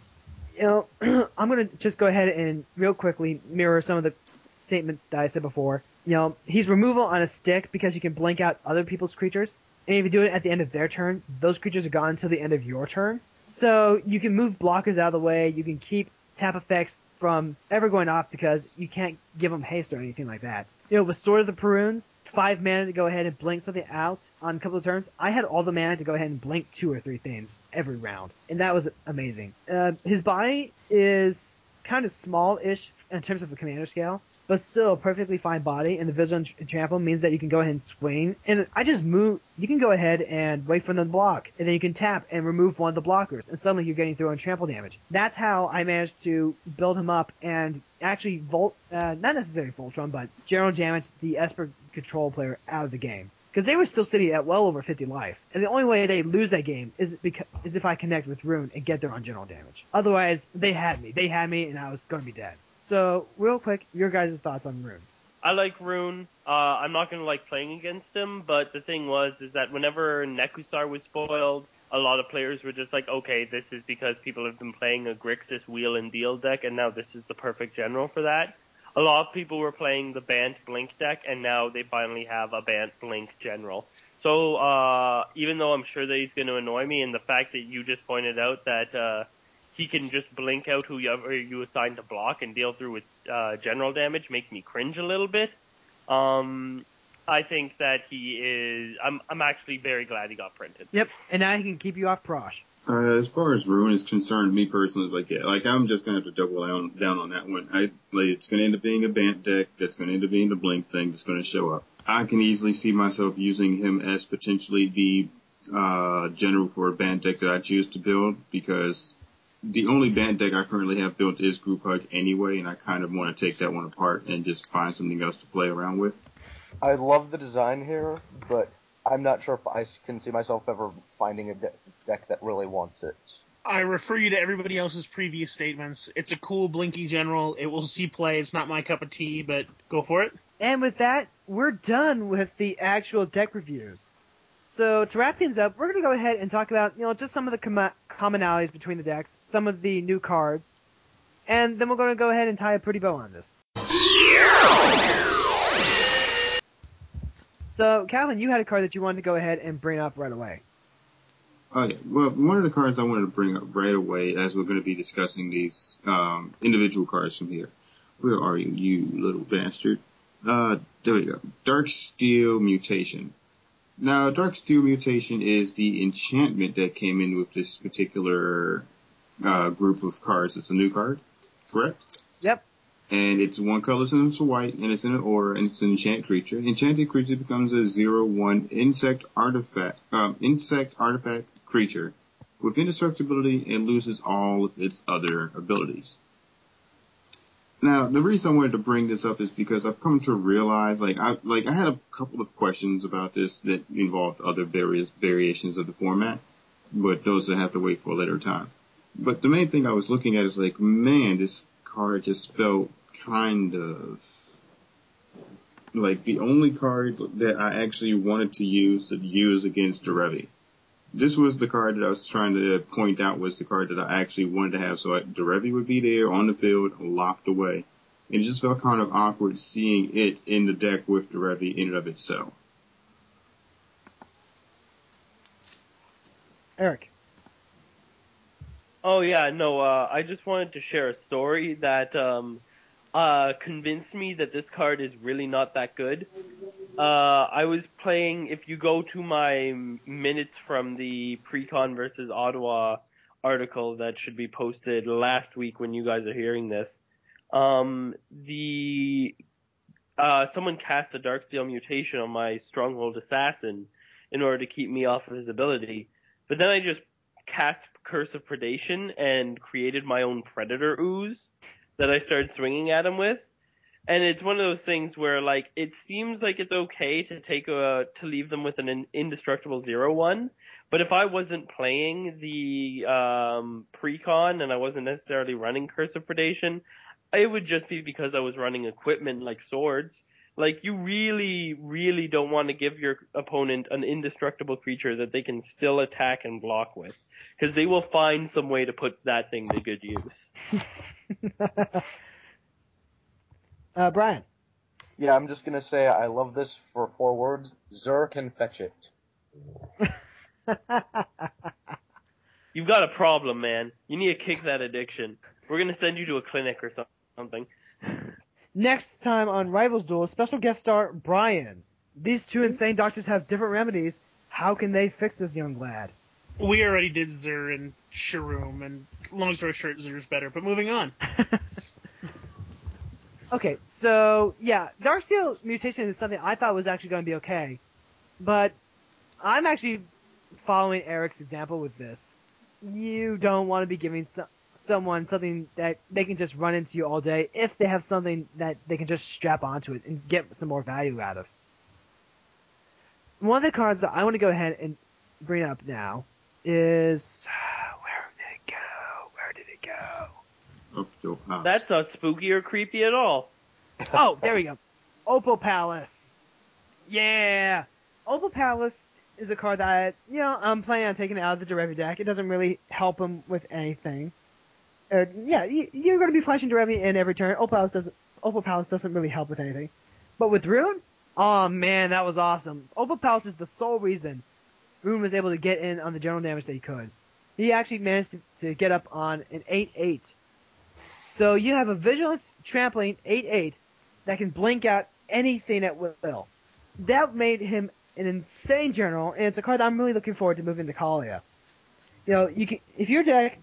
B: you know, I'm gonna just go ahead and real quickly mirror some of the statements that I said before. You know, he's removal on a stick because you can blink out other people's creatures, and if you do it at the end of their turn, those creatures are gone until the end of your turn. So you can move blockers out of the way. You can keep tap effects from ever going off because you can't give them haste or anything like that. You know, with Sword of the Prunes, five mana to go ahead and blink something out on a couple of turns. I had all the mana to go ahead and blink two or three things every round, and that was amazing. Uh, his body is kind of small-ish in terms of a commander scale, but still perfectly fine body. And the Vigilant Trample means that you can go ahead and swing. And I just move. You can go ahead and wait for them to block, and then you can tap and remove one of the blockers, and suddenly you're getting through on trample damage. That's how I managed to build him up and actually volt, uh, not necessarily Voltron, but general damage the Esper control player out of the game. Because they were still sitting at well over 50 life. And the only way they lose that game is because, is if I connect with Roon and get there on general damage. Otherwise, they had me. They had me, and I was going to be dead. So, real quick, your guys' thoughts on Roon.
D: I like Roon. Uh, I'm not gonna like playing against him, but the thing was is that whenever Nekusar was spoiled, a lot of players were just like, okay, this is because people have been playing a Grixis wheel and deal deck, and now this is the perfect general for that. A lot of people were playing the Bant Blink deck, and now they finally have a Bant Blink general. So uh, even though I'm sure that he's going to annoy me, and the fact that you just pointed out that uh, he can just blink out whoever you assign to block and deal through with uh, general damage makes me cringe a little bit. Um, I think that he is. I'm. I'm actually very glad he got printed.
B: Yep, and now he can keep you off Prossh.
C: Uh, as far as Roon is concerned, me personally, like, yeah, like I'm just gonna have to double down, down on that one. I, like, it's gonna end up being a Bant deck that's gonna end up being the Blink thing that's gonna show up. I can easily see myself using him as potentially the, uh, general for a Bant deck that I choose to build because the only Bant deck I currently have built is Group Hug anyway, and I kind of want to take that one apart and just find something else to play around with.
G: I love the design here, but I'm not sure if I can see myself ever finding a de- deck that really wants it.
F: I refer you to everybody else's previous statements. It's a cool blinky general. It will see play. It's not my cup of tea, but go for it.
B: And with that, we're done with the actual deck reviews. So to wrap things up, we're going to go ahead and talk about, you know, just some of the com- commonalities between the decks, some of the new cards, and then we're going to go ahead and tie a pretty bow on this. So, Calvin, you had a card that you wanted to go ahead and bring up right away.
C: Oh yeah. Well, one of the cards I wanted to bring up right away, as we're going to be discussing these um, individual cards from here. Where are you, you little bastard? Uh, there we go. Dark Steel Mutation. Now, Dark Steel Mutation is the enchantment that came in with this particular uh, group of cards. It's a new card, correct?
B: Yep.
C: And it's one color, and it's white, and it's in an aura, and it's an enchanted creature. Enchanted creature becomes a zero-one insect artifact, um, insect artifact creature with indestructibility and loses all of its other abilities. Now, the reason I wanted to bring this up is because I've come to realize, like, I like I had a couple of questions about this that involved other various variations of the format, but those I have to wait for a later time. But the main thing I was looking at is like, man, this card just felt kind of like the only card that I actually wanted to use to use against Derevi. This was the card that I was trying to point out was the card that I actually wanted to have. So I, Derevi would be there on the field, locked away. And it just felt kind of awkward seeing it in the deck with Derevi in and of itself.
B: Eric.
D: Oh yeah, no. Uh, I just wanted to share a story that um, uh, convinced me that this card is really not that good. Uh, I was playing. If you go to my minutes from the Precon versus Ottawa article that should be posted last week when you guys are hearing this, um, the uh, someone cast a Darksteel mutation on my Stronghold Assassin in order to keep me off of his ability, but then I just cast Curse of Predation and created my own Predator ooze that I started swinging at him with. And it's one of those things where like it seems like it's okay to take a to leave them with an indestructible zero one, but if I wasn't playing the um, precon and I wasn't necessarily running Curse of Predation, it would just be because I was running equipment like swords. Like you really, really don't want to give your opponent an indestructible creature that they can still attack and block with, because they will find some way to put that thing to good use.
B: uh, Brian.
G: Yeah, I'm just gonna say I love this for four words. Zur can fetch it.
D: You've got a problem, man. You need to kick that addiction. We're gonna send you to a clinic or something.
B: Next time on Rivals Duel, special guest star Brian. These two insane doctors have different remedies. How can they fix this young lad?
F: We already did Zur and Sharuum, and long story short, Zur's better. But moving on.
B: Okay, so yeah, Darksteel mutation is something I thought was actually going to be okay, but I'm actually following Eric's example with this. You don't want to be giving so- someone something that they can just run into you all day if they have something that they can just strap onto it and get some more value out of. One of the cards that I want to go ahead and bring up now is where did it go? Where did it go?
C: Up your house.
D: That's not spooky or creepy at all.
B: Oh, there we go. Opal Palace. Yeah. Opal Palace is a card that, you know, I'm planning on taking out of the Derevi deck. It doesn't really help him with anything. Uh, yeah, you, you're going to be flashing Derevi in every turn. Opal Palace doesn't, Opal Palace doesn't really help with anything. But with Roon, oh man, that was awesome. Opal Palace is the sole reason Roon was able to get in on the general damage that he could. He actually managed to, to get up on an 8-8. So you have a Vigilance Trampling 8-8 that can blink out anything at will. That made him an insane general, and it's a card that I'm really looking forward to moving to Kaalia. You know, you can if your deck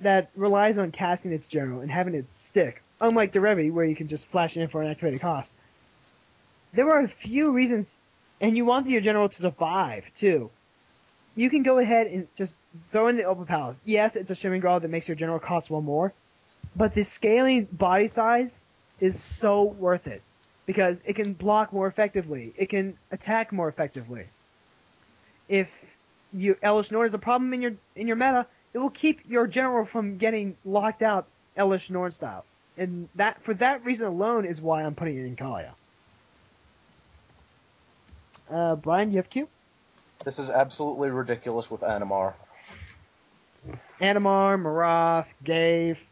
B: that relies on casting its general and having it stick, unlike Derevi where you can just flash it in for an activated cost, there are a few reasons, and you want your general to survive too. You can go ahead and just throw in the Opal Palace. Yes, it's a Shimmering Grotto that makes your general cost one more, but the scaling body size is so worth it because it can block more effectively. It can attack more effectively. If you Elesh Norn is a problem in your in your meta, it will keep your general from getting locked out Elesh Norn style. And that for that reason alone is why I'm putting it in Kaalia. Uh, Brian, you have Q?
G: This is absolutely ridiculous with Animar.
B: Animar, Marath, Gave.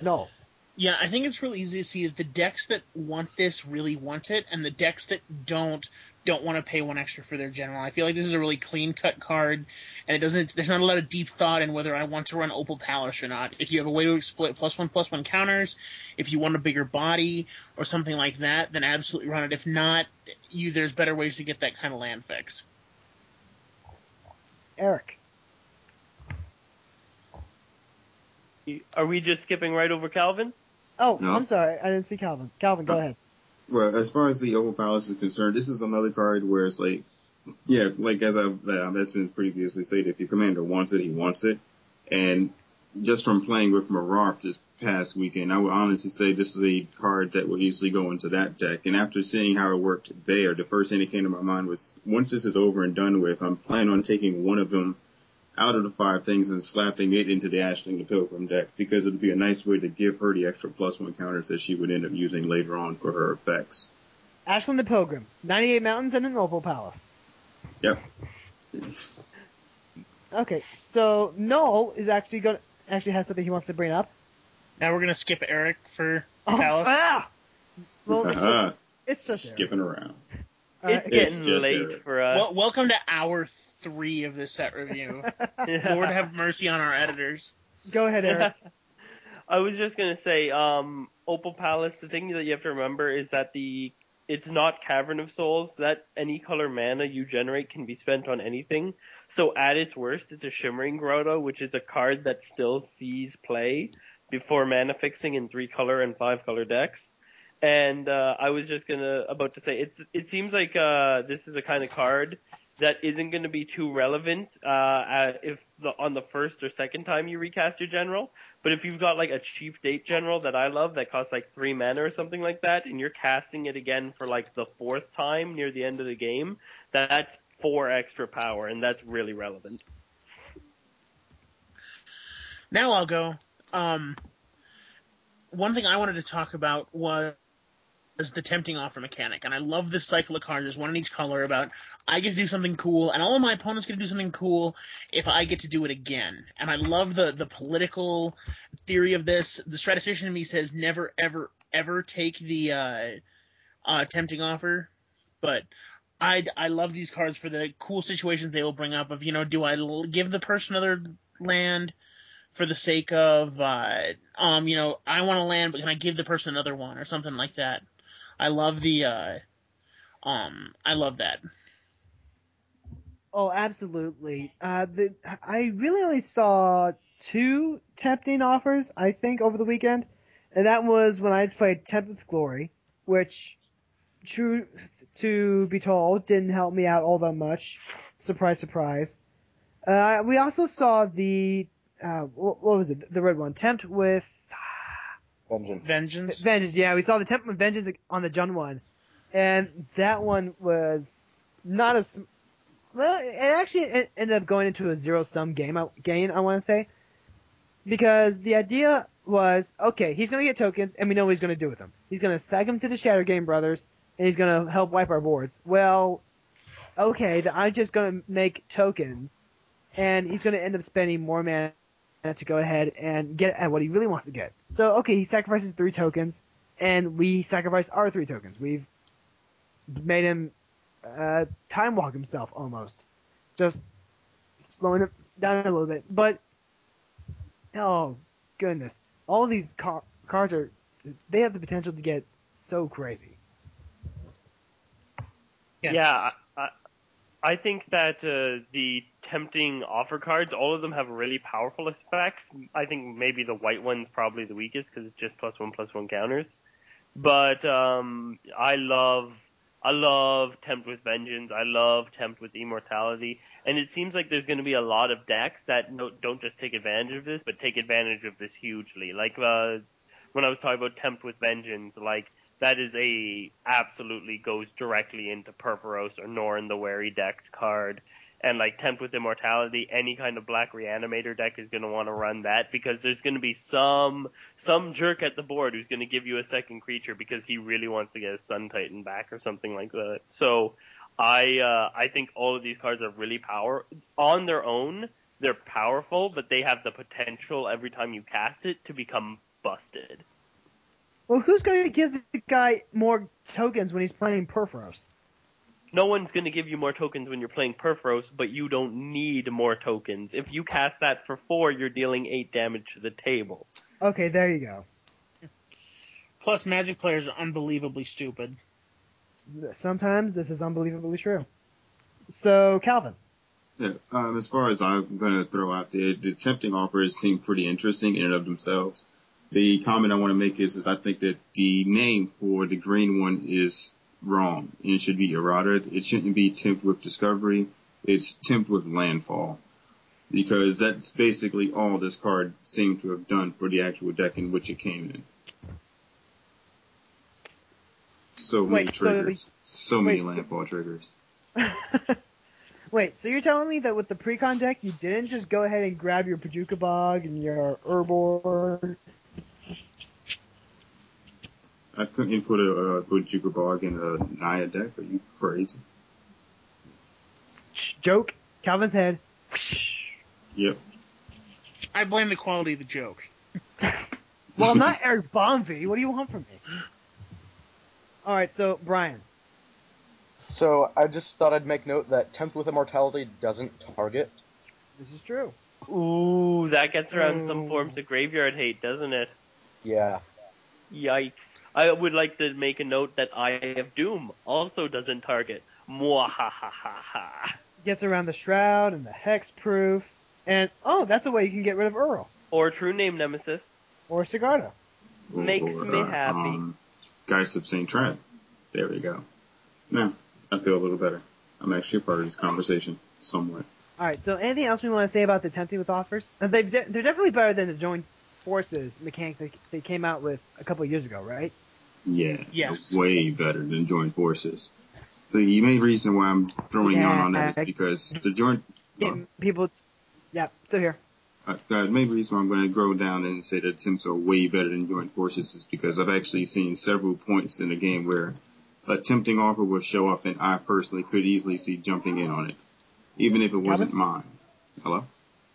B: No.
F: Yeah, I think it's really easy to see that the decks that want this really want it, and the decks that don't don't want to pay one extra for their general. I feel like this is a really clean cut card, and it doesn't. There's not a lot of deep thought in whether I want to run Opal Palace or not. If you have a way to split plus one plus one counters, if you want a bigger body or something like that, then absolutely run it. If not, you there's better ways to get that kind of land fix.
B: Eric.
D: Are we just skipping right over Calvin?
B: Oh,
C: No.
B: I'm sorry. I didn't see Calvin. Calvin, go ahead.
C: Well, as far as the Opal Palace is concerned, this is another card where it's like, yeah, like as I've uh, that's been previously said, if your commander wants it, he wants it. And just from playing with Marath this past weekend, I would honestly say this is a card that will easily go into that deck. And after seeing how it worked there, the first thing that came to my mind was once this is over and done with, I'm planning on taking one of them out of the five things and slapping it into the Ashling the Pilgrim deck because it would be a nice way to give her the extra plus one counters that she would end up using later on for her effects.
B: Ashling the Pilgrim, 98 Mountains and an Opal Palace.
C: Yep.
B: Okay, so Noel is actually going to actually has something he wants to bring up.
F: Now we're gonna skip Eric for
B: Oh,
F: Palace.
B: ah! Well, it's just,
C: Uh-huh.
B: it's just
C: Skipping around.
B: Eric.
D: it's
B: Uh,
C: It's
D: getting
C: just
D: late
C: Eric.
D: for us.
F: Well, welcome to hour three of this set review. Lord have mercy on our editors.
B: go ahead, Eric.
D: I was just gonna say, um, Opal Palace. The thing that you have to remember is that the it's not Cavern of Souls. That any color mana you generate can be spent on anything. So at its worst, it's a Shimmering Grotto, which is a card that still sees play before mana fixing in three color and five color decks. And uh, I was just gonna about to say it's it seems like uh, this is a kind of card that isn't going to be too relevant uh, if the, on the first or second time you recast your general. But if you've got like a chief date general that I love that costs like three mana or something like that, and you're casting it again for like the fourth time near the end of the game, that's four extra power, and that's really relevant.
F: Now I'll go. Um, one thing I wanted to talk about was the tempting offer mechanic, and I love this cycle of cards. There's one in each color about I get to do something cool, and all of my opponents get to do something cool if I get to do it again. And I love the the political theory of this. The statistician in me says never, ever, ever take the uh, uh, tempting offer, but I I love these cards for the cool situations they will bring up. Of you know, do I give the person another land? for the sake of, uh, um, you know, I want to land, but can I give the person another one or something like that? I love the, uh, um, I love that.
B: Oh, absolutely. Uh, the, I really only saw two tempting offers, I think, over the weekend, and that was when I played Tempt with Glory, which, true to be told, didn't help me out all that much. Surprise, surprise. Uh, we also saw the, uh, what was it? The red one, Tempt with
G: Vengeance.
F: Vengeance.
B: Vengeance. Yeah, we saw the Temple of Vengeance on the Jund one, and that one was not as well. It actually ended up going into a zero sum game I- gain. I want to say because the idea was okay. He's gonna get tokens, and we know what he's gonna do with them. He's gonna sag them to the Shattergang Brothers, and he's gonna help wipe our boards. Well, okay, then I'm just gonna make tokens, and he's gonna end up spending more mana to go ahead and get at what he really wants to get. So okay, he sacrifices three tokens, and we sacrifice our three tokens. We've made him uh, time walk himself almost, just slowing it down a little bit. But oh goodness, all these car- cards are they have the potential to get so crazy.
F: Yeah.
D: Yeah, I, think that uh, the tempting offer cards, all of them have really powerful effects. I think maybe the white one's probably the weakest because it's just plus one plus one counters. But um, I love I love Tempt with Vengeance. I love Tempt with Immortality. And it seems like there's going to be a lot of decks that no, don't just take advantage of this, but take advantage of this hugely. Like uh, when I was talking about Tempt with Vengeance, like that is a absolutely goes directly into Purphoros or Norin the Wary Dex card. And like Tempt with Immortality, any kind of black reanimator deck is going to want to run that because there's going to be some some jerk at the board who's going to give you a second creature because he really wants to get his Sun Titan back or something like that. So I uh, I think all of these cards are really power on their own. They're powerful, but they have the potential every time you cast it to become busted.
B: Well, who's going to give the guy more tokens when he's playing Purphoros?
D: No one's going to give you more tokens when you're playing Purphoros, but you don't need more tokens. If you cast that for four, you're dealing eight damage to the table.
B: Okay, there you go.
F: Plus, Magic players are unbelievably stupid.
B: Sometimes this is unbelievably true. So, Calvin.
C: Yeah, um, as far as I'm going to throw out there, the tempting offers seem pretty interesting in and of themselves. The comment I want to make is, is I think that the name for the green one is wrong. It should be errata. It shouldn't be tempt with discovery. It's tempt with landfall. Because that's basically all this card seemed to have done for the actual deck in which it came in. So many
B: Wait, so-
C: triggers. So, many
B: wait, so-
C: landfall triggers.
B: Wait, so you're telling me that with the precon deck, you didn't just go ahead and grab your Bojuka Bog and your Urborg?
C: I couldn't put a, uh, put Jukabog in a Naya deck. Are you crazy?
B: Joke. Calvin's head.
C: Yep.
F: I blame the quality of the joke.
B: Well, I'm not Eric Bonvie. What do you want from me? All right, so Brian.
G: So I just thought I'd make note that Tempt with Immortality doesn't target.
B: This is true.
D: Ooh, that gets around some forms of graveyard hate, doesn't it?
G: Yeah.
D: Yikes. I would like to make a note that Eye of Doom also doesn't target. Mwahahaha.
B: Gets around the Shroud and the Hexproof. And, oh, that's a way you can get rid of Uril.
D: Or True Name Nemesis.
B: Or Sigarda.
D: Makes
C: Or,
D: me
C: uh,
D: happy.
C: Um, Geist of St. Traft. There we go. Now, I feel a little better. I'm actually a part of this conversation, somewhat.
B: All right, so anything else we want to say about the tempting with offers? Uh, They've de- they're definitely better than the joint forces mechanic that they came out with a couple of years ago, right?
C: Yeah,
F: Yes.
C: way better than joint forces. The main reason why I'm throwing
B: Yeah,
C: on on that is
B: I-
C: because the joint.
B: Getting people, t- yeah, still here.
C: Uh, the main reason why I'm going to go down and say that attempts are way better than joint forces is because I've actually seen several points in the game where a tempting offer would show up and I personally could easily see jumping in on it, even if it wasn't mine. Hello,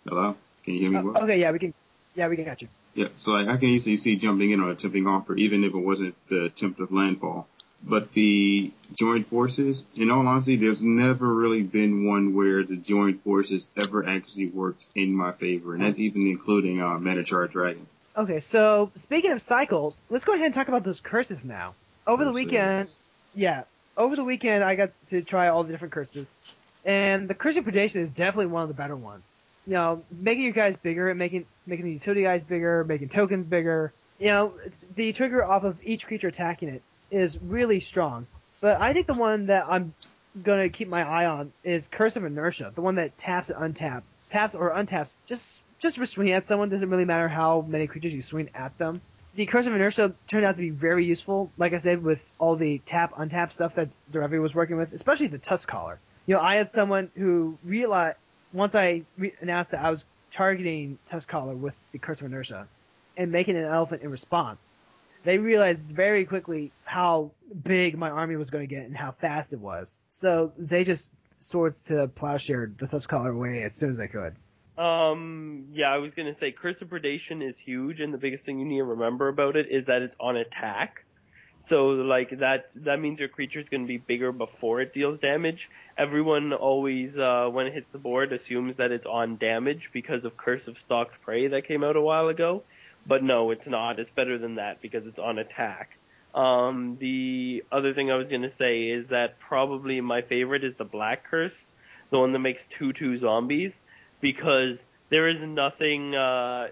C: hello, can you hear me?
B: Uh,
C: well?
B: okay, yeah, we can, yeah, we can got you.
C: Yeah, so like, I can easily see jumping in on a tempting offer, even if it wasn't the attempt of landfall. But the joint forces, in all honesty, there's never really been one where the joint forces ever actually worked in my favor, and that's even including uh, Mana-Charged Dragon.
B: Okay, so speaking of cycles, let's go ahead and talk about those curses now. Over the weekend, yeah, over the weekend I got to try all the different curses, and the curse of predation is definitely one of the better ones. You know, making your guys bigger, and making making the utility guys bigger, making tokens bigger. You know, the trigger off of each creature attacking it is really strong. But I think the one that I'm gonna keep my eye on is Curse of Inertia, the one that taps and untap, taps or untaps. Just just for swinging at someone doesn't really matter how many creatures you swing at them. The Curse of Inertia turned out to be very useful, like I said, with all the tap untap stuff that Derevi was working with, especially the Tusk Collar. You know, I had someone who realized once I re- announced that I was targeting Tusk Collar with the Curse of Inertia and making an elephant in response, they realized very quickly how big my army was going to get and how fast it was. So they just swords to plowshare the Tusk Collar away as soon as they could.
D: Um, yeah, I was gonna say Curse of Predation is huge, and the biggest thing you need to remember about it is that it's on attack. So like that that means your creature is gonna be bigger before it deals damage. Everyone always uh, when it hits the board assumes that it's on damage because of Curse of Stalked Prey that came out a while ago, but no, it's not. It's better than that because it's on attack. Um, the other thing I was gonna say is that probably my favorite is the Black Curse, the one that makes two two zombies because there is nothing uh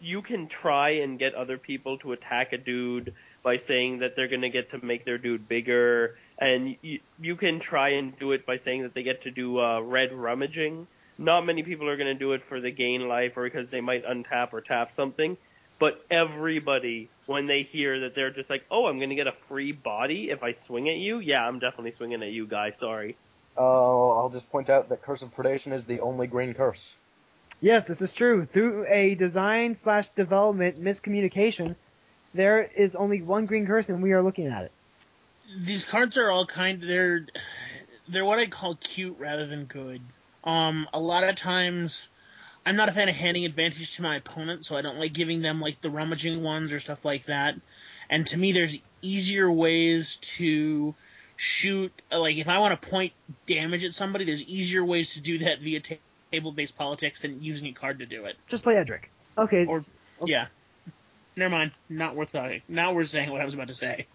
D: you can try and get other people to attack a dude by saying that they're going to get to make their dude bigger. And you, you can try and do it by saying that they get to do uh red rummaging. Not many people are going to do it for the gain life or because they might untap or tap something. But everybody when they hear that they're just like oh i'm going to get a free body if i swing at you yeah i'm definitely swinging at you guy. Sorry.
G: Uh, I'll just point out that Curse of Predation is the only green curse.
B: Yes, this is true. Through a design slash development miscommunication, there is only one green curse, and we are looking at it.
F: These cards are all kind. They're they're what I call cute rather than good. Um, a lot of times, I'm not a fan of handing advantage to my opponent, so I don't like giving them like the rummaging ones or stuff like that. And to me, there's easier ways to shoot. Like if I want to point damage at somebody, there's easier ways to do that via ta- table-based politics than using a card to do it.
B: Just play Edric. Okay.
F: Or-
B: okay.
F: Yeah. Never mind. Not worth talking. Now we're saying what I was about to say.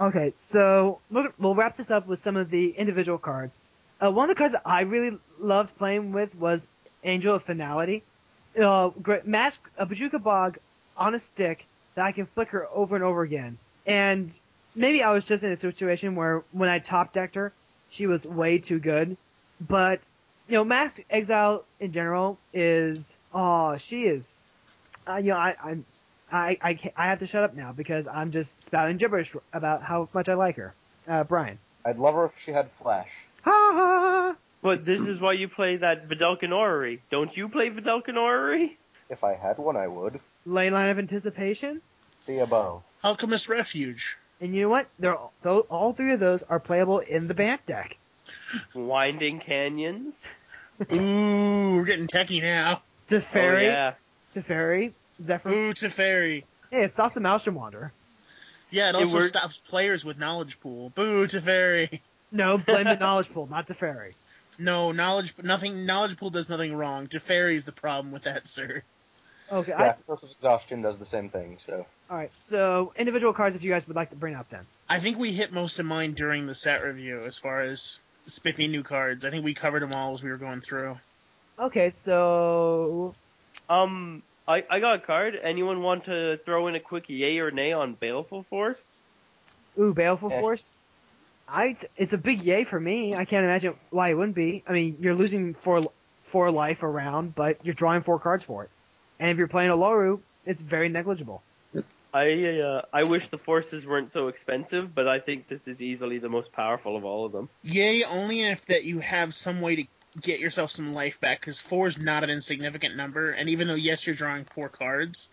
B: Okay, so we'll, wrap this up with some of the individual cards. Uh, one of the cards that I really loved playing with was Angel of Finality. Uh, a Bojuka Bog on a stick that I can flicker over and over again. And maybe I was just in a situation where when I top decked her, she was way too good. But, you know, Mask Exile in general is, oh, she is, uh, you know, I, I'm, I, I, I have to shut up now because I'm just spouting gibberish about how much I like her. Uh, Brian.
G: I'd love her if she had flash.
B: Ha ha!
D: but this is why you play that Vedalken Orrery. Don't you play Vedalken Orrery?
G: If I had one, I would.
B: Ley line of anticipation.
G: See above.
F: Alchemist Refuge.
B: And you know what? They're all, tho- all three of those are playable in the Bant deck.
D: Winding Canyons.
F: Ooh, we're getting techie now.
B: Teferi,
D: Oh yeah.
B: Teferi, Zephyr.
F: Ooh, Teferi.
B: Hey, it stops the Maelstrom Wanderer.
F: Yeah, it
D: It
F: also
D: worked-
F: stops players with knowledge pool. Boo, Teferi.
B: No, blame the knowledge pool, not Teferi.
F: No, knowledge nothing knowledge pool does nothing wrong. Teferi is the problem with that, sir.
B: Okay, I
G: Yeah,
B: s
G: Curse of Exhaustion does the same thing, so.
B: alright, so individual cards that you guys would like to bring up then.
F: I think we hit most of mine during the set review as far as spiffy new cards. I think we covered them all as we were going through.
B: Okay, so
D: Um, I, I got a card. Anyone want to throw in a quick yay or nay on Baleful Force?
B: Ooh, Baleful
G: Eh.
B: Force. I th- it's a big yay for me. I can't imagine why it wouldn't be. I mean, you're losing four four life around, but you're drawing four cards for it. And if you're playing Oloro, it's very negligible.
D: I uh, I wish the forces weren't so expensive, but I think this is easily the most powerful of all of them.
F: Yay, only if that you have some way to get yourself some life back, because four is not an insignificant number, and even though yes, you're drawing four cards,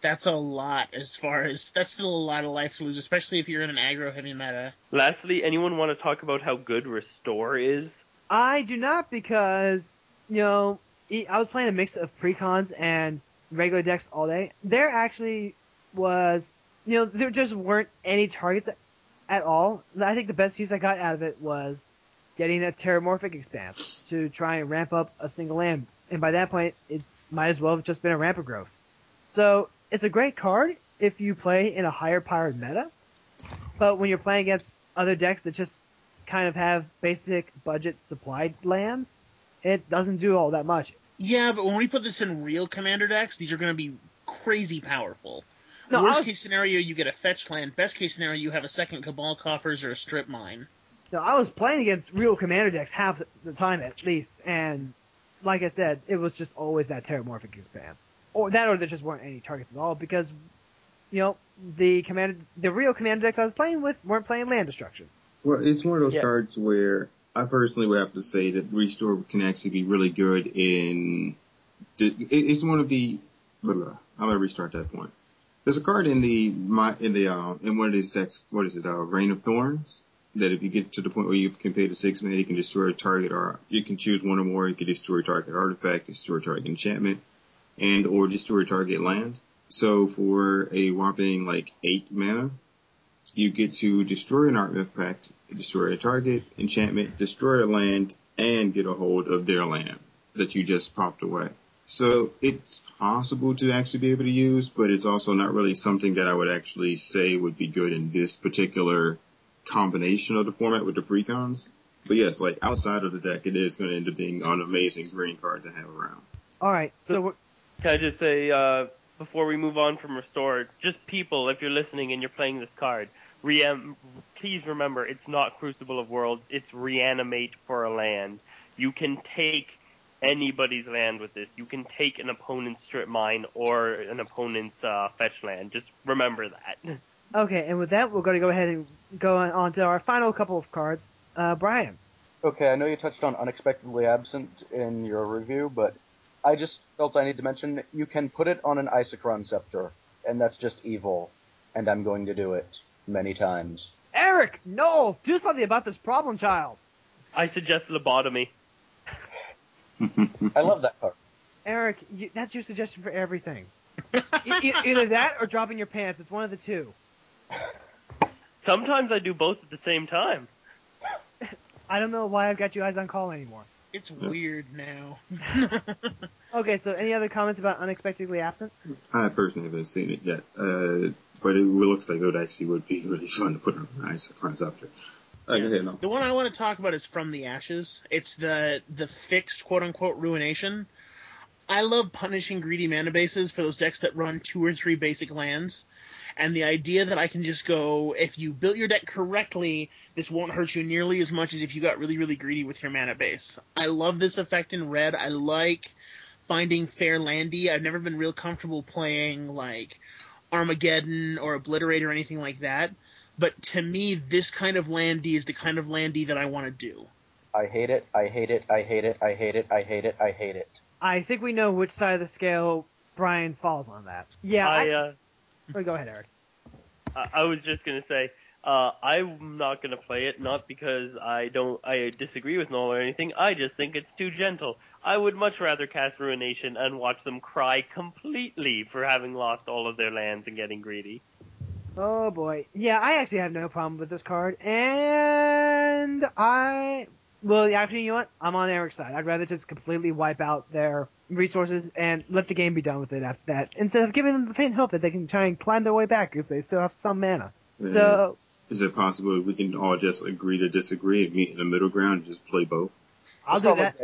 F: that's a lot as far as that's still a lot of life to lose, especially if you're in an aggro heavy meta.
D: Lastly, anyone want to talk about how good Restore is?
B: I do not because you know I was playing a mix of precons and regular decks all day. There actually was you know there just weren't any targets at all. I think the best use I got out of it was getting a terramorphic expanse to try and ramp up a single land. And by that point, it might as well have just been a Rampant Growth. So it's a great card if you play in a higher powered meta. But when you're playing against other decks that just kind of have basic budget supplied lands, it doesn't do all that much.
F: Yeah, but when we put this in real commander decks, these are going to be crazy powerful.
B: No,
F: Worst
B: was-
F: case scenario, you get a fetch land. Best case scenario, you have a second Cabal Coffers or a Strip Mine.
B: No, I was playing against real commander decks half the time at least, and like I said, it was just always that terramorphic expanse, or that, or there just weren't any targets at all because, you know, the commander, the real commander decks I was playing with weren't playing land destruction.
C: Well, it's one of those
D: Yeah.
C: cards where I personally would have to say that Restore can actually be really good in. it- It's one of the. blah, I'm gonna restart that point. There's a card in the my in the uh, in one of these decks. What is it? Uh, Rain of Thorns. That if you get to the point where you can pay the six mana, you can destroy a target, or you can choose one or more. You can destroy a target artifact, destroy a target enchantment, and or destroy a target land. So for a whopping like eight mana, you get to destroy an artifact, destroy a target, enchantment, destroy a land, and get a hold of their land that you just popped away. So it's possible to actually be able to use, but it's also not really something that I would actually say would be good in this particular combination of the format with the precons. But yes, like outside of the deck, it is going to end up being an amazing green card to have around.
B: All right, so, we're,
D: Can I just say, uh, before we move on from Restore, just people, if you're listening and you're playing this card, ream- please remember it's not Crucible of Worlds, it's Reanimate for a land. You can take anybody's land with this. You can take an opponent's strip mine or an opponent's uh, fetch land. Just remember that.
B: okay, and with that, we're going to go ahead and go on, on to our final couple of cards. Uh, Brian,
G: Okay, I know you touched on unexpectedly absent in your review, but I just felt I need to mention you can put it on an Isochron scepter, and that's just evil, and I'm going to do it many times.
B: Eric, no, do something about this problem child.
D: I suggest lobotomy.
G: I love that card.
B: Eric, you, that's your suggestion for everything. E- either that or dropping your pants. It's one of the two.
D: Sometimes I do both at the same time.
B: I don't know why I've got you guys on call anymore.
F: It's weird now.
B: Okay, so any other comments about unexpectedly absent?
C: I personally haven't seen it yet, uh, but it looks like it would actually would be really fun to put on an ice after. Uh, go no.
F: The one I want to talk about is From the Ashes. It's the the fixed quote unquote ruination. I love punishing greedy mana bases for those decks that run two or three basic lands. And the idea that I can just go, if you built your deck correctly, this won't hurt you nearly as much as if you got really, really greedy with your mana base. I love this effect in red. I like finding fair landy. I've never been real comfortable playing like Armageddon or Obliterate or anything like that. But to me, this kind of landy is the kind of landy that I want to do.
G: I hate it, I hate it, I hate it, I hate it, I hate it, I hate it.
B: Think we know which side of the scale Brian falls on that. Yeah, I,
D: I, uh,
B: oh, go ahead, Eric.
D: I I was just gonna say, uh, I'm not gonna play it, not because I don't, I disagree with Noel or anything. I just think it's too gentle. I would much rather cast Ruination and watch them cry completely for having lost all of their lands and getting greedy.
B: Oh boy. Yeah, I actually have no problem with this card, and I. Well, actually, you know what? I'm on Eric's side. I'd rather just completely wipe out their resources and let the game be done with it after that, instead of giving them the faint hope that they can try and climb their way back because they still have some mana. So,
C: Is it possible we can all just agree to disagree and meet in the middle ground and just play both?
B: I'll do that.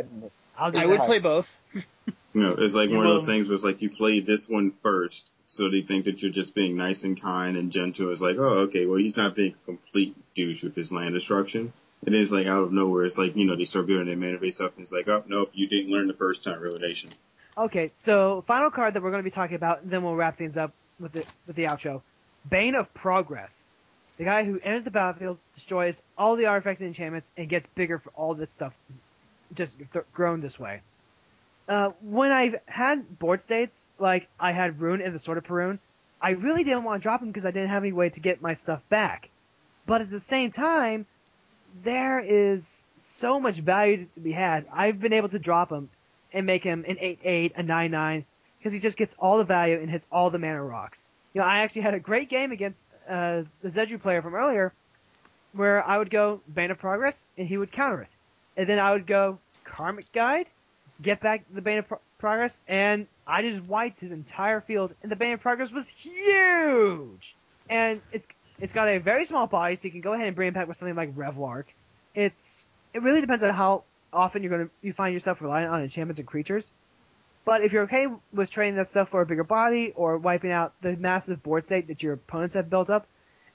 B: I'll do
F: I
B: that.
F: would play both.
C: no, it's like
D: You
C: one of those things where it's like you play this one first, so they think that you're just being nice and kind and gentle. It's like, oh, okay, well, he's not being a complete douche with his land destruction. And it's like out of nowhere, it's like, you know, they start building their mana base up and it's like, oh, nope, you didn't learn the first time, Revelation.
B: Okay, so final card that we're going to be talking about, and then we'll wrap things up with the with the outro. Bane of Progress, the guy who enters the battlefield, destroys all the artifacts and enchantments, and gets bigger for all that stuff, just th- grown this way. Uh, when I've had board states, like I had Roon and the Sword of Perun, I really didn't want to drop him because I didn't have any way to get my stuff back. But at the same time, there is so much value to be had. I've been able to drop him and make him an 8-8, a 9-9, because he just gets all the value and hits all the mana rocks. You know, I actually had a great game against uh, the Zedruu player from earlier, where I would go Bane of Progress and he would counter it, and then I would go Karmic Guide, get back the Bane of Pro- Progress, and I just wiped his entire field, and the Bane of Progress was huge, and it's it's got a very small body, so you can go ahead and bring it back with something like Reveillark. It's it really depends on how often you're gonna you find yourself relying on enchantments and creatures. But if you're okay with trading that stuff for a bigger body or wiping out the massive board state that your opponents have built up,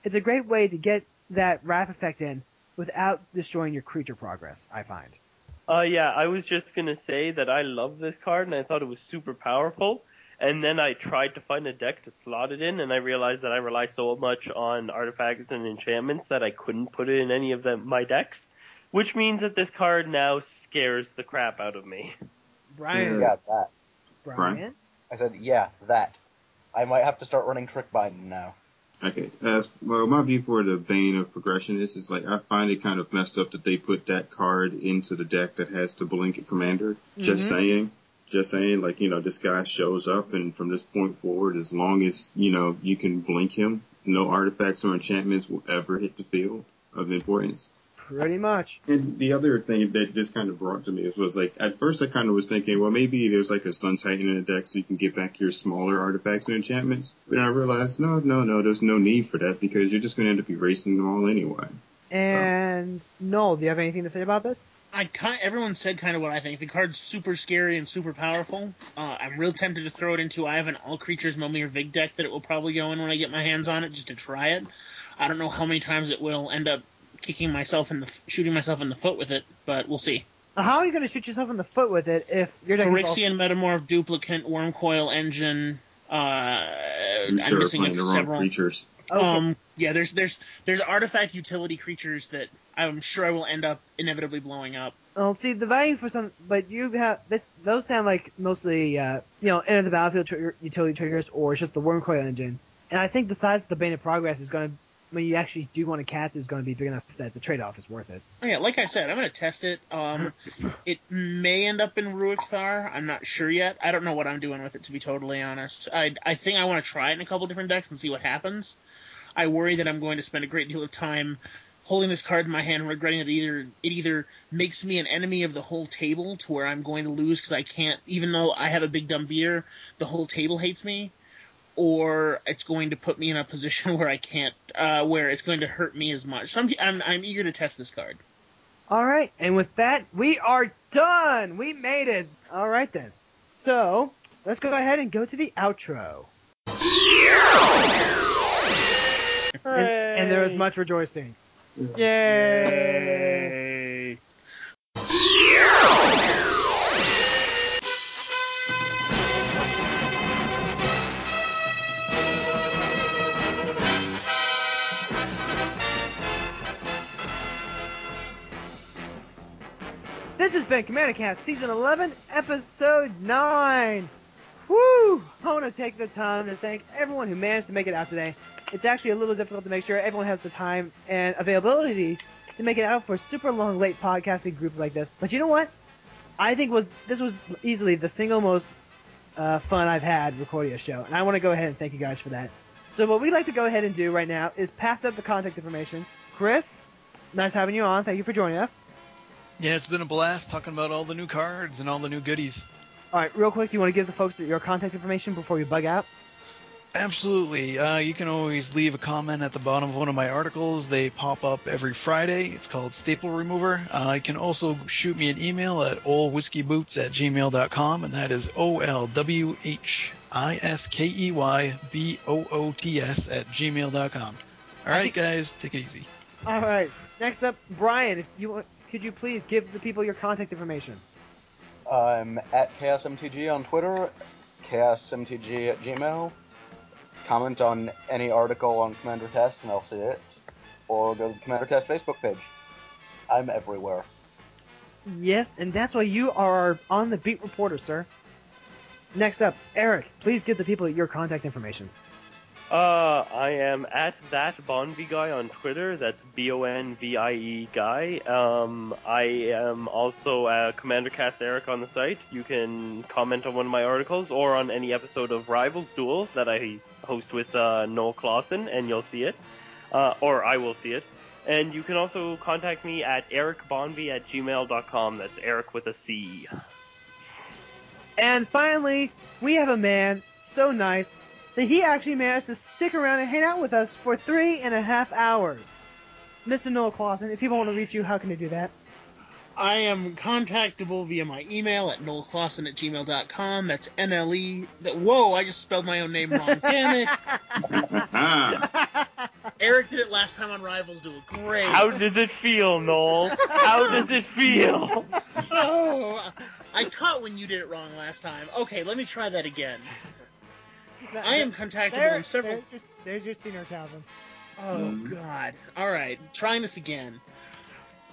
B: it's a great way to get that wrath effect in without destroying your creature progress, I find.
D: Uh, yeah, I was just gonna say that I love this card and I thought it was super powerful. And then I tried to find a deck to slot it in, and I realized that I rely so much on artifacts and enchantments that I couldn't put it in any of them, my decks. Which means that this card now scares the crap out of me.
B: Brian,
G: Yeah, that.
B: Brian,
C: Brian?
G: I said, yeah, that. I might have to start running Trick Binding now.
C: Okay. As well, my view for the Bane of Progression is, is like I find it kind of messed up that they put that card into the deck that has the Blanket Commander. Just
B: Mhm.
C: saying. Just saying, like, you know, this guy shows up and from this point forward, as long as, you know, you can blink him, no artifacts or enchantments will ever hit the field of importance.
B: pretty much.
C: And the other thing that this kind of brought to me is was like at first I kind of was thinking, well maybe there's like a Sun Titan in the deck so you can get back your smaller artifacts and enchantments. But then I realized no, no, no, there's no need for that because you're just going to end up erasing them all anyway.
B: And Noel, do you have anything to say about this?
F: I kind everyone said kind of what I think. The card's super scary and super powerful. Uh, I'm real tempted to throw it into. I have an all creatures Momir Vig deck that it will probably go in when I get my hands on it just to try it. I don't know how many times it will end up kicking myself in the shooting myself in the foot with it, but we'll see.
B: How are you going to shoot yourself in the foot with it if your deck is all-
F: Phyrexian Metamorph, Duplicant, Wurmcoil Engine. Uh,
C: I'm
F: I'm missing
C: playing the wrong
F: several.
C: creatures.
B: Okay.
F: Um, yeah, there's there's there's artifact utility creatures that I'm sure I will end up inevitably blowing up.
B: Well, see the value for some, but you have this. Those sound like mostly, uh, you know, enter the battlefield trigger, utility triggers, or it's just the wurmcoil engine. And I think the size of the Bane of Progress is going to, when you actually do want to cast, it, is going to be big enough that the trade-off is worth it.
F: Oh, yeah, like I said, I'm gonna test it. Um, it may end up in Ruric Thar. I'm not sure yet. I don't know what I'm doing with it, to be totally honest. I I think I want to try it in a couple different decks and see what happens. I worry that I'm going to spend a great deal of time holding this card in my hand, and regretting that either it either makes me an enemy of the whole table to where I'm going to lose because I can't, even though I have a big dumb beer, the whole table hates me, or it's going to put me in a position where I can't, uh, where it's going to hurt me as much. So I'm, I'm, I'm eager to test this card.
B: All right, and with that, we are done. We made it. All right then. So let's go ahead and go to the outro. And, and there was much rejoicing. Yay! This has been Commander Cast Season 11, Episode 9. Woo! I want to take the time to thank everyone who managed to make it out today. It's actually a little difficult to make sure everyone has the time and availability to make it out for super long, late podcasting groups like this. But you know what? I think was this was easily the single most uh, fun I've had recording a show, and I want to go ahead and thank you guys for that. So what we'd like to go ahead and do right now is pass out the contact information. Chris, nice having you on. Thank you for joining us.
E: Yeah, it's been a blast talking about all the new cards and all the new goodies.
B: All right, real quick, do you want to give the folks your contact information before you bug out?
E: Absolutely. Uh, you can always leave a comment at the bottom of one of my articles. They pop up every Friday. It's called Staple Remover. Uh, you can also shoot me an email at olwhiskeyboots at gmail.com, and that is O L W H I S K E Y B O O T S at gmail.com. All right, guys, take it easy.
B: All right. Next up, Brian, if you want, could you please give the people your contact information?
G: I'm at ChaosMTG on Twitter, ChaosMTG at Gmail. Comment on any article on Commander Cast and I'll see it. Or go to the Commander Cast Facebook page. I'm everywhere.
B: Yes, and that's why you are our on the beat reporter, sir. Next up, Eric, please give the people your contact information.
D: Uh, I am at that Bonvie guy on Twitter. That's B O N V I E guy. Um, I am also uh, Commander Cast Eric on the site. You can comment on one of my articles or on any episode of Rivals Duel that I host with uh, Noel Clauson, and you'll see it, uh, or I will see it. And you can also contact me at ericbonvie at gmail.com. That's Eric with a C.
B: And finally, we have a man so nice that he actually managed to stick around and hang out with us for three and a half hours. Mr. Noel Clauson, if people want to reach you, how can they do that?
F: I am contactable via my email at noelclauson at gmail.com. That's N-L-E. Whoa, I just spelled my own name wrong. Damn it. Eric did it last time on Rivals Duel. Great.
D: How does it feel, Noel? How does it feel?
F: Oh, I caught when you did it wrong last time. Okay, let me try that again. I am contactable
B: There,
F: in several.
B: there's, your, there's your senior Calvin.
F: Oh
C: Mhm.
F: God! All right, trying this again.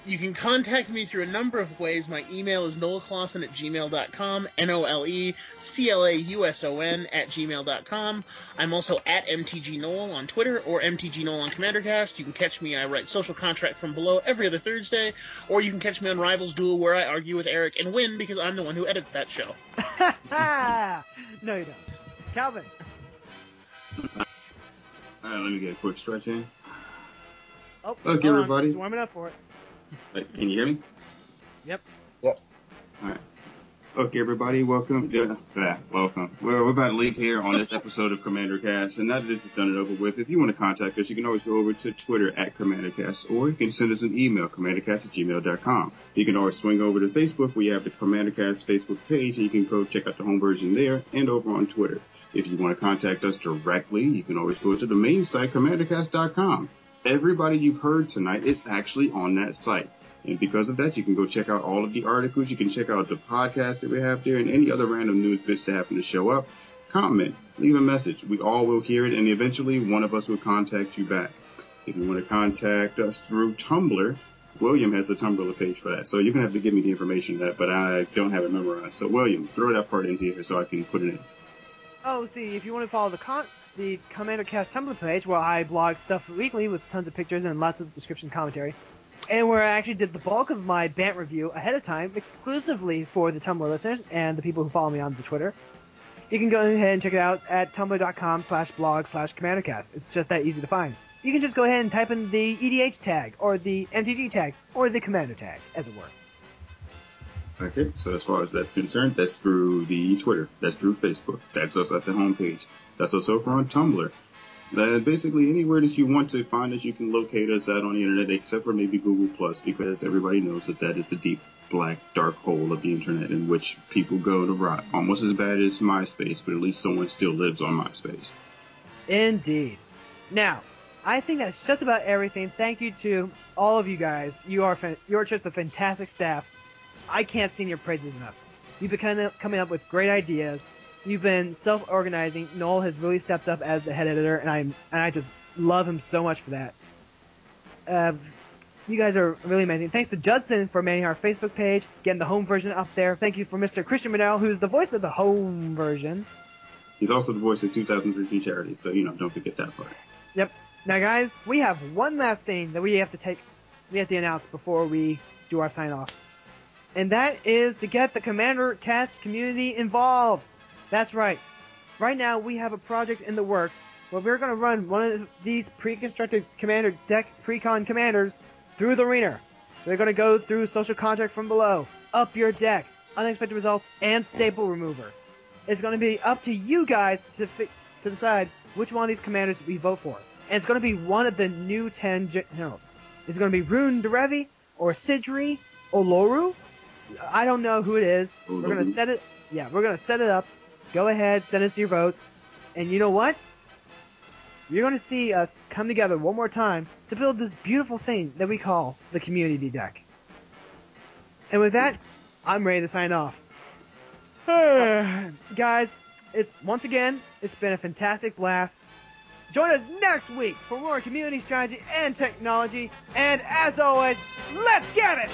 F: You can contact me through a number of ways. My email is noelclauson at gmail.com, N-O-L-E C-L-A-U-S-O-N at gmail.com. I'm also at MTG Noel on Twitter or MTG Noel on CommanderCast. You can catch me, I write Social Contract from Below every other Thursday, or you can catch me on Rivals Duel where I argue with Eric and win because I'm the one who edits that show.
B: no, you don't. Calvin.
C: All right, let me get a quick stretch in.
B: Oh,
C: Okay, everybody.
B: Just warming up for it.
C: Uh, Can you hear me?
B: Yep.
G: Yep.
C: All right. Okay, everybody, welcome. Yeah, yeah, welcome. Well, we're about to leave here on this episode of Commander Cast, and now that this is done and over with, if you want to contact us, you can always go over to Twitter at CommanderCast, or you can send us an email, commandercast at gmail.com. You can always swing over to Facebook, we have the CommanderCast Facebook page, and you can go check out the home version there, and over on Twitter. If you want to contact us directly, you can always go to the main site, commandercast.com. Everybody you've heard tonight is actually on that site. And because of that, you can go check out all of the articles. You can check out the podcast that we have there and any other random news bits that happen to show up. Comment, leave a message. We all will hear it, and eventually one of us will contact you back. If you want to contact us through Tumblr, William has a Tumblr page for that. So you're going to have to give me the information of that, but I don't have it memorized. So, William, throw that part into here so I can put it in.
B: Oh, see, if you want to follow the con- the Commander Cast Tumblr page, where I blog stuff weekly with tons of pictures and lots of description commentary, and where I actually did the bulk of my Bant review ahead of time, exclusively for the Tumblr listeners and the people who follow me on the Twitter. You can go ahead and check it out at tumblr.com slash blog slash commandercast. It's just that easy to find. You can just go ahead and type in the EDH tag, or the MTG tag, or the Commander tag, as it were.
C: Okay, so as far as that's concerned, that's through the Twitter, that's through Facebook, that's us at the homepage, that's us over on Tumblr. Uh, basically, anywhere that you want to find us, you can locate us out on the internet, except for maybe Google Plus, because everybody knows that that is the deep, black, dark hole of the internet in which people go to rot. Almost as bad as MySpace, but at least someone still lives on MySpace.
B: Indeed. Now, I think that's just about everything. Thank you to all of you guys. You are you're just a fantastic staff. I can't sing your praises enough. You've been coming up with great ideas. You've been self-organizing. Noel has really stepped up as the head editor, and I'm and I just love him so much for that. Uh, you guys are really amazing. Thanks to Judson for managing our Facebook page, getting the home version up there. Thank you for Mr. Christian Manel, who's the voice of the home version.
C: He's also the voice of 2013 Charity, so, you know, don't forget that part. Yep.
B: Now, guys, we have one last thing that we have to take, we have to announce before we do our sign off, and that is to get the Commander Cast community involved. That's right. Right now, we have a project in the works where we're going to run one of these pre-constructed Commander deck pre-con commanders through the arena. They're going to go through social contract from below, up your deck, unexpected results, and staple remover. It's going to be up to you guys to fi- to decide which one of these commanders we vote for. And it's going to be one of the new 10 generals. Is it going to be Roon Derevi or Sydri Oloro? I don't know who it is. We're going to set it. Yeah, we're going to set it up. Go ahead, send us your votes. And you know what? You're going to see us come together one more time to build this beautiful thing that we call the community deck. And with that, I'm ready to sign off. Guys, it's once again, it's been a fantastic blast. Join us next week for more community strategy and technology. And as always, let's get it!